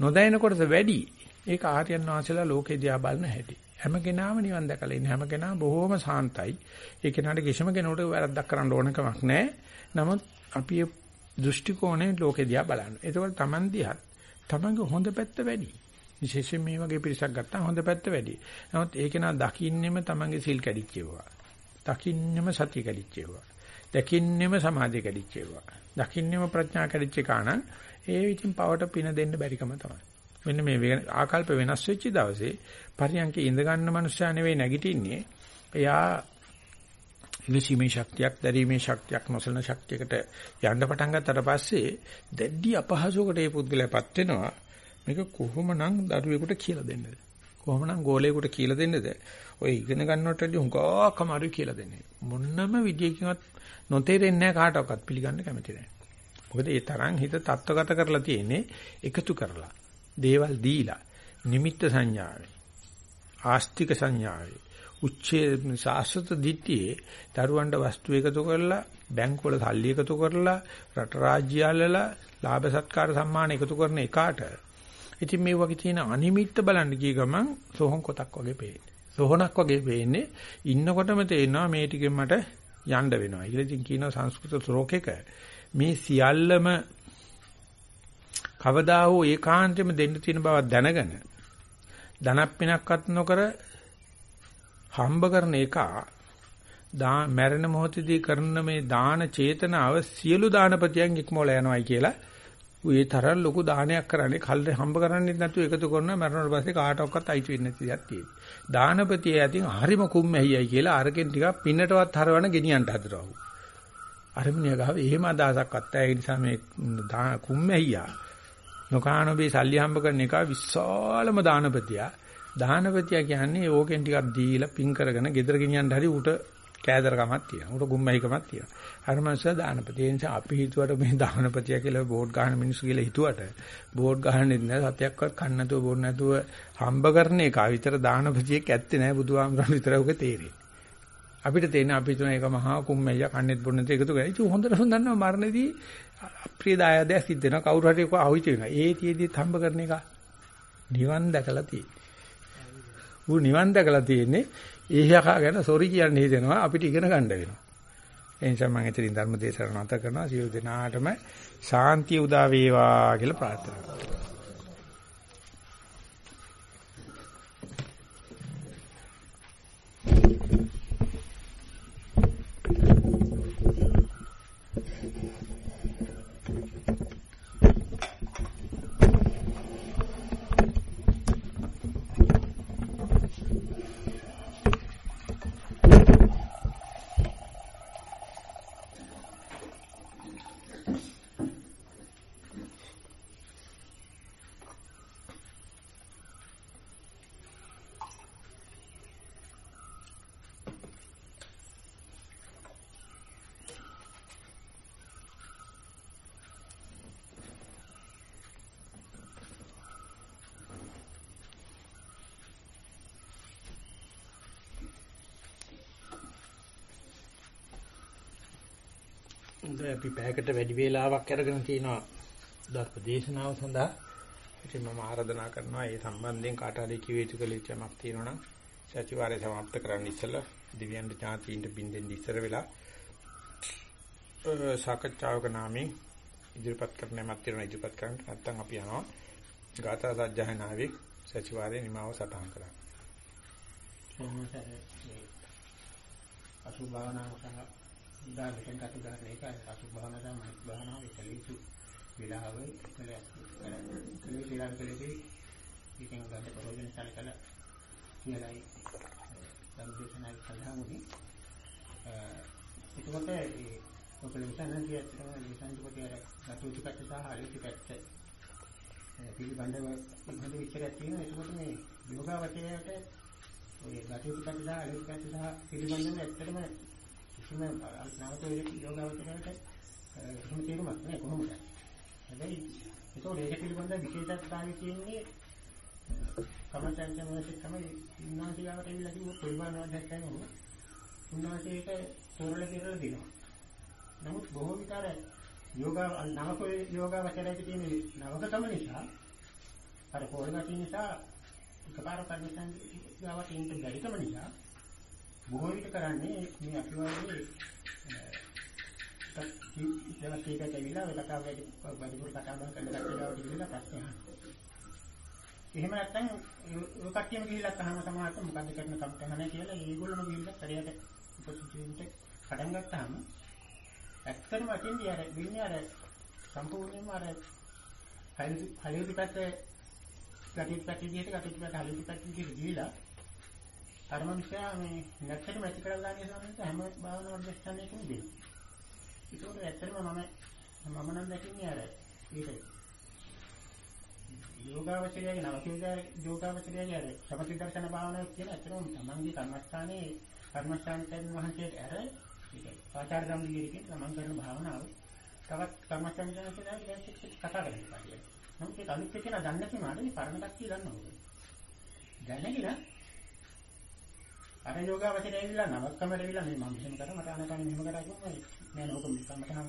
නොදැනෙන කොටස වැඩි. ඒක ආර්යයන් වහන්සේලා ලෝකේ දිහා බලන හැටි. හැම කෙනාම නිවන් දැකලා ඉන්නේ. හැම කෙනාම බොහොම සාන්තයි. ඒ කෙනාට කිසිම කෙනෙකුට වැරද්දක් කරන්න ඕන කමක් නැහැ. නමුත් අපි දෘෂ්ටි කෝණේ ලෝකේ දිහා බලන්න. ඒකවල Taman දිහා Tamanගේ හොඳ පැත්ත වැඩි. විශේෂයෙන් මේ වගේ පිරිසක් ගත්තා හොඳ පැත්ත වැඩි. නමුත් ඒක නා දකින්නෙම Tamanගේ සිල් කැඩිච්චේවා. දකින්නෙම සතිය කැඩිච්චේවා. දකින්නෙම සමාධිය කැඩිච්චේවා. දකින්නෙම ප්‍රඥා කැඩිච්ච කාණන් ඒ විදිහින් පවට පින දෙන්න බැරිකම තමයි. මෙන්න මේ ආකල්ප වෙනස් වෙච්ච දවසේ පරියන්කේ ඉඳ ගන්න මනුස්සයා නෙවෙයි නැගිටින්නේ. එයා විසීමේ ශක්තියක්, දැරීමේ ශක්තියක්, නොසලන ශක්තියකට යන්න පටන් ගත්තට පස්සේ දැඩි අපහසුයකට ඒ පුද්ගලයාපත් වෙනවා. මේක කොහොමනම් දරුවෙකුට කියලා දෙන්නද? කොහොමනම් ගෝලයෙකුට කියලා දෙන්නද? ඔය ඉගෙන ගන්නවට වඩා හුඟක් අමාරුයි කියලා දෙන්නේ. මොන්නම විදියකින්වත් නොතේරෙන්නේ නැහැ කාටවත් පිළිගන්න කැමති නැහැ. මොකද ඒ තරම් හිත තත්ත්වගත කරලා තියෙන්නේ එකතු කරලා. දේවල් දීලා නිමිත්ත සංඥාවේ ආස්තික සංඥාවේ උච්චේ සාස්වත දිට්ඨියේ දරුවන්ට වස්තු එකතු කරලා බැංකුවල සල්ලි එකතු කරලා රට රාජ්‍යවල ලාභ සත්කාර සම්මාන එකතු කරන එකාට ඉතින් මේ වගේ තියෙන අනිමිත්ත බලන්න ගිය ගමන් සෝහන් කොටක් වගේ පේන්නේ. සෝහනක් වගේ පේන්නේ ඉන්නකොටම තේරෙනවා මේ ටිකෙන් මට යන්න වෙනවා. කියලා ඉතින් කියනවා සංස්කෘත ශ්ලෝකයක මේ සියල්ලම කවදා හෝ ඒකාන්තයෙන්ම දෙන්න තියෙන බව දැනගෙන ධනක් පිනක්වත් නොකර හම්බ කරන එක දා මරණ මොහොතදී කරන මේ දාන චේතනාව සියලු දානපතියන් ඉක්මවල යනවායි කියලා ඒ තරම් ලොකු දානයක් කරන්නේ කල්ද හම්බ කරන්නේ නැතුව එකතු කරනවා මරණයට පස්සේ කාටවත් අයිති වෙන්නේ නැති දෙයක් තියෙනවා. දානපතිය ඇතින් හරිම කුම්මැහියයි කියලා අරකින් ටිකක් පින්නටවත් හරවන ගෙනියන්න හදනවා. අරමිනිය ගාව එහෙම අදහසක් අත්තා ඒ නිසා මේ කුම්මැහියා නොකානෝබේ සල්ලි හම්බ කරන එක විශාලම දානපතියා. දානපතියා කියන්නේ ඕකෙන් ටිකක් දීලා පින් කරගෙන ගෙදර ගෙනියන්න හරි උට කෑදරකමක් තියෙනවා. උට ගුම්මැහිකමක් තියෙනවා. අර මනුස්සයා දානපති. ඒ නිසා අපි හිතුවට මේ දානපතිය කියලා බෝඩ් ගහන මිනිස්සු කියලා හිතුවට බෝඩ් ගහන්නේ නැහැ සත්‍යයක්වත් කන්න නැතුව බෝඩ් නැතුව හම්බ කරන එක විතර දානපතියෙක් ඇත්තේ නැහැ බුදුහාමරන් විතර උක තේරෙන්නේ. අපිට තේරෙන අපි තුන එක මහා කුම්මැයියා කන්නේත් බොන්නේත් එකතු කරලා ඉතින් හොඳටම දන්නවා මරණදී අප්‍රිය දායදයක් සිද්ධ වෙනවා කවුරු හරි කව අහුවිච වෙනවා. ඒ තියේදී හම්බ කරන එක නිවන් දැකලා තියෙන්නේ. ඌ නිවන් දැකලා තියෙන්නේ ඒහක ගැන සොරි කියන්න හිතෙනවා අපිට ඉගෙන ගන්න වෙනවා. ඒ නිසා මම එතනින් ධර්ම දේශනාව නැත කරනවා සියලු දෙනාටම ශාන්තිය උදා වේවා කියලා ප්‍රාර්ථනා කරනවා. අපි පැයකට වැඩි වේලාවක් අරගෙන තිනවා ධර්ම දේශනාව සඳහා. ඉතින් මම ආරාධනා කරනවා ඒ සම්බන්ධයෙන් කාට හරි කිව යුතු කලෙච්චක් තියෙනවා නම් සතිವಾರේ සමාප්ත කරන්න ඉස්සෙල්ලා දිව්‍යන් ඥාතියින්ට බින්දෙන් ඉස්සර වෙලා සාකච්ඡාවක නාමයෙන් ඉදිරිපත් කරන යමක් තියෙනවා ඉදිරිපත් කරන්න නැත්නම් අපි යනවා ගාථා සජ්ජහනාවේ සතිವಾರේ නිමාව සටහන් කරන්න. අසුභාවනාව සඳහා උදාහරණයක් කතා කරන එක අසු භාවනාව. මනික භාවනාව එකලිසු විලාව කලේ කලේ විලාව කලේ ඉතින් ගන්න ප්‍රයෝජන සැලකල කියලායි සම්දේශනායි සඳහන් වුණේ එතකොට ඒ ඔකලෙ ඉස්සන් කියත්තම ඉස්සන් කොට අර ගතු ටිකත් සහ හරි ටිකත් පිළිබඳව ඉහළ විචාරයක් තියෙනවා. එතකොට මේ යෝගාවචරයට ඔය ගතු ටිකත් සහ හරි ටිකත් සහ පිළිබඳව ඇත්තටම කිසිම නැවත යෝගාවචරයට එහෙම තේරුමක් නැහැ කොහොමද? හැබැයි ඒක ඒක පිළිබඳ විශේෂත්වය තියෙන්නේ කමචන් තමයි තමයි උන්වහන්සේලාට ඇවිල්ලා කිව්ව පරිමාණ වදයන් උන උන්වහන්සේට තොරල කියලා දෙනවා. නමුත් බොහෝ විතර යෝගා නවක යෝගාවචරයේ තියෙන නවකතම නිසා අර පොළගතිය නිසා එකපාරක් අනිසන් ගාවට ඉන්න බැරිකම නිසා බොහෝ විට කරන්නේ මේ අපි වගේ ඉතල කීකට ඇවිල්ලා ඔය කතාව වැඩිපුර කතා බහ කරන කට්ටියවට ගිහිල්ලා ප්‍රශ්න අහනවා. එහෙම නැත්නම් ඔය කට්ටියම ගිහිල්ලා අහම සමහරට මොකද්ද කරන කම්කහන කියලා ඒගොල්ලෝම ගිහිල්ලා හරියට උපසිතියට පටන් ගත්තාම ඇත්තටම අතින්දී අර වෙන්නේ අර සම්පූර්ණයෙන්ම අර හලියුදි පැත්තේ ගටිත් පැත්තේ විදිහට ගටිත් පැත්ත හලියුදි පැත්තේ විදිහට ගිහිලා අර මනුස්සයා මේ නැත්තට මැටි කරලා ගන්න සමහරවිට හැම භාවනාවක් දැක්කම එකම දෙනවා. ඒකෝට ඇත්තටම මම මම නම් දැකින්නේ අර ඒක යෝගාවචරයේ නවකේදාර යෝගාවචරයේ අර සමථ දර්ශන භාවනාවක් කියන ඇත්තටම තමන්ගේ කර්මස්ථානයේ කර්මස්ථානයෙන් වහන්සේට අර ආචාර ධම්ම දිගේකින් තමන් කරන භාවනාව තවත් කර්මස්ථාන කරන කෙනාට දැන් කතා කරන්න පාඩිය. නමුත් ඒක අනිත් කෙනා දන්නේ නැති වුණාට මේ පරණ කට්ටිය දන්නවා. දැනගෙන අර යෝගාවචරය ඇවිල්ලා නවක්කමට ඇවිල්ලා මේ මම මෙහෙම කරා මට අනකම මෙහෙම කරා කිව්වම නෑ නෝක මේ සම්මතහම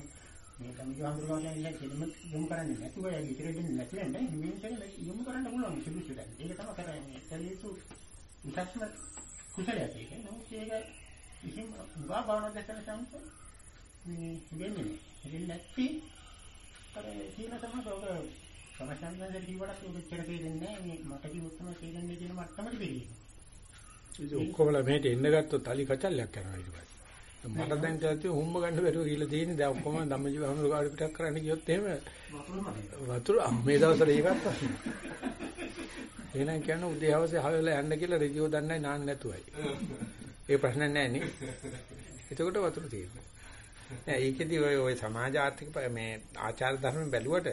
මේ සම්ජෝ හඳුරනවා කියන්නේ කෙලිම යොමු කරන්නේ නැතුව යයි ඉතිරි දෙන්නේ නැති වෙන්නේ හිමින්සෙන් යොමු කරන්න පුළුවන් සුදුසු දැන්. ඒක තමයි කරන්නේ. කලියුතු විශේෂම කුසලයක් ඒක. නමුත් ඒක ඉතින් උගා භාවනා දැක්කම සම්ප මේ දෙන්නේ දෙන්නේ නැති අර කියන තමයි ඔක සමසන්දෙන් කිව්වට ඔක ඉච්චර දෙන්නේ මේ මට කිව්වොත් තමයි තේරෙන්නේ කියන මට්ටමට දෙන්නේ. ඉතින් ඔක්කොමලා මෙහෙට එන්න ගත්තොත් අලි කචල්ලයක් කරනවා ඊට පස්සේ. මට දැන් තාත්තේ හුම්ම ගන්න බැරුව ගිහලා තියෙන්නේ දැන් ඔක්කොම ධම්මජීව හමුරු කාඩ පිටක් කරන්න ගියොත් එහෙම වතුර මේ දවස්වල ඒකත් එහෙනම් කියන්නේ උදේ හවසේ හවලා යන්න කියලා රෙදියෝ දන්නේ නාන්න නැතුවයි. ඒ ප්‍රශ්න නැහැ නේ. එතකොට වතුර තියෙනවා. නෑ ඒකෙදි ඔය ඔය සමාජ ආර්ථික මේ ආචාර ධර්ම බැලුවට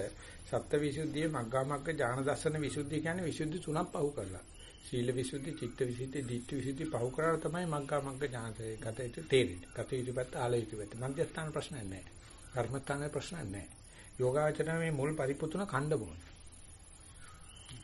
සත්ත්වවිසුද්ධිය මග්ගා මග්ග ඥාන දර්ශන විසුද්ධිය කියන්නේ විසුද්ධි තුනක් පහු කරලා. සීල විසුද්ධි, චිත්ත විසුද්ධි, ධිට්ඨි විසුද්ධි පහු කරලා තමයි මග්ගා මග්ග ඥානසේ ගත යුතු තේරෙන්නේ. ගත යුතු පැත්ත ආල යුතු පැත්ත. මධ්‍යස්ථාන ප්‍රශ්නයක් නැහැ. කර්මස්ථානයේ ප්‍රශ්නයක් නැහැ. යෝගාචරණ මේ මුල් පරිපූර්ණ ඛණ්ඩ බොන.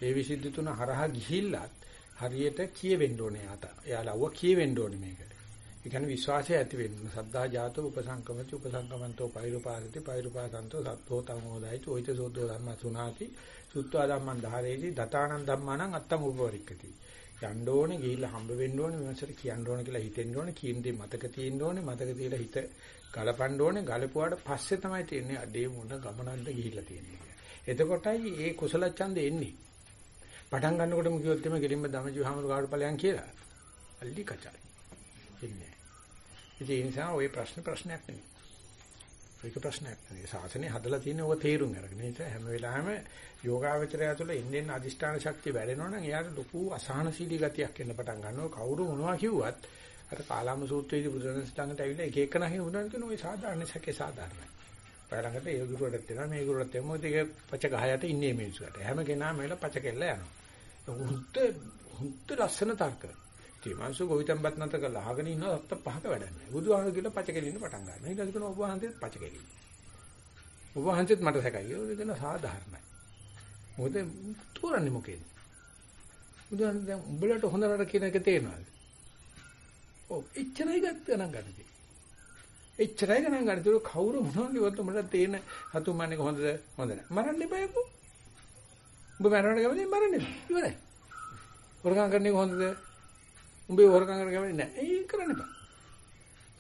ඒ විසුද්ධි තුන හරහා ගිහිල්ලත් හරියට කියවෙන්න ඕනේ යාට. එයාලව කියවෙන්න ඕනේ මේක. ඒ කියන්නේ විශ්වාසය ඇති වෙන්න. සද්ධා ජාතෝ උපසංකමති උපසංකමන්තෝ පෛරුපාසති පෛරුපාසන්තෝ සත්තෝ තමෝදායි චෝයිත සෝදෝ ධම්ම සුනාති සුත්වා ධම්මං ධාරේති දතානං ධම්මානං අත්තං උපවරික්කති. යන්න ඕනේ ගිහිල්ලා හම්බ වෙන්න ඕනේ විමසට කියන්න ඕනේ කියලා හිතෙන්න ඕනේ කියන දේ මතක තියෙන්න ඕනේ මතක තියලා හිත ගලපන්න ඕනේ ගලපුවාට පස්සේ තමයි තේන්නේ අඩේ මොන ගමනක්ද ගිහිල්ලා තියෙන්නේ. එතකොටයි ඒ කුසල ඡන්දෙ එන්නේ. පටන් ගන්නකොටම කිව්වොත් එimhe ගෙලින්ම දමජු හමුරු කාඩ ඵලයන් කියලා. අල්ලි කචයි. ඉන්නේ. ඒ නිසා ওই ප්‍රශ්න ප්‍රශ්නයක් නෙමෙයි. ඒක ප්‍රශ්නයක් නෙවෙයි. සාසනේ හදලා තියෙන ඔය තේරුම් අරගෙන. ඒ නිසා හැම වෙලාවෙම යෝගාවචරය තුළ එන්නේ අදිෂ්ඨාන ශක්තිය වැඩෙනවා නම් එයාට ලොකු අසහනශීලී ගතියක් එන්න පටන් ගන්නවා. කවුරු මොනවා කිව්වත් අර කාලාම සූත්‍රයේදී බුදුරජාණන් ළඟට ඇවිල්ලා එක එක නැහි උනන කියන ওই සාධාරණ සැකේ සාධාරණයි. ඔයාලඟට ඒ ගුරුවරයෙක් දෙනවා මේ ගුරුවරයෙක් දෙනවා මොකද ඒක පච ගහයට ඉන්නේ මිනිස්සුන්ට. හැම කෙනාම මෙල පච කෙල්ල යනවා. හුද්ද හුද්ද ලස්සන තර්ක. ඒ මාංශ ගොවිතැන්පත් නැත කරලා අහගෙන ඉන්න අත්ත පහක වැඩක් නැහැ. බුදුහාමුදුරු කියලා පච කෙලින්න පටන් ගන්නවා. ඊට පස්සේ කියනවා ඔබ වහන්සේත් පච කෙලින්න. ඔබ වහන්සේත් මට සැකයි. ඒක දෙන සාධාරණයි. මොකද තෝරන්නේ මොකේද? බුදුහාමුදුරු දැන් උඹලට හොඳ නරක කියන එක තේරෙනවද? ඔව් එච්චරයි ගත්ත ගණන් ගන්න එච්චරයි ගණන් ගන්න. ඒක කවුරු මොනවා කිව්වත් උඹට තේන හතුමන්නේ හොඳද? හොඳ නැහැ. මරන්න එපායකෝ. උඹ මරන්න කැමති මරන්න එපා. ඉවරයි. හොරකම් කරන එක හොඳද? උඹේ හොරකම් කරන කැමති නැහැ. ඒක කරන්න එපා.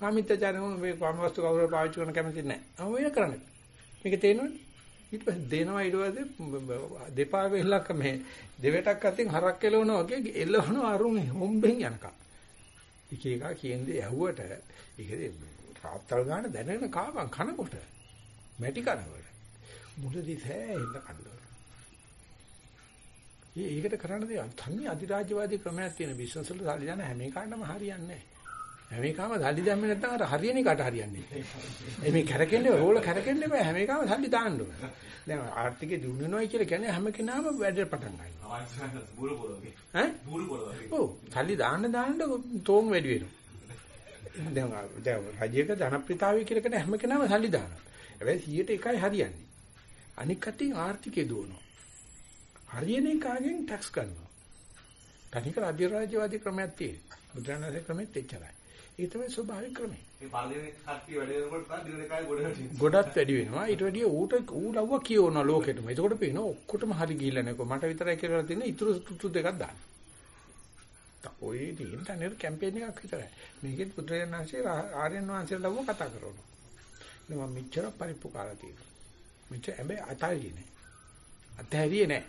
කාමීත්‍යචාරය උඹේ කාමවස්තු කවුරු පාවිච්චි කරන කැමති නැහැ. අම වෙන කරන්න එපා. මේක තේනවනේ? ඊට පස්සේ දෙනවා ඊට පස්සේ දෙපා වෙලක් මේ දෙවටක් අතින් හරක් කෙලවනවා වගේ එල්ලවනවා අරුනේ හොම්බෙන් යනකම්. එක එක කියන්නේ ඇහුවට ඒක රාත්තල් ගන්න දැනගෙන කාවන් කනකොට මැටි කනකොට මුලදී සෑහෙන්න කනවා. ඒකට කරන්න දෙයක් තන්නේ අධිරාජ්‍යවාදී ක්‍රමයක් තියෙන බිස්නස් වල සල්ලි දාන හැම එකකටම හරියන්නේ නැහැ. හැම එකම සල්ලි දැම්මේ නැත්නම් අර හරියන එකට හරියන්නේ නැහැ. මේ කැරකෙන්නේ රෝල කැරකෙන්නේ බෑ හැම එකම සල්ලි දාන්න ඕන. දැන් ආර්ථිකය දිනු වෙනවා කියලා කියන්නේ හැම කෙනාම වැඩ පටන් ගන්නවා. ඈ? ඔව් සල්ලි දාන්න දාන්න තෝන් වැඩි වෙනවා. දැන් දැන් රජයක ජනප්‍රියතාවය කියලා කියන හැම කෙනාම සල්ලි දානවා. හැබැයි 100ට එකයි හරියන්නේ. අනික් කටින් ආර්ථිකය දුවනවා. හරියන එකාගෙන් ටැක්ස් ගන්නවා. තනිකර අධිරාජ්‍යවාදී ක්‍රමයක් තියෙනවා. බුදුරණාහි ක්‍රමෙත් එච්චරයි. ඒක තමයි ස්වභාවික ක්‍රමය. මේ පළවෙනි කට්ටිය වැඩ කරනකොට තමයි දින එකයි ගොඩ වෙන්නේ. ගොඩක් වැඩි වෙනවා. ඊට වැඩිය ඌට ඌ ලව්ව කියවන ලෝකෙටම. එතකොට පේනවා ඔක්කොටම හරි ගිහිල්ලා නැකෝ. මට විතරයි කියලා තියෙන ඉතුරු තුතු දෙකක් දාන්න. ඔය ඉන්ටර්නෙට් කැම්පේන් එකක් විතරයි. මේකෙත් බුදුරජාණන්සේ ආර්යයන් වහන්සේලා ලව්ව කතා කරනවා. මම මෙච්චර පරිප්පු කාලා තියෙනවා. මෙච්චර හැබැයි අතල්ලියේ නෑ. අතහැරියේ නෑ.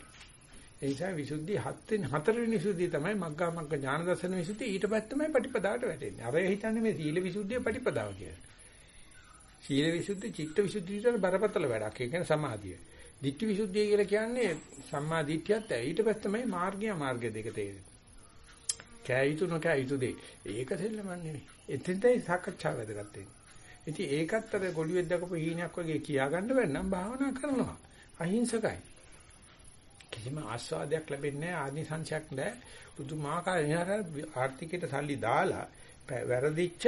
ඒ නිසා විසුද්ධි හත්වෙනි හතරවෙනි විසුද්ධිය තමයි මග්ගා මග්ග ඥාන දර්ශන විසුද්ධිය ඊට පස්සේ තමයි පටිපදාවට වැටෙන්නේ. අර හිතන්නේ මේ සීල විසුද්ධිය පටිපදාව කියලා. සීල විසුද්ධි චිත්ත විසුද්ධිය විතර බරපතල වැඩක්. ඒ කියන්නේ සමාධිය. ditthi විසුද්ධිය කියලා කියන්නේ සම්මා දිට්ඨියත් ඊට පස්සේ තමයි මාර්ගය මාර්ගය දෙක තේරෙන්නේ. කෑ යුතු නොකෑ යුතු දෙය. ඒක දෙල්ලමන් නෙමෙයි. එතෙන්ටයි සාකච්ඡාව වැදගත් වෙන්නේ. ඉතින් ඒකත් අර ගොළුෙක් දකපු හීනයක් වගේ කියා ගන්න බැන්න නම් භාවනා කරනවා. අහිංසකයි. කිසිම ආස්වාදයක් ලැබෙන්නේ නැහැ ආනිසංශයක් නැහැ. පුදුමාකාර ආර්ථිකයට සල්ලි දාලා වැරදිච්ච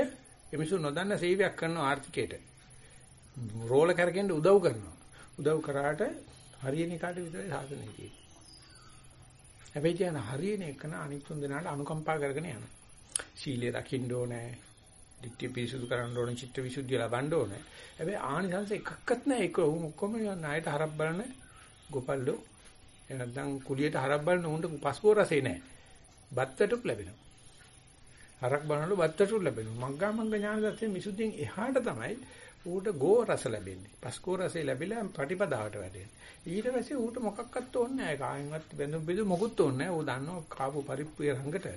එමිසු නොදන්න සේවයක් කරන ආර්ථිකයට. රෝල කරගෙන උදව් කරනවා. උදව් කරාට හරියන එකට විතරයි සාසනය තියෙන්නේ. හැබැයි කියන හරියන එකන අනිත් තුන් දෙනාට අනුකම්පා කරගෙන යනවා. සීලය රකින්න ඕනේ. ditthi පිරිසුදු කරන්න ඕනේ, චිත්ත විසුද්ධිය ලබන්න ඕනේ. හැබැයි ආනිසංස එකක්වත් නැහැ. ඒක ඔක්කොම ණයට හරක් බලන ගොපල්ලෝ. එහෙනම් නැත්නම් කුලියට හරක් බලන උන්ට පස්පෝර රසේ නැහැ. බත්තටුක් ලැබෙනවා. හරක් බලනකොට බත්තටුක් ලැබෙනවා. මග්ගා මග්ග ඥාන දර්ශනේ මිසුද්ධියෙන් එහාට තමයි ඌට ගෝ රස ලැබෙන්නේ. පස්කෝ රසේ ලැබිලා පටිපදාවට වැටෙන්නේ. ඊට පස්සේ ඌට මොකක්වත් ඕනේ නැහැ. කායින්වත් බැඳුම් බෙදු මොකුත් ඕනේ නැහැ. ඌ දන්නවා කාපු පරිප්පුවේ රංගට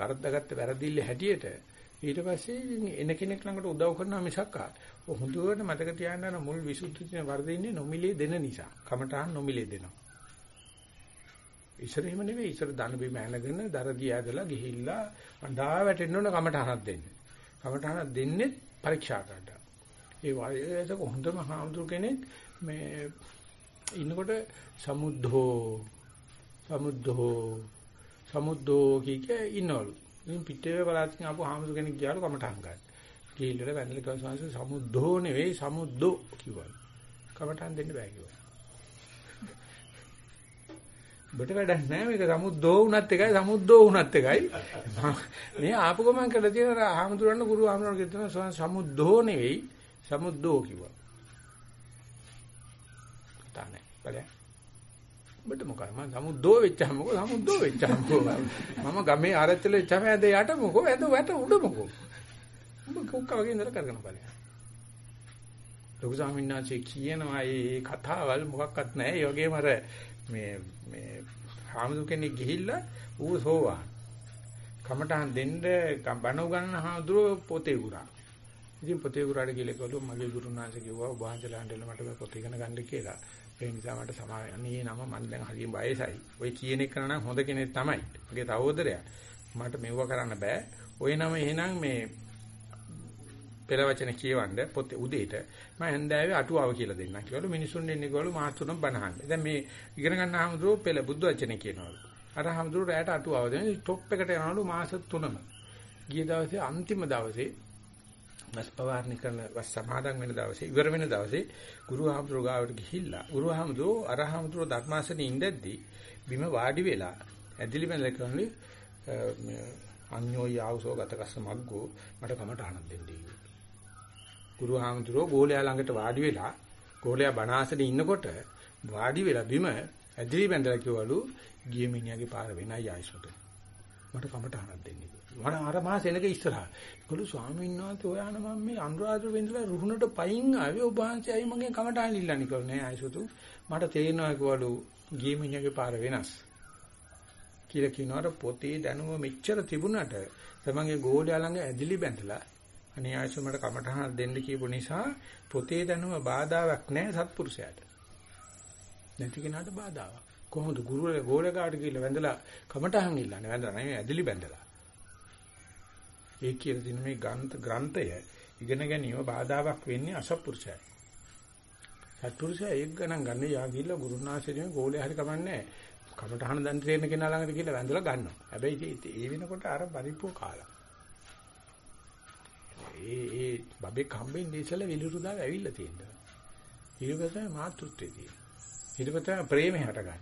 වරද්දාගත්ත වැරදිල්ල හැටියට ඊට පස්සේ එන කෙනෙක් ළඟට උදව් කරනවා මිසක් හොඳට මතක තියාගන්න මුල් විසුද්ධි දින වර්ධින්නේ නොමිලේ දෙන නිසා. කමඨාන් නොමිලේ දෙනවා. ඉස්සර එහෙම නෙවෙයි. ඉස්සර ධන බිම ඇනගෙන දරදී ඇදලා ගිහිල්ලා අඬා වැටෙන්න ඕන කමඨානක් දෙන්න. කමඨානක් දෙන්නේ පරීක්ෂා කරලා. ඒ වයසක හොඳම හාමුදුර කෙනෙක් මේ ඉන්නකොට සමුද්ධෝ සමුද්ධෝ සමුද්ධෝ කික ඉන්නවලු. ඉතින් පිටේ බලද්දී ආපු හාමුදුර කෙනෙක් ගියාලු කමටහන් ගන්න. ගිහිල්ලා වැඳලා කිව්වා සංස සමුද්ධෝ නෙවෙයි සමුද්දෝ කිව්වා. කමටහන් දෙන්න බෑ කිව්වා. බට වැඩක් නැහැ මේක සමුද්දෝ වුණත් එකයි සමුද්දෝ වුණත් එකයි. මේ ආපු ගමන් කළා තියෙන හාමුදුරන් ගුරු හාමුදුරන් කියන සමුද්දෝ නෙවෙයි සමුද්දෝ කිව්වා. තානේ බලන්න. ඔබට මොකද මම සමුද්දෝ වෙච්චාම මොකද සමුද්දෝ වෙච්චාම මම ගමේ ආරච්චිල වෙච්චාම ඇද යට මොකෝ ඇද වැට උඩ මොකෝ. ඔබ කොක්ක වගේ ඉඳලා කරගෙන බලන්න. ලොකු ස්වාමීන් වහන්සේ කියනවා මේ කතාවල් මොකක්වත් නැහැ. ඒ වගේම අර මේ මේ හාමුදුර කෙනෙක් ගිහිල්ලා ඌ සෝවාන්. කමටහන් දෙන්න බණ උගන්න හාමුදුර පොතේ උරා. ඉතින් පොතේ උරාට කියලා කිව්වලු මගේ ගුරුනාංශ කිව්වා ඔබ වහන්සේලාන්ට මට මේ පොත ඉගෙන ගන්න කියලා. ඒ නිසා මට සමාව අනේ නම මම දැන් හරියට බයසයි. ඔය කියන එක නම් හොඳ කෙනෙක් තමයි. මගේ සහෝදරයා. මට මෙව්ව කරන්න බෑ. ඔය නම එහෙනම් මේ පෙළ වචන කියවන්න පොතේ උදේට මම හන්දෑවේ අටුවාව කියලා දෙන්නම් කිව්වලු මිනිසුන් දෙන්නේ කිව්වලු මාස් තුනක් බනහන්න. දැන් මේ ඉගෙන ගන්න ආමතුරු පෙළ බුද්ධ වචනේ කියනවලු. අර ආමතුරු රැයට අටුවාව දෙන টොප් එකට යනවලු මාස තුනම. ගිය දවසේ අන්තිම දවසේ වස් පවාරණි කරන වස් සමාදන් වෙන දවසේ ඉවර වෙන දවසේ ගුරු හාමුදුරුවෝ ගාවට ගිහිල්ලා ගුරු හාමුදුරුවෝ අර හාමුදුරුවෝ ධර්මාසනේ ඉඳද්දි බිම වාඩි වෙලා ඇදිලි බඳලා කරන්නේ අඤ්ඤෝ යාවසෝ ගතකස්ස මග්ගෝ මට කමට අහන්න දෙන්නේ ගුරු හාමුදුරුවෝ ගෝලයා ළඟට වාඩි වෙලා ගෝලයා බණාසනේ ඉන්නකොට වාඩි වෙලා බිම ඇදිලි බඳලා කිව්වලු ගිය මිනිහාගේ පාර වෙනයි ආයිසොට මට කමට අහන්න දෙන්නේ මම අර මාස එනක ඉස්සරහා. ඒගොල්ලෝ ස්වාමීන් වහන්සේ ඔයාන මම මේ අනුරාධපුර වෙන්දලා රුහුණට පයින් ආවේ ඔබ වහන්සේ අයි මගෙන් කමටහන් ඉල්ලන්නේ කියලා නෑ ආයසුතු. මට තේරෙනවා කිව්වලු ගිය මිනිහගේ පාර වෙනස්. කියලා කියනවාට පොතේ දැනුම මෙච්චර තිබුණට තමන්ගේ ගෝලයා ළඟ ඇදිලි බැඳලා අනේ ආයසු මට කමටහන් දෙන්න කියපු නිසා පොතේ දැනුම බාධාවක් නෑ සත්පුරුෂයාට. නැති කෙනාට බාධාවක්. කොහොමද ගුරුවරයා ගෝලකාට කියලා වැඳලා කමටහන් ඉල්ලන්නේ වැඳලා නෙමෙයි ඇදිලි බැඳලා. ඒ කියලා දින මේ ග්‍රන්ථ ග්‍රන්ථය ඉගෙන ගැනීම බාධාවක් වෙන්නේ අසත්පුරුෂයයි. සත්පුරුෂයා ඒක ගණන් ගන්න යා ගිහිල්ලා ගුරුනාථයනේ ගෝලේ හරි කමන්නේ කමටහන දන් තේරෙන කෙනා ළඟට ගිහිල්ලා වැඳලා ගන්නවා. හැබැයි ඒ වෙනකොට අර පරිප්පුව කාලා. ඒ ඒ බබෙක් හම්බෙන්නේ ඉස්සෙල්ලා විලිරුදාව ඇවිල්ලා තියෙනවා. ඊළඟට මාතෘත්වයේ තියෙනවා. ඊට පස්සේ ප්‍රේමය හටගන්නේ.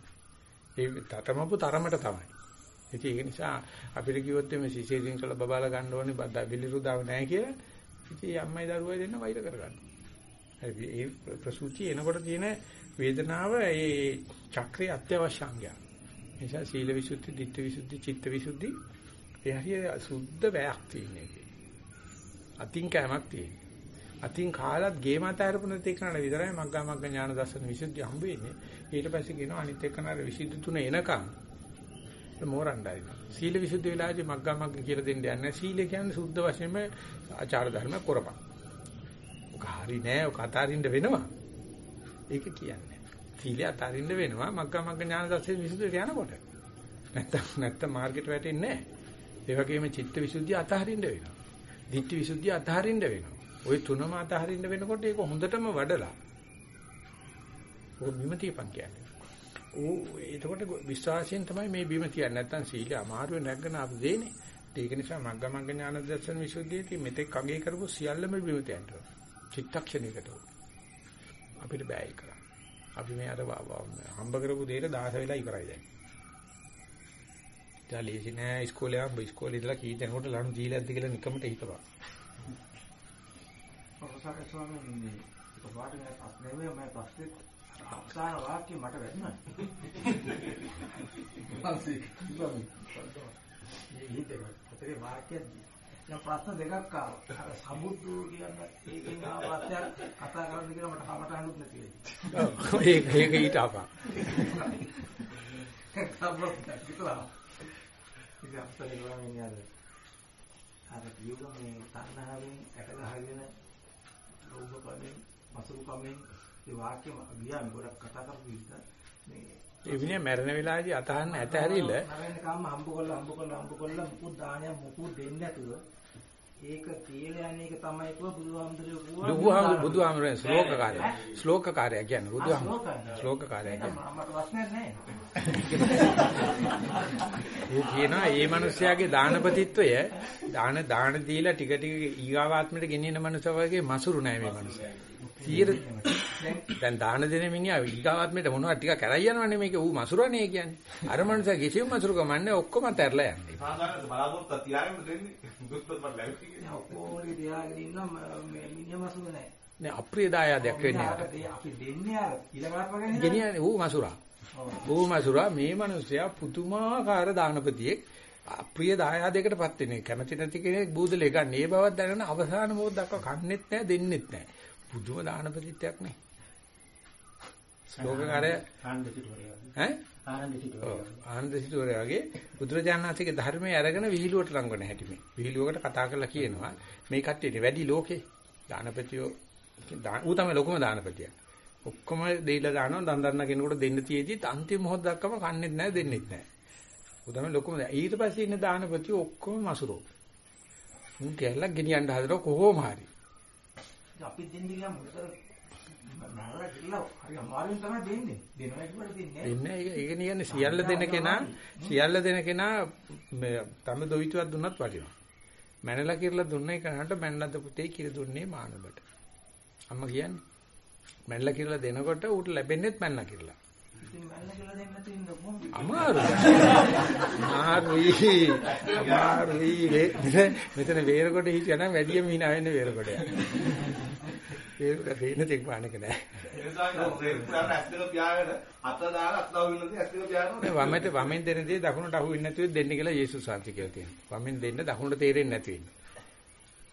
ඒ තතමපු තරමට තමයි. ඉතින් ඒක නිසා අපිට කිව්වොත් මේ සිසේරින් කළ බබාලා ගන්න ඕනේ බිලිරුදාව නැහැ කියලා. ඉතින් අම්මයි දරුවයි දෙන්න වෛර කරගන්නවා. හරි ඒ ප්‍රසූතිය එනකොට තියෙන වේදනාව ඒ චක්‍රයේ අත්‍යවශ්‍ය අංගයක්. නිසා සීල විසුද්ධි, ditthi විසුද්ධි, චිත්ත විසුද්ධි ඒ හරිය සුද්ධ වැයක් තියෙන එකේ. අතින් කැමක් තියෙන. අතින් කාලත් ගේ මත අරපුණ තේකනට විතරයි මග්ගා මග්ග ඥාන දර්ශන විසුද්ධිය හම්බ වෙන්නේ. ඊට පස්සේ කියනවා අනිත් එක්කනට විසුද්ධි තුන එනකම් මෝරණ්ඩයි. සීල විසුද්ධි වෙලාවේදී මග්ගා මග්ග කියලා දෙන්න යන්නේ. සීල කියන්නේ සුද්ධ වශයෙන්ම ආචාර ධර්ම කරපන්. ඔක හරි නෑ ඔක අතාරින්න වෙනවා. ඒක කියන්නේ. සීලය අතාරින්න වෙනවා මග්ගා මග්ග ඥාන දර්ශන විසුද්ධියට යනකොට. නැත්තම් නැත්තම් මාර්කට් වැටෙන්නේ නෑ. ඒ වගේම චිත්ත විසුද්ධිය අතහරින්න වෙනවා. ධිට්ඨි විසුද්ධිය අතහරින්න වෙනවා. ওই තුනම අතහරින්න වෙනකොට ඒක හොඳටම වඩලා. ඔය බිම තියපන් කියන්නේ. ඕ එතකොට විශ්වාසයෙන් තමයි මේ බිම තියන්නේ. නැත්තම් සීල අමාරුවෙන් නැගගෙන ආපු දෙන්නේ. ඒක නිසා මග්ගමග්ග ඥාන දර්ශන විසුද්ධියේදී මෙතෙක් අගේ කරපු සියල්ලම බිම තියන්න ඕන. චිත්තක්ෂණයකට අපිට බෑ ඒක කරන්න. අපි මේ අර හම්බ කරපු දෙයට 10 වෙලා ඉවරයි දැන්. දැන් ලේසි නෑ ඉස්කෝලේ ආව ඉස්කෝලේ ඉඳලා කී දෙනෙකුට ලනු දීලාද කියලා නිකමට හිතපන්. ප්‍රොෆෙසර් ස්වාමීන් වහන්සේ කොහොමද මේ අත්නෙවේ මම ප්‍රශ්නේ අවසාන වාක්‍ය මට වැදුනා. වාසි ස්වාමීන් මේ හිතේ අතරේ වාක්‍යයක් දැන් ප්‍රශ්න දෙකක් ආවා. අර සමුද්දු කියන්නේ ඒකෙන් ආව ප්‍රශ්නයක් කතා කරන්න කියලා මට හමට හඳුත් නැති වෙයි. ඔව් ඒක ඒක ඊට ආපන්. සම්බන්ධ කිතුවා. ඉතින් අපතේ ගාමින් යාද. අර කියුව මේ තණ්හාවෙන් ඇට ගහගෙන ලෝභ කමෙන් මසුරු කමෙන් ඒ වාක්‍ය ගියාම ගොඩක් කතා කරපු විදිහ මේ ඒ විනේ මැරෙන වෙලාවේදී අතහන්න ඇත හැරිල්ල මරණ කාම හම්බ කරලා හම්බ කරලා හම්බ කරලා මුකුත් දානයක් මුකුත් දෙන්නේ නැතුව ඒක කියලා යන්නේ ඒක තමයි කිව්ව බුදුහාමුදුරුවෝ කිව්වා බුදුහාමුදුරුවෝ බුදුහාමුදුරුවෝ ශ්ලෝකකාරය කියන්නේ බුදුහාමුදුරුවෝ ශ්ලෝකකාරය කියන්නේ. මට ප්‍රශ්නයක් නැහැ. [laughs] ඌ කියනවා මේ මිනිස්යාගේ දානපතිත්වය දාන දාන දීලා ටික ටික ඊගාවාත්මයට ගෙනියන මනුස්සය වගේ මසුරු නෑ මේ මනුස්සයා. දැන් දාන දෙන මිනිහා ඊගාවාත්මයට මොනවද ටික කරයි යනවනේ මේක ඌ මසුරනේ කියන්නේ. අර මනුස්සයා කිසිම මසුරු කමන්නේ ඔක්කොම අතහැරලා යන්නේ. සාමාන්‍යයෙන් බලාපොරොත්තු තියාගෙන දෙන්නේ දුක්පත් මට ලැබෙන්නේ ඔක්කොම තියාගෙන ඉන්න මේ මිනිහමසුද නැහැ නෑ අප්‍රිය දායාදයක් වෙන්නේ. අපි දෙන්නේ අර ඊළඟට වගේ ගෙනියන්නේ ඌ මසුරා. ඌ මසුරා මේ මිනිස්සයා පුදුමාකාර දානපතියෙක් අප්‍රිය දායාදයකටපත් වෙන්නේ. කැමැති නැති කෙනෙක් බූදලේ ගන්න. ඒ බවක් දැනගෙන අවසාන මොහොත දක්වා කන්නේත් නැහැ දෙන්නෙත් නැහැ. පුදුම දානපතිත්වයක් නේ. ශ්ලෝකකාරය ආනන්ද සිටුවරයා. ඈ ආනන්ද සිටුවරයා. ආනන්ද සිටුවරයා වගේ බුදුරජාණන්සේගේ ධර්මයේ අරගෙන විහිළුවට ලංගන හැටි මේ. විහිළුවකට කතා කරලා කියනවා මේ කට්ටියට වැඩි ලෝකේ දානපතියෝ ඌ තමයි ලොකුම දානපතිය. ඔක්කොම දෙයිලා දානවා දන් දන්න කෙනෙකුට දෙන්න තියේදී අන්තිම මොහොත දක්වම කන්නේත් නැහැ දෙන්නෙත් නැහැ. ඌ තමයි ලොකුම ඊට පස්සේ ඉන්න දානපතියෝ ඔක්කොම මසුරෝ. උන් කැලලක් ගෙනියන්න හදනවා කොහොම හරි. අපි දෙන්නේ ගියාම මොකද නරලා කියලා හරි අමාරුවෙන් තමයි දෙන්නේ දෙනවා කියවට දෙන්නේ එන්නේ ඒක කියන්නේ සියල්ල දෙන කෙනා සියල්ල දෙන කෙනා තම දොවිතුවක් දුන්නත් වටිනවා. මැනලා කියලා දුන්න එකනට මැන්නද පුතේ කියලා දුන්නේ මානබට. අම්මා කියන්නේ මැනලා කියලා දෙනකොට ඌට ලැබෙන්නේත් මැන්න කියලා. කියලා අමාරුයි. අමාරුයි. අමාරුයි. මෙතන වේරකොට හිටියනම් වැඩියම hina වෙන්නේ වේරකොට. ඒක දෙන්න දෙක් පානක නෑ. වමෙන් වමෙන් දෙන දේ දකුණට අහු වෙන්නේ නැතුව දෙන්න කියලා යේසුස් වහන්සේ කියලා තියෙනවා. වමෙන් දෙන්න දකුණට තේරෙන්නේ නැති වෙන්නේ.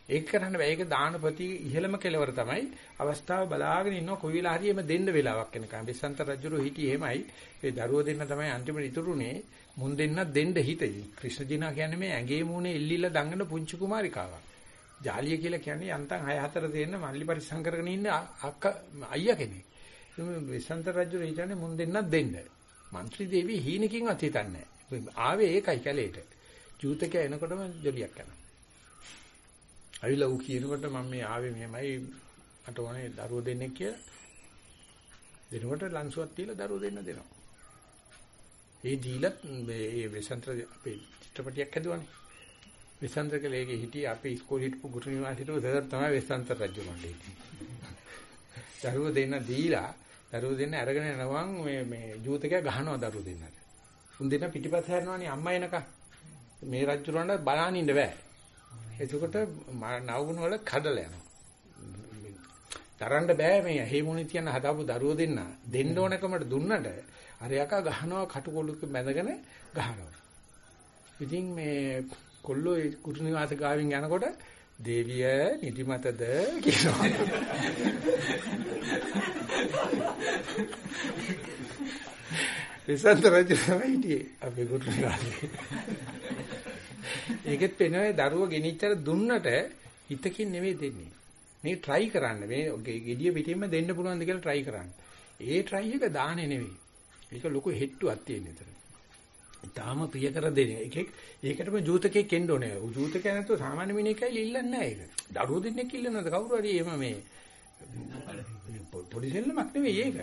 ඒක කරන්න බෑ. ඒක දානපති ඉහෙළම කෙලවර තමයි. අවස්ථාව බලාගෙන ඉන්න කොයි වෙලා හරි එම දෙන්න වෙලාවක් එනකම්. විසන්ත රජුරු හිටියේ එහෙමයි. ඒ දරුවෝ දෙන්න තමයි අන්තිමට ඉතුරුනේ. මුන් දෙන්න දෙන්න හිතේ. ක්‍රිෂ්ණ ජිනා කියන්නේ මේ ඇඟේ මූණේ එල්ලිලා දඟන පුංචි කුමාරිකාවක්. ජාලිය කියලා කියන්නේ යන්තම් 6 4 දෙන්න මල්ලි පරිස්සම් කරගෙන ඉන්න අක්ක අයියා කෙනෙක්. විසන්ත රජු හිතන්නේ මුන් දෙන්නත් දෙන්න. മന്ത്രി දේවි හීනකින්වත් හිතන්නේ නැහැ. ආවේ ඒකයි කැලේට. ජූතකයා එනකොටම ජොලියක් යනවා. අවිලා ඌ කියනකොට මම මේ ආවේ මෙහෙමයි මට ඕනේ දරුවෝ දෙන්නෙක් කියලා. දෙනකොට ලන්සුවක් තියලා දරුවෝ දෙන්න දෙනවා. ඒ දීලත් මේ විසන්ත අපේ චිත්‍රපටියක් හදුවානේ. විසන්ත කලේගේ හිටියේ අපේ ඉස්කෝලේ හිටපු ගුරු නිවාසිතේ සර් තමයි විසන්ත රජු මණ්ඩේ හිටියේ. දරුවෝ දෙන්න දීලා දරුවෝ දෙන්න අරගෙන යනවන් මේ මේ ජූතකයා ගහනවා දරුවෝ දෙන්නට. උන් දෙන්න පිටිපස්ස හැරෙනවානේ අම්මා එනකම්. මේ රජුරවන්ට බලන්න ඉන්න බෑ. එතකොට නවුන වල කඩලා යනවා. තරන්න බෑ මේ හේමුණි කියන හදාපු දරුවෝ දෙන්න. දෙන්න ඕනකමට දුන්නට අර යකා ගහනවා කටුකොළුක බැඳගෙන ගහනවා. ඉතින් මේ කොල්ලෝ ඒ කුරු නිවාස ගාවින් යනකොට දේවිය නිදිමතද කියනවා. විසන්ත රජු තමයි හිටියේ අපේ කුරු නිවාසේ. ඒකෙත් පෙනේ දරුව ගෙනිච්චර දුන්නට හිතකින් නෙවෙයි දෙන්නේ. මේ try කරන්න මේ gediya පිටින්ම දෙන්න පුළුවන්ද කියලා try කරන්න. ඒ try එක දාන්නේ නෙවෙයි. ඒක ලොකු හෙට්ටුවක් තියෙන විතර. ඊටාම ප්‍රිය කර දෙන එකෙක් ඒකටම ජූතකෙක් එන්න ඕනේ. ජූතකයා නැතුව සාමාන්‍ය මිනිහෙක්යි ඉල්ලන්නේ නැහැ ඒක. දරුවෝ දෙන්නෙක් ඉල්ලනවාද කවුරු හරි එහෙම මේ පොඩි සෙල්ලමක් නෙවෙයි ඒක.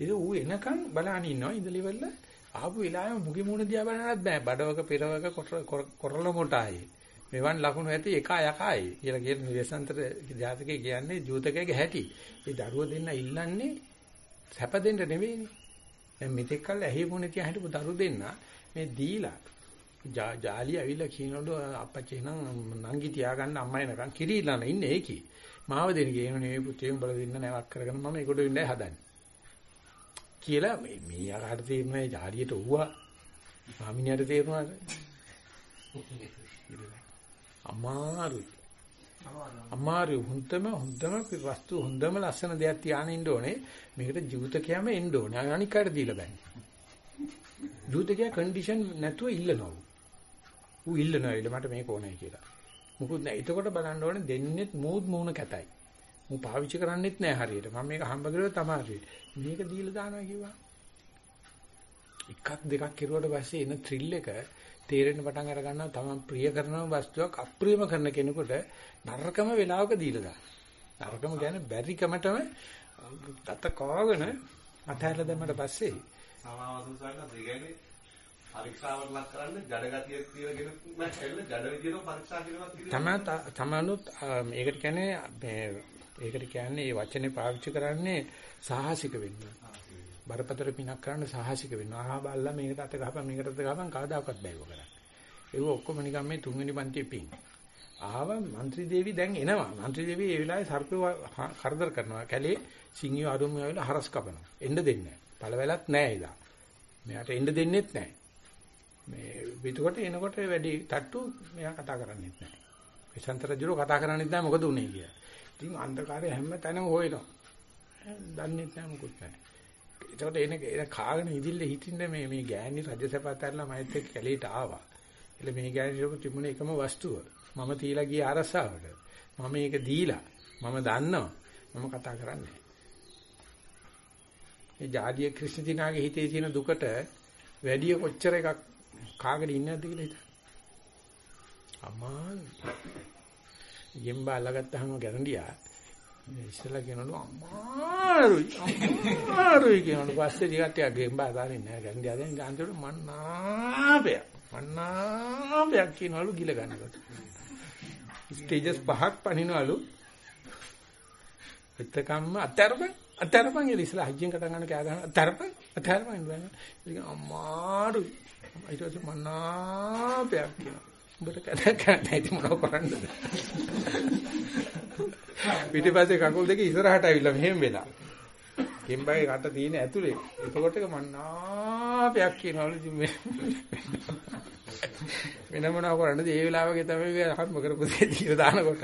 ඒක ඌ එනකන් බලන්න ඉන්නවා ඉඳලිවල ආපු වෙලාවෙම මුගේ මූණ දිහා බලන්නත් බෑ. බඩවක පෙරවක කොරල මොටායි. මෙවන් ලකුණු ඇති එක යකයි කියලා කියන නිවසන්තර ජාතකයේ කියන්නේ ජූතකයේ හැටි. ඒ දරුවෝ දෙන්න ඉල්ලන්නේ සැප දෙන්න නෙවෙයිනේ. දැන් මෙතෙක් කල් ඇහි මොනේ තියා හිටපු දරු දෙන්න මේ දීලා ජාලි ඇවිල්ලා කියනවලු අපච්චි නම් නංගි තියාගන්න අම්මයි නකන් කිරිලාන ඉන්නේ ඒකි. මාව දෙන කියන නෙවෙයි පුතේ උඹලා දෙන්න නැවක් කරගෙන මම ඒකට වෙන්නයි හදන්නේ. කියලා මේ මේ ආකාර තේරෙන්නේ ජාලියට උවා. ස්වාමිනියට තේරුණාද? අමාරුයි. අමාරු හොඳම හොඳම වස්තු හොඳම ලස්සන දෙයක් තියාගෙන ඉන්න ඕනේ. මේකට ජීවිතකයම එන්න ඕනේ. අනික් අයට දීලා බෑනේ. ජීවිතකයා කන්ඩිෂන් නැතුව ඉල්ලනවා. ඌ ඉල්ලනවා ඉල්ල මට මේක ඕනේ කියලා. මොකුත් නෑ. එතකොට බලන්න ඕනේ දෙන්නෙත් මූද් මූණ කැතයි. මූ පාවිච්චි කරන්නෙත් නෑ හරියට. මම මේක හම්බ කරුවා තමයි. මේක දීලා දානවා කිව්වා. එකක් දෙකක් කෙරුවට පස්සේ එන ත්‍රිල් එක තේරෙන්න පටන් අර ගන්නවා තමන් ප්‍රිය කරන වස්තුවක් අප්‍රියම කරන කෙනෙකුට නරකම වෙලාවක දීලා දාන්න. නරකම කියන්නේ බැරිකමටම තත කවගෙන අතහැරලා දැම්මට පස්සේ සමාවසුසාරන දෙගන්නේ පරීක්ෂාවට ලක් කරන්න ජඩගතියක් තියගෙන මම හැල්ල ජඩ විදියට පරීක්ෂා කරනවා කියලා. තම තමනුත් මේකට කියන්නේ මේ ඒකට කියන්නේ මේ වචනේ පාවිච්චි කරන්නේ සාහසික වෙන්න. බරපතල පිනක් කරන්න සාහසික වෙනවා. ආහා බල්ලා මේකට අත ගහපන් මේකට අත ගහපන් කවදාකවත් බැහැ කරන්න. ඒක ඔක්කොම නිකන් මේ තුන්වෙනි පන්තියේ පින්. ආව മന്ത്രി දේවි දැන් එනවා. മന്ത്രി දේවි ඒ වෙලාවේ සර්පව කරදර කරනවා. කැලේ සිංහිය අරුම වෙලා හරස් කපනවා. එන්න දෙන්නේ නැහැ. පළවැලක් නැහැ එදා. මෙයාට එන්න දෙන්නෙත් නැහැ. මේ පිටකොට එනකොට වැඩි තට්ටු මෙයා කතා කරන්නේත් නැහැ. විසන්තර ජුරෝ කතා කරන්නේත් නැහැ මොකද උනේ කියලා. ඉතින් අන්ධකාරය හැම තැනම හොයනවා. දන්නේත් නැහැ මොකුත් නැහැ. එතකොට එන එන කාගෙන ඉදිල්ල හිටින්න මේ මේ ගෑණි රජසපත් ඇරලා මයිත් එක්ක කැලේට ආවා. එළ මේ ගෑණිට තිබුණේ එකම වස්තුව. මම තියලා ගිය අරසාවට. මම මේක දීලා මම දන්නවා. මම කතා කරන්නේ. මේ ජාතිය ක්‍රිස්ති දිනාගේ හිතේ තියෙන දුකට වැඩි කොච්චර එකක් කාගෙන ඉන්නේ නැද්ද කියලා හිතන්න. අමාරු. යෙම්බා අල්ලගත්තාම ගැරන්ඩියා ඉස්සලා කියනලු අමාරුයි අමාරුයි කියනලු පස්සේ ටිකක් ගෙම්බා දාන්නේ නැහැ ගැන්ඩියා දැන් ගාන්තර මන්නාපය මන්නාපයක් කියනලු ගිල ගන්නකොට. ස්ටේජස් පහක් පනිනවලු. එතකම්ම අතරපන් අතරපන් ඉතින් ඉස්සලා හයියෙන් කතා ගන්න කෑ ගන්න අතරපන් අතරපන් ඉන්නේ ඉතින් අමාරුයි ඊට පස්සේ මන්නාපයක් කියනවා උඹට කතා කරන්න ඉතින් මොනව කරන්නද පිටිපස්සේ කකුල් දෙක ඉස්සරහට ඇවිල්ලා මෙහෙම වෙලා. කෙම්බගේ කට තියෙන ඇතුලේ. එතකොට මන්නාපයක් කියනවලු ඉතින් මේ වෙන මොනව කරන්නද? ඒ වෙලාවගේ තමයි මේ හම්බ කරපු දේ දීලා දානකොට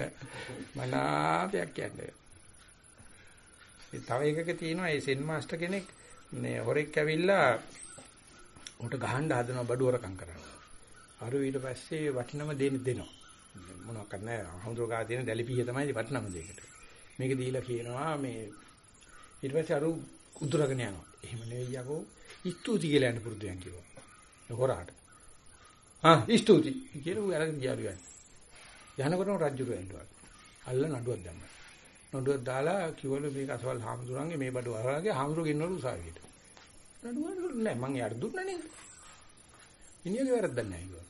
මන්නාපයක් කියන්නේ. ඒ තව එකක තියෙනවා ඒ සෙන් මාස්ටර් කෙනෙක් මේ හොරෙක් ඇවිල්ලා උට ගහන්න හදනවා බඩු හොරකම් කරන්න. අර ඊට පස්සේ වටිනම දෙන්න දෙනවා. මොනවාක් නැහැ. හඳුර ගා තියෙන දැලිපිය තමයි වටිනම දෙයකට. මේක දීලා කියනවා මේ ඊට පස්සේ අර උදුරගෙන යනවා. එහෙම නෙවෙයි යකෝ ස්තුති කියලා යන්න පුරුදු යන් කිව්වා. හොරාට. ආ ස්තුති කියලා ඌ අරගෙන ගියාලු යන්නේ. යනකොටම රජුර එන්නවා. අල්ල නඩුවක් දැම්මා. නඩුවක් දාලා කිව්වලු මේක අසවල් හාමුදුරන්ගේ මේ බඩුව අරගෙන හාමුදුරුවෝ ගෙන්නවලු උසාවියට. නඩුවක් නෑ මං යාට දුන්නා නේද? ඉනියගේ වැරද්දක් නෑ කිව්වා.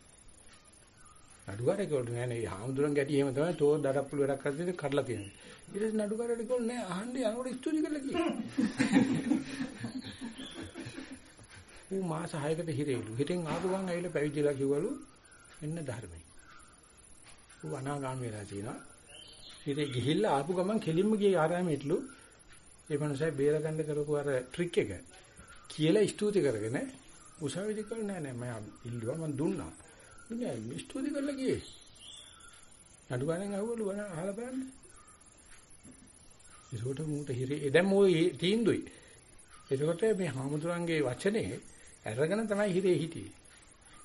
නඩුකාරයෙක් කිව්වලු නෑ නේ හාමුදුරන් ගැටි එහෙම තමයි තෝ දඩප්පුල වැඩක් කරද්දී කඩලා තියෙනවා. ඊට පස්සේ නඩුකාරයෙක් කිව්වලු නෑ අහන්නේ යනකොට ස්තුති කරලා කියනවා. ඌ මාස 6කට හිරේලු. හිටෙන් ආපු ගමන් ඇවිල්ලා පැවිදිලා කිව්වලු එන්න ධර්මයි. ඌ අනාගාමී වෙලා තියෙනවා. හිරේ ගිහිල්ලා ආපු ගමන් කෙලින්ම ගියේ ආරාමෙටලු. ඒ මනුස්සයා බේරගන්න කරපු අර ට්‍රික් එක කියලා ස්තුති කරගෙන උසාවිදි කළ නෑ නෑ මම ඉල්ලුවා මම දුන්නා. නෑ ස්තුති කරලා ගියේ. අඩු ගානෙන් අහුවලු වණ අහලා බලන්න. ඒකට මූට හිරේ දැන් මොයි තීන්දුයි. ඒකට මේ හාමුදුරන්ගේ වචනේ අරගෙන තමයි හිරේ හිටියේ.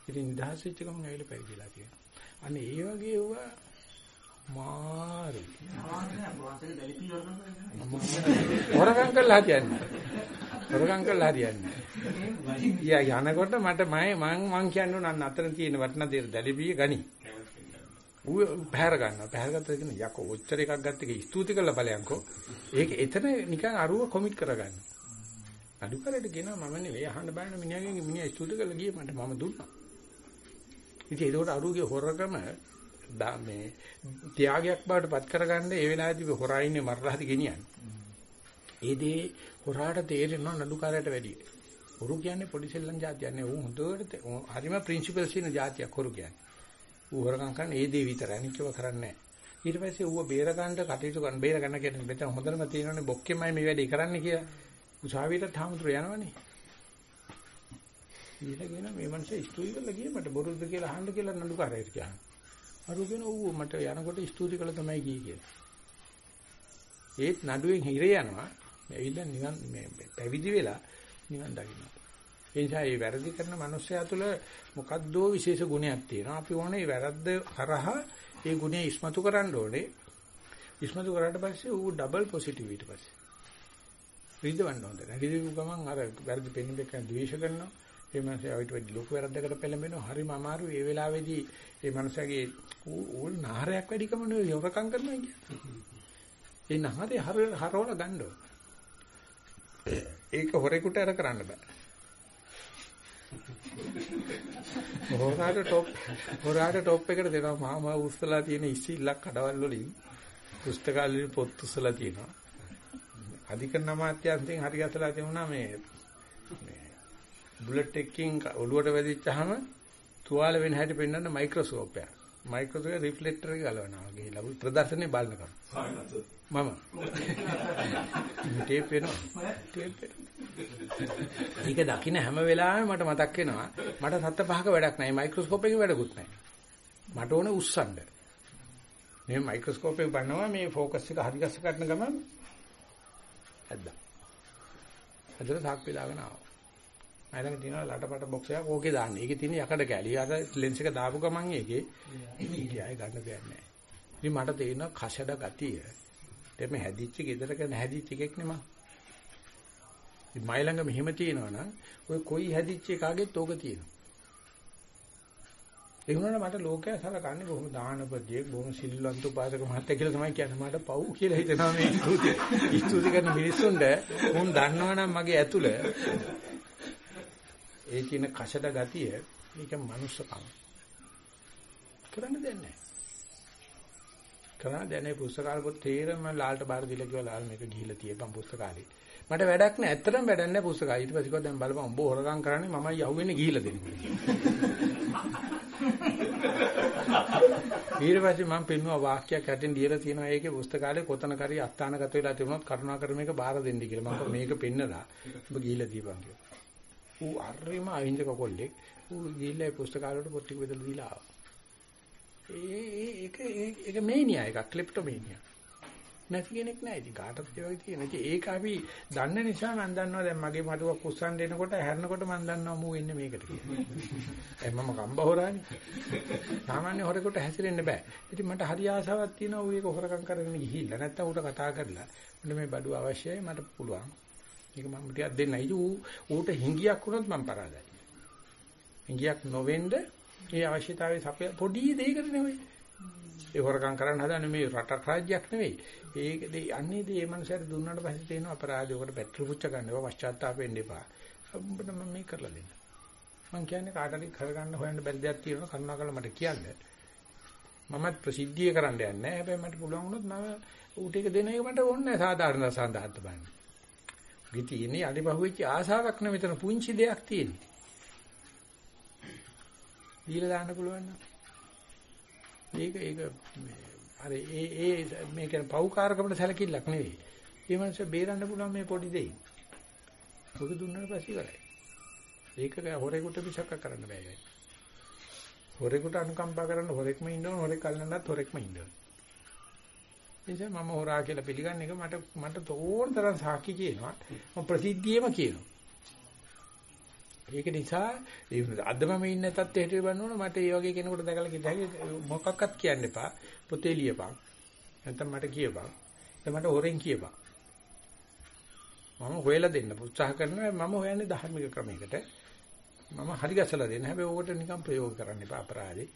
ඉතින් නිදහස් වෙච්ච ගමන් ඇවිල්ලා පැවිදිලා තියෙනවා. අනේ ඒ වගේ ඒවා මාරි. හොරකම් කළා හරියන්නේ. හොරකම් කළා හරියන්නේ. යා යනකොට මට මම මං කියන්නේ නන්න අතන තියෙන වටන දේ දැලිපිය ගනි. ඌ පැහැර ගන්නවා. පැහැර ගත්තා කියන යකෝ ඔච්චර එකක් ගත්ත එක ස්තුති කළ බලයන්කෝ. ඒක එතන නිකන් අරුව කොමිට් කරගන්න. අඩු කරලා කියනවා මම නෙවෙයි අහන්න බෑන මිනිහාගෙන් මිනිහා ස්තුති කළා ගියේ මට මම දුන්නා. ඉතින් ඒකට අරුගේ හොරකම මේ ත්‍යාගයක් බවට පත් කරගන්න ඒ වෙලාවේදී හොරා ඉන්නේ මරලා හරි ගෙනියන්නේ. ඒ දේ හොරාට තේරෙනවා නඩුකාරයට වැඩිය. හොරු කියන්නේ පොඩි සෙල්ලම් જાතියක් නෙවෙයි. ඌ හොඳට හරිම ප්‍රින්සිපල්ස් ඉන්න જાතියක් හොරු කියන්නේ. ඌ හොරකම් කරන්නේ ඒ දේ විතරයි. අනිකව කරන්නේ නැහැ. ඊට පස්සේ ඌව බේර ගන්න කටයුතු කරන බේර ගන්න කියන්නේ මෙතන හොඳටම තියෙනවනේ බොක්කෙමයි මේ වැඩේ කරන්නේ කියලා. උසාවියට තාමතුර යනවනේ. ඊළඟගෙන මේ මනුස්සය ස්තුති කරලා ගියේ මට බොරුද කියලා අහන්න කියලා නඩුකාරයට කියනවා. අරු කියන ඌ මට යනකොට ස්තුති කළා තමයි ගියේ කියලා. ඒත් නඩුවෙන් හිරේ යනවා. ඇවිල්ලා නිකන් මේ පැවිදි වෙලා නිකන් දකින්න. ඒ නිසා මේ වැරදි කරන මනුස්සයා තුළ මොකද්දෝ විශේෂ ගුණයක් තියෙනවා. අපි ඕනේ වැරද්ද හරහා ඒ ගුණය ඉස්මතු කරන්න ඕනේ. ඉස්මතු කරාට පස්සේ ඌ ඩබල් පොසිටිව් ඊට පස්සේ. රිදවන්න හොඳ නැහැ. රිදවපු ගමන් අර වැරදි පෙන්නේ දෙක ද්වේෂ කරනවා. ඒ මනුස්සයා ඊට වැඩි ලොකු වැරද්දකට පෙළඹෙනවා. හරිම අමාරු ඒ වෙලාවේදී ඒ මනුස්සයාගේ ඌ නාරයක් වැඩිකම නෙවෙයි යොරකම් කරනවා කියන්නේ. ඒ නහරේ හර හරවල ගන්න ඕන. ඒක හොරෙකුට අර කරන්න බෑ. හොරාට টොප් හොරාට টොප් එකට දෙනවා මාමා උස්සලා තියෙන ඉස්සිල්ලක් කඩවල් වලින් පුස්තකාලේ පොත් උස්සලා තියෙනවා. අධිකරණ අමාත්‍යාංශයෙන් හරි ගැසලා තියුණා මේ මේ බුලට් එකකින් ඔළුවට වැදිච්චාම තුවාල වෙන හැටි පෙන්වන්න මයික්‍රොස්කෝප් එක. මයික්‍රොස්කෝප් එක රිෆ්ලෙක්ටර් එක ගලවනවා. ගිහිල්ලා ප්‍රදර්ශනේ බලනකම්. මම ටේප් වෙනවා. ටේප් ඒක දකින්න හැම වෙලාවෙම මට මතක් වෙනවා. මට සත්ත පහක වැඩක් නැහැ. මයික්‍රොස්කෝප් එකේ වැඩකුත් නැහැ. මට ඕනේ උස්සන්න. මේ මයික්‍රොස්කෝප් එක බලනවා මේ ફોකස් එක හරි ගස්ස ගන්න ගමන් ඇද්දා. අදට සාක් වෙලාගෙන ආවා. මම ළඟ තියෙන ලටපට බොක්ස් එකක් ඕකේ දාන්නේ. ඒකේ තියෙන යකඩ කැලි. අර ලෙන්ස් එක දාපු ගමන් ඒකේ ඊට ආයෙ ගන්න දෙයක් නැහැ. ඉතින් මට තේරෙනවා කෂඩ ගතිය. එමෙ හැදිච්ච ගෙදරක නැහැදිච්ච එකෙක් නෙමෙයි. ඉතින් මයි ළඟ මෙහෙම තියෙනවා නම් ඔය කොයි හැදිච්ච එකාගෙත් ඕක තියෙනවා. ඒ වුණාට මට ලෝකයා සලකන්නේ බොහොම දානපතියෙක් බොහොම සිල්වන්ත උපාසක මහත්තයා කියලා තමයි කියන්නේ. මට පව් කියලා හිතනවා මේ ස්තුති. ස්තුති කරන මිනිස්සුන්ට උන් දන්නවනම් මගේ ඇතුළ ඒ කියන කෂඩ ගතිය ඒක මනුස්සකම. කරන්න දෙන්නේ නැහැ. කරා දැනේ පුස්තකාල පොත් තේරම ලාල්ට බාර දීලා කිව්වා ලාල් මේක ගිහිල්ලා තියපන් පුස්තකාලේ. මට වැඩක් නැහැ. ඇත්තටම වැඩක් නැහැ පුස්තකාලේ. ඊට පස්සේ කිව්වා දැන් බලපන් උඹ හොරගම් කරන්නේ මමයි යහුවෙන්නේ ගිහිල්ලා දෙන්නේ. ඊට පස්සේ මම පෙන්නුවා වාක්‍යයක් හැටින් දීලා තියෙනවා ඒකේ පුස්තකාලේ කොතනකරි අස්ථානගත වෙලා තිබුණොත් කරුණාකර මේක බාර දෙන්න කියලා. මම මේක පෙන්නලා ඔබ ගිහිල්ලා දීපන් කිව්වා. ඌ අරිම අහිංසක කොල්ලෙක්. ඌ ගිහිල්ලා පුස්තකාලවලට පොත් ටික බෙදලා දීලා ආවා. ඒ ඒක ඒක මේනියා එකක් ක්ලිප්ටොමේනියා. නැති කෙනෙක් නෑ ඉතින් කාටත් ඒ වගේ තියෙන. ඉතින් ඒක අපි දන්න නිසා මම දන්නවා දැන් මගේ මඩුවක් කුස්සන් දෙනකොට හැරෙනකොට මම දන්නවා මූ එන්නේ මේකට කියලා. ඒ මම කම්බ හොරානේ. සාමාන්‍ය හොරෙකුට හැසිරෙන්න බෑ. ඉතින් මට හරි ආසාවක් තියෙනවා ඌ ඒක හොරකම් කරගෙන ගිහිල්ලා නැත්තම් ඌට කතා කරලා මට මේ බඩුව අවශ්‍යයි මට පුළුවන්. ඒක මම ටිකක් දෙන්න. ඉතින් ඌ ඌට හිඟියක් වුණොත් මම පරාදයි. හිඟියක් නොවෙන්න ඒ අවශ්‍යතාවයේ සපය පොඩි දෙයකට නෙවෙයි. ඒ හොරකම් කරන්න හදන්නේ මේ රටක් රාජ්‍යයක් නෙවෙයි. ඒක දෙය අන්නේ දේ මේ මනුස්සයාට දුන්නාට පස්සේ තියෙන අපරාධයකට බැටරි පුච්ච ගන්නවා පශ්චාත්තාප වෙන්න එපා. උඹට මම මේ කරලා දෙන්න. මම කියන්නේ කාට හරි කරගන්න හොයන්න බැරි දෙයක් තියෙනවා කරුණාකරලා මට කියන්න. මමත් ප්‍රසිද්ධිය කරන්න යන්නේ නැහැ. හැබැයි මට පුළුවන් වුණොත් මම ඌට ඒක දෙන එක මට ඕනේ නැහැ සාධාරණ සඳහන් බලන්න. ගිතියනේ අඩිපහුවෙච්ච ආසාවක් නෙවෙයි මෙතන පුංචි දෙයක් තියෙන්නේ. දීලා දාන්න පුළුවන් නම්. මේක ඒක අර ඒ ඒ මේ කියන්නේ පෞකාරකමට සැලකිල්ලක් නෙවෙයි. ඒ මනස බේරන්න පුළුවන් මේ පොඩි දෙයින්. ඔක දුන්නාට පස්සේ ඉවරයි. ඒක හොරේකට විසක කරන්න බෑ. හොරේකට අනුකම්පා කරන්න හොරෙක්ම ඉන්න ඕන හොරෙක් අල්ලන්නත් හොරෙක්ම ඉන්න ඕන. එනිසා මම හොරා කියලා පිළිගන්න එක මට මට තෝරන තරම් සාකි කියනවා. මම ප්‍රසිද්ධියම කියනවා. ඒක නිසා අද මම ඉන්න තත්ත්වයට බලනකොට මට ඒ වගේ කෙනෙකුට දැකලා කිව්වා මොකක්වත් කියන්න එපා. පොතේ ලියපන්. නැත්නම් මට කියපන්. නැත්නම් මට හොරෙන් කියපන්. මම හොයලා දෙන්න උත්සාහ කරනවා මම හොයන්නේ ධර්මික ක්‍රමයකට. මම හරි ගැසලා දෙන්න. හැබැයි ඕකට නිකන් ප්‍රයෝග කරන්න එපා අපරාධේ.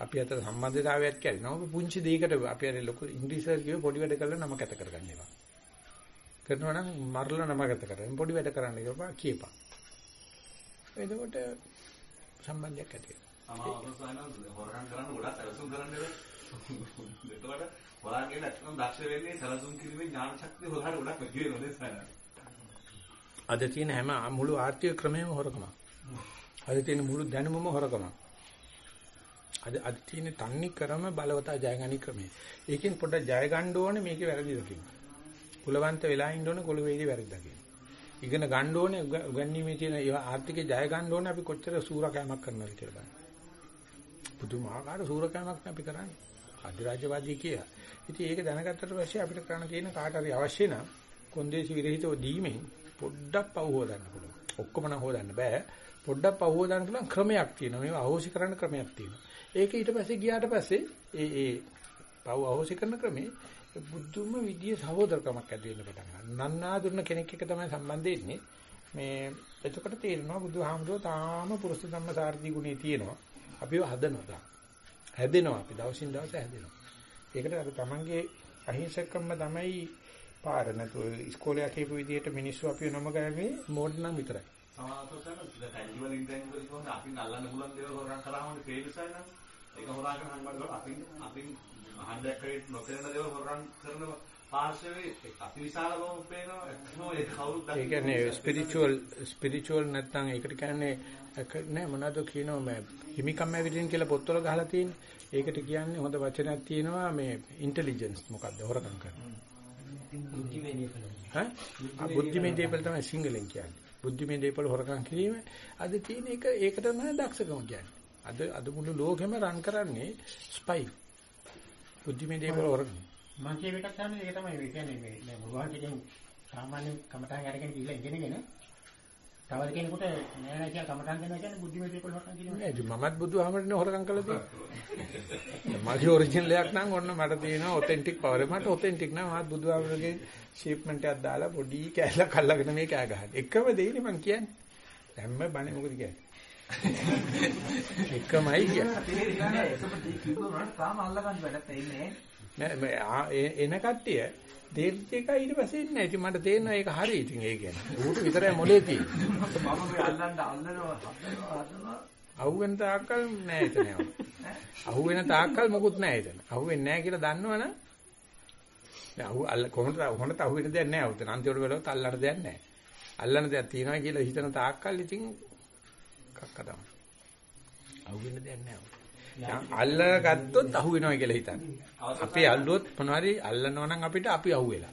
අපි අතර සම්බන්ධතාවයක් කියනවා. ඔබ පුංචි දෙයකට අපි අර ලොකු ඉංග්‍රීසියෙන් කියව පොඩි වැඩ කරලා නම කැත කරගන්න එපා. කරනවා නම් මරලා නම කැත කරගන්න. පොඩි වැඩ කරන්න කියපා කියපන්. එතකොට සම්බන්ධයක් ඇති වෙනවා. අමාරුසයන් හොරකම් කරන්න ගොඩක් සැලසුම් කරන්න එතකොට හොරාගෙන නැත්නම් දක්ෂ වෙන්නේ සැලසුම් කිරීමේ ඥාන ශක්තිය හොරාට ගොඩක් වැඩි වෙනවා නේද සයන. අද තියෙන හැම මුළු ආර්ථික ක්‍රමයම හොරකම. අද තියෙන මුළු දැනුමම හොරකම. අද අද තියෙන තන්නේ ක්‍රම බලවතා ජයගනි ක්‍රමය. ඒකෙන් පොඩ්ඩක් ජය ගන්න ඕනේ මේකේ වැරදි දකින්න. කුලවන්ත වෙලා ඉන්න ඕනේ කුල වේදී වැරදි දකින්න. ඉගෙන ගන්න ඕනේ උගන්වීමේ තියෙන ඒ ආර්ථිකේ ජය ගන්න ඕනේ අපි කොච්චර සූරකෑමක් කරනවද කියලා බලන්න. පුදුමාකාර සූරකෑමක් අපි කරන්නේ. අධිරාජ්‍යවාදී කියලා. ඉතින් ඒක දැනගත්තට පස්සේ අපිට කරන්න තියෙන කාට හරි අවශ්‍ය නම් කොන්දේසි විරහිතව දීමෙන් පොඩ්ඩක් පව හොදන්න පුළුවන්. ඔක්කොම නම් හොදන්න බෑ. පොඩ්ඩක් පව හොදන්න පුළුවන් ක්‍රමයක් තියෙනවා. මේවා අහෝසි කරන්න ක්‍රමයක් තියෙනවා. ඒක ඊට පස්සේ ගියාට පස්සේ ඒ ඒ පව අහෝසි කරන ක්‍රමේ බුදුම විදිය සහෝදරකමක් ඇති වෙන්න පටන් ගන්නවා. නන්නාඳුන කෙනෙක් එක්ක තමයි සම්බන්ධ වෙන්නේ. මේ එතකොට තේරෙනවා බුදුහාමුදුරුවෝ තාම පුරුෂ ධම්ම සාර්ථි ගුණේ තියෙනවා. අපිව හදනවා. හැදෙනවා අපි දවසින් දවස හැදෙනවා. ඒකට අර තමන්ගේ අහිංසකකම තමයි පාර නැතුව ඉස්කෝලේ යකේපු විදිහට මිනිස්සු අපිව නම ගන්නේ මෝඩ් නම් විතරයි. සමාජතන ටැන්ජිබල් ඉන්ටැන්ජිබල් කොහොමද අපි අල්ලන්න පුළුවන් දේවල් හොරන් කරාම තේරුසයි නම් ඒක හොරාගෙන හංගබඩ අපි අපි අහන්නක් කරේ නොතේරෙන දේවල් හොරන් කරන පාර්ශවයේ අතිවිශාල බව පේනවා එක්කෝ ඒ කවුරුත් ඒ කියන්නේ ස්පිරිචුවල් ස්පිරිචුවල් නැත්නම් ඒකට කියන්නේ නෑ මොනවද කියනවා මේ හිමිකම් ඇවිදින් කියලා පොත්වල ගහලා තියෙන්නේ. ඒකට කියන්නේ හොඳ වචනයක් තියෙනවා මේ ඉන්ටෙලිජන්ස් මොකද්ද? හොරකම් කරනවා. බුද්ධිමේ දීපල. ඈ? බුද්ධිමේ දීපල තමයි සිංහලෙන් කියන්නේ බුද්ධිමේ දීපල හොරකම් කිරීම අද තියෙන එක ඒකට තමයි දක්ෂකම කියන්නේ. අද අද මුළු ලෝකෙම රන් කරන්නේ ස්පයි බුද්ධිමේ දේවල් වරන මම කියව එකක් තමයි ඒක තමයි ඒ කියන්නේ මේ දැන් මුලවන්ටිකෙන් සාමාන්‍ය කමටහන් අරගෙන ගිහලා ඉගෙනගෙන තව කෙනෙකුට නෑ නෑ කියලා කමටහන් දෙනවා කියන්නේ බුද්ධිමේ දේවල් හොරකම් කිරීම නෑ ඉතින් මමත් බුදුහාමරනේ හොරකම් කළා තියෙන්නේ. [laughs] මගේ ඔරිජිනල් එකක් නම් ඔන්න මට තියෙනවා ඔතෙන්ටික් පවර් මට ඔතෙන්ටික් නෑ මහත් බුදුහාමරගේ ෂේප්මන්ට් එකක් දාලා පොඩි කැලක් අල්ලගෙන මේ කෑ ගහන්නේ. එකම දෙයිනේ මං කියන්නේ. හැම බණේ මොකද කියන්නේ? එකමයි කියන්නේ. [laughs] නෑ. එන කට්ටිය තේරිච්ච එක ඊට පස්සේ ඉන්නේ. ඉතින් මට තේරෙනවා ඒක හරි. ඉතින් ඒ කියන්නේ ඌට විතරයි මොලේ තියෙන්නේ. මම මේ අල්ලන්න අල්ලනවා හදනවා අහුවෙන තාක්කල් නෑ එතන. අහුවෙන තාක්කල් මොකුත් නෑ එතන. අහුවෙන්නේ නෑ කියලා දන්නවනම් දැන් අහු අල්ල කොහොමද කොහොමද අහුවෙන දෙයක් නෑ. උතන අන්තිමට බලවත් අල්ලන්න දෙයක් නෑ. අල්ලන්න දෙයක් තියෙනවා කියලා හිතන තාක්කල් ඉතින් කක්ක තමයි. අහුවෙන්න දෙයක් නෑ. අල්ලලා ගත්තොත් අහුවෙනවා කියලා හිතන්නේ. අපි අල්ලුවොත් මොනවාරි අල්ලනවා නම් අපිට අපි අහුවෙලා.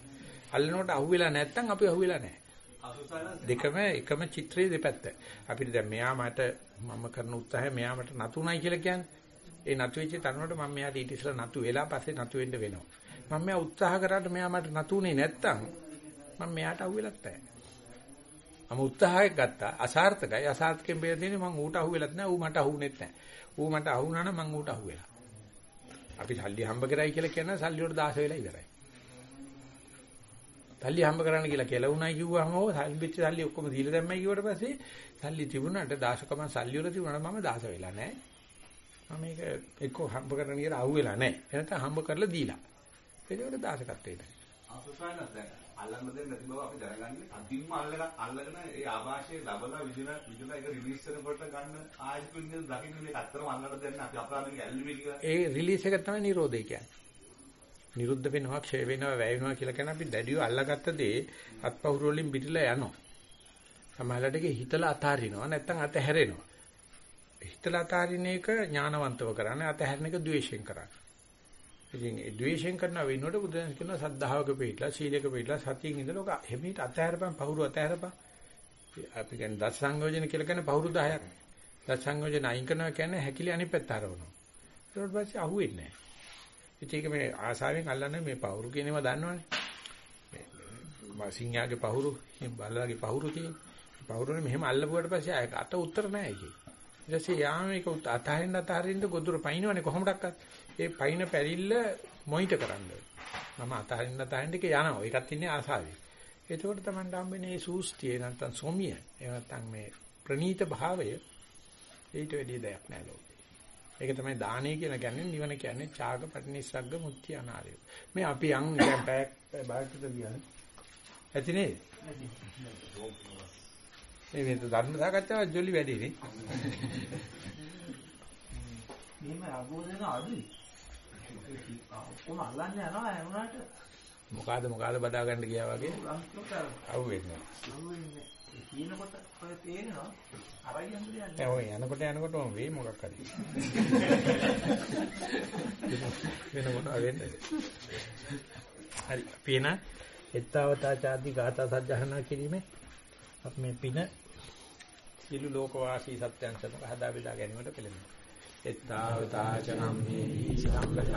අල්ලනකොට අහුවෙලා නැත්නම් අපි අහුවෙලා නෑ. දෙකම එකම චිත්‍රයේ දෙපැත්ත. අපිට දැන් මෙයා මට මම කරන උත්සාහය මෙයා මට නතුණයි කියලා කියන්නේ. ඒ නතු වෙච්ච තරමට මම මෙයාට ඊට ඉස්සෙල්ලා නතු වෙලා පස්සේ නතු වෙන්න වෙනවා. මම මෙයා උත්සාහ කරාට මෙයා මට නතුනේ නැත්තම් මම මෙයාට අහුවෙලත් නැහැ. මම උත්සාහයක් ගත්තා අසාර්ථකයි අසාර්ථකයෙන් බේර දෙන්නේ මම ඌට අහුවෙලත් නැහැ ඌ මට අහුුනේත් නැහැ ඌ මට අහුණා නම් මම ඌට අහුවෙලා. අපි සල්ලි හම්බ කරයි කියලා කියන සල්ලි වලට දාස වෙලා ඉවරයි. සල්ලි හම්බ කරන්න කියලා කියලා උණයි කිව්වම ඕ සල්ලිච්ච සල්ලි ඔක්කොම දීලා දැම්මයි කිව්වට පස්සේ සල්ලි තිබුණාට දාශකම සල්ලි වල තිබුණාට මම දාස වෙලා නැහැ. මම මේක එක්ක හම්බ කරන්න කියලා අහුවෙලා නැහැ. එනත හම්බ කරලා දීලා. ඒකට දාශකත්වයට අසුසානත් දැන් අල්ලන්න දෙන්නේ නැති බව අපි දැනගන්නේ. අදින්ම අල්ලගෙන අල්ලගෙන ඒ ආభాෂයේ ලබලා විදින විදින එක රිලීස් වෙනකොට ගන්න ආයෙත් විදින දකින්න මේක අත්‍තරම අල්ලන්න දෙන්නේ අපි අපරාධෙක ඇල්ලුවේ කියලා ඒ රිලීස් එක තමයි නිරෝධය කියන්නේ. නිරුද්ධ වෙනවා ක්ෂය වෙනවා වැය වෙනවා කියලා කියන අපි දැඩිව අල්ලගත්ත දේ අත්පහුරු වලින් පිටිලා යනවා. සමහරවිට ඒක හිතලා අතාරිනවා නැත්නම් අත හැරෙනවා හිතලා අතාරින එක ඥානවන්තව කරන්නේ අතහැරන එක ද්වේෂයෙන් කරන්නේ. ඉතින් ඒ ද්වේෂයෙන් කරන වෙනකොට බුදුන් කියනවා සද්ධාවක පිළිලා සීලයක පිළිලා සතියින් ඉඳලා ඔක හැමීට අතහැරපන් පහුරු අතහැරපන්. අපි කියන්නේ දස සංයෝජන කියලා කියන්නේ පහුරු 10ක්. දස සංයෝජන අයින් කරනවා කියන්නේ හැකිලි අනිත් පැත්ත හරවනවා. ඊට පස්සේ අහුවෙන්නේ නැහැ. ඒක මේ ආසාවෙන් අල්ලන්නේ මේ පහුරු කියන ඒවා දන්නවනේ. මේ සිංහාගේ පහුරු, බල්ලාගේ පහුරු තියෙන. පහුරුනේ මෙහෙම අල්ලපුවට පස්සේ අත උත්තර නැහැ ඒකේ. ඊට පස්සේ යාම මේක අතහරින්න අතහරින්න ගොදුර පයින්නවනේ කොහොමඩක්වත්. ඒ පයින් පැරිල්ල මොනිට කරන්න. මම අතහරින්න අතහරින්න එක යනවා. ඒකත් ඉන්නේ ආසාවේ. එතකොට තමයි හම්බෙන්නේ මේ සූස්තිය නැත්තම් සොමිය. එහෙම නැත්තම් මේ ප්‍රනීත භාවය ඊට වැඩිය දෙයක් නෑ ලෝකේ. ඒක තමයි දානය කියලා කියන්නේ නිවන කියන්නේ ඡාග පටිනිස්සග්ග මුත්‍ති අනාරය. මේ අපි යන් දැන් පැයක් බාහිරට ගියා. ඇති නේද? මේ වෙනද ධර්ම සාකච්ඡාව ජොලි වැඩි නේ. මෙහෙම අවබෝධන අඩුයි. ඔක්කොම අල්ලන්නේ යනවා ඒ වුණාට මොකಾದ මොකಾದ බදා ගන්න ගියා වගේ අහුවෙන්නේ. අහුවෙන්නේ. කියනකොට ඔය තේරෙනවා අරයි යන්න දෙයක් නෑ. ඔය යනකොට යනකොටම වේ මොකක් හරි. වෙන මොනවා වෙන්නේ. හරි. අපි එන එත්තවතා ചാදී ගාථා සජ්ජහනා කිරීමේ අපි මේ පින සියලු ලෝකවාසී සත්‍යයන් සමග හදා බෙදා ගැනීමට පෙළඹෙනවා. එත්තවතා චනම්මේ සම්පතං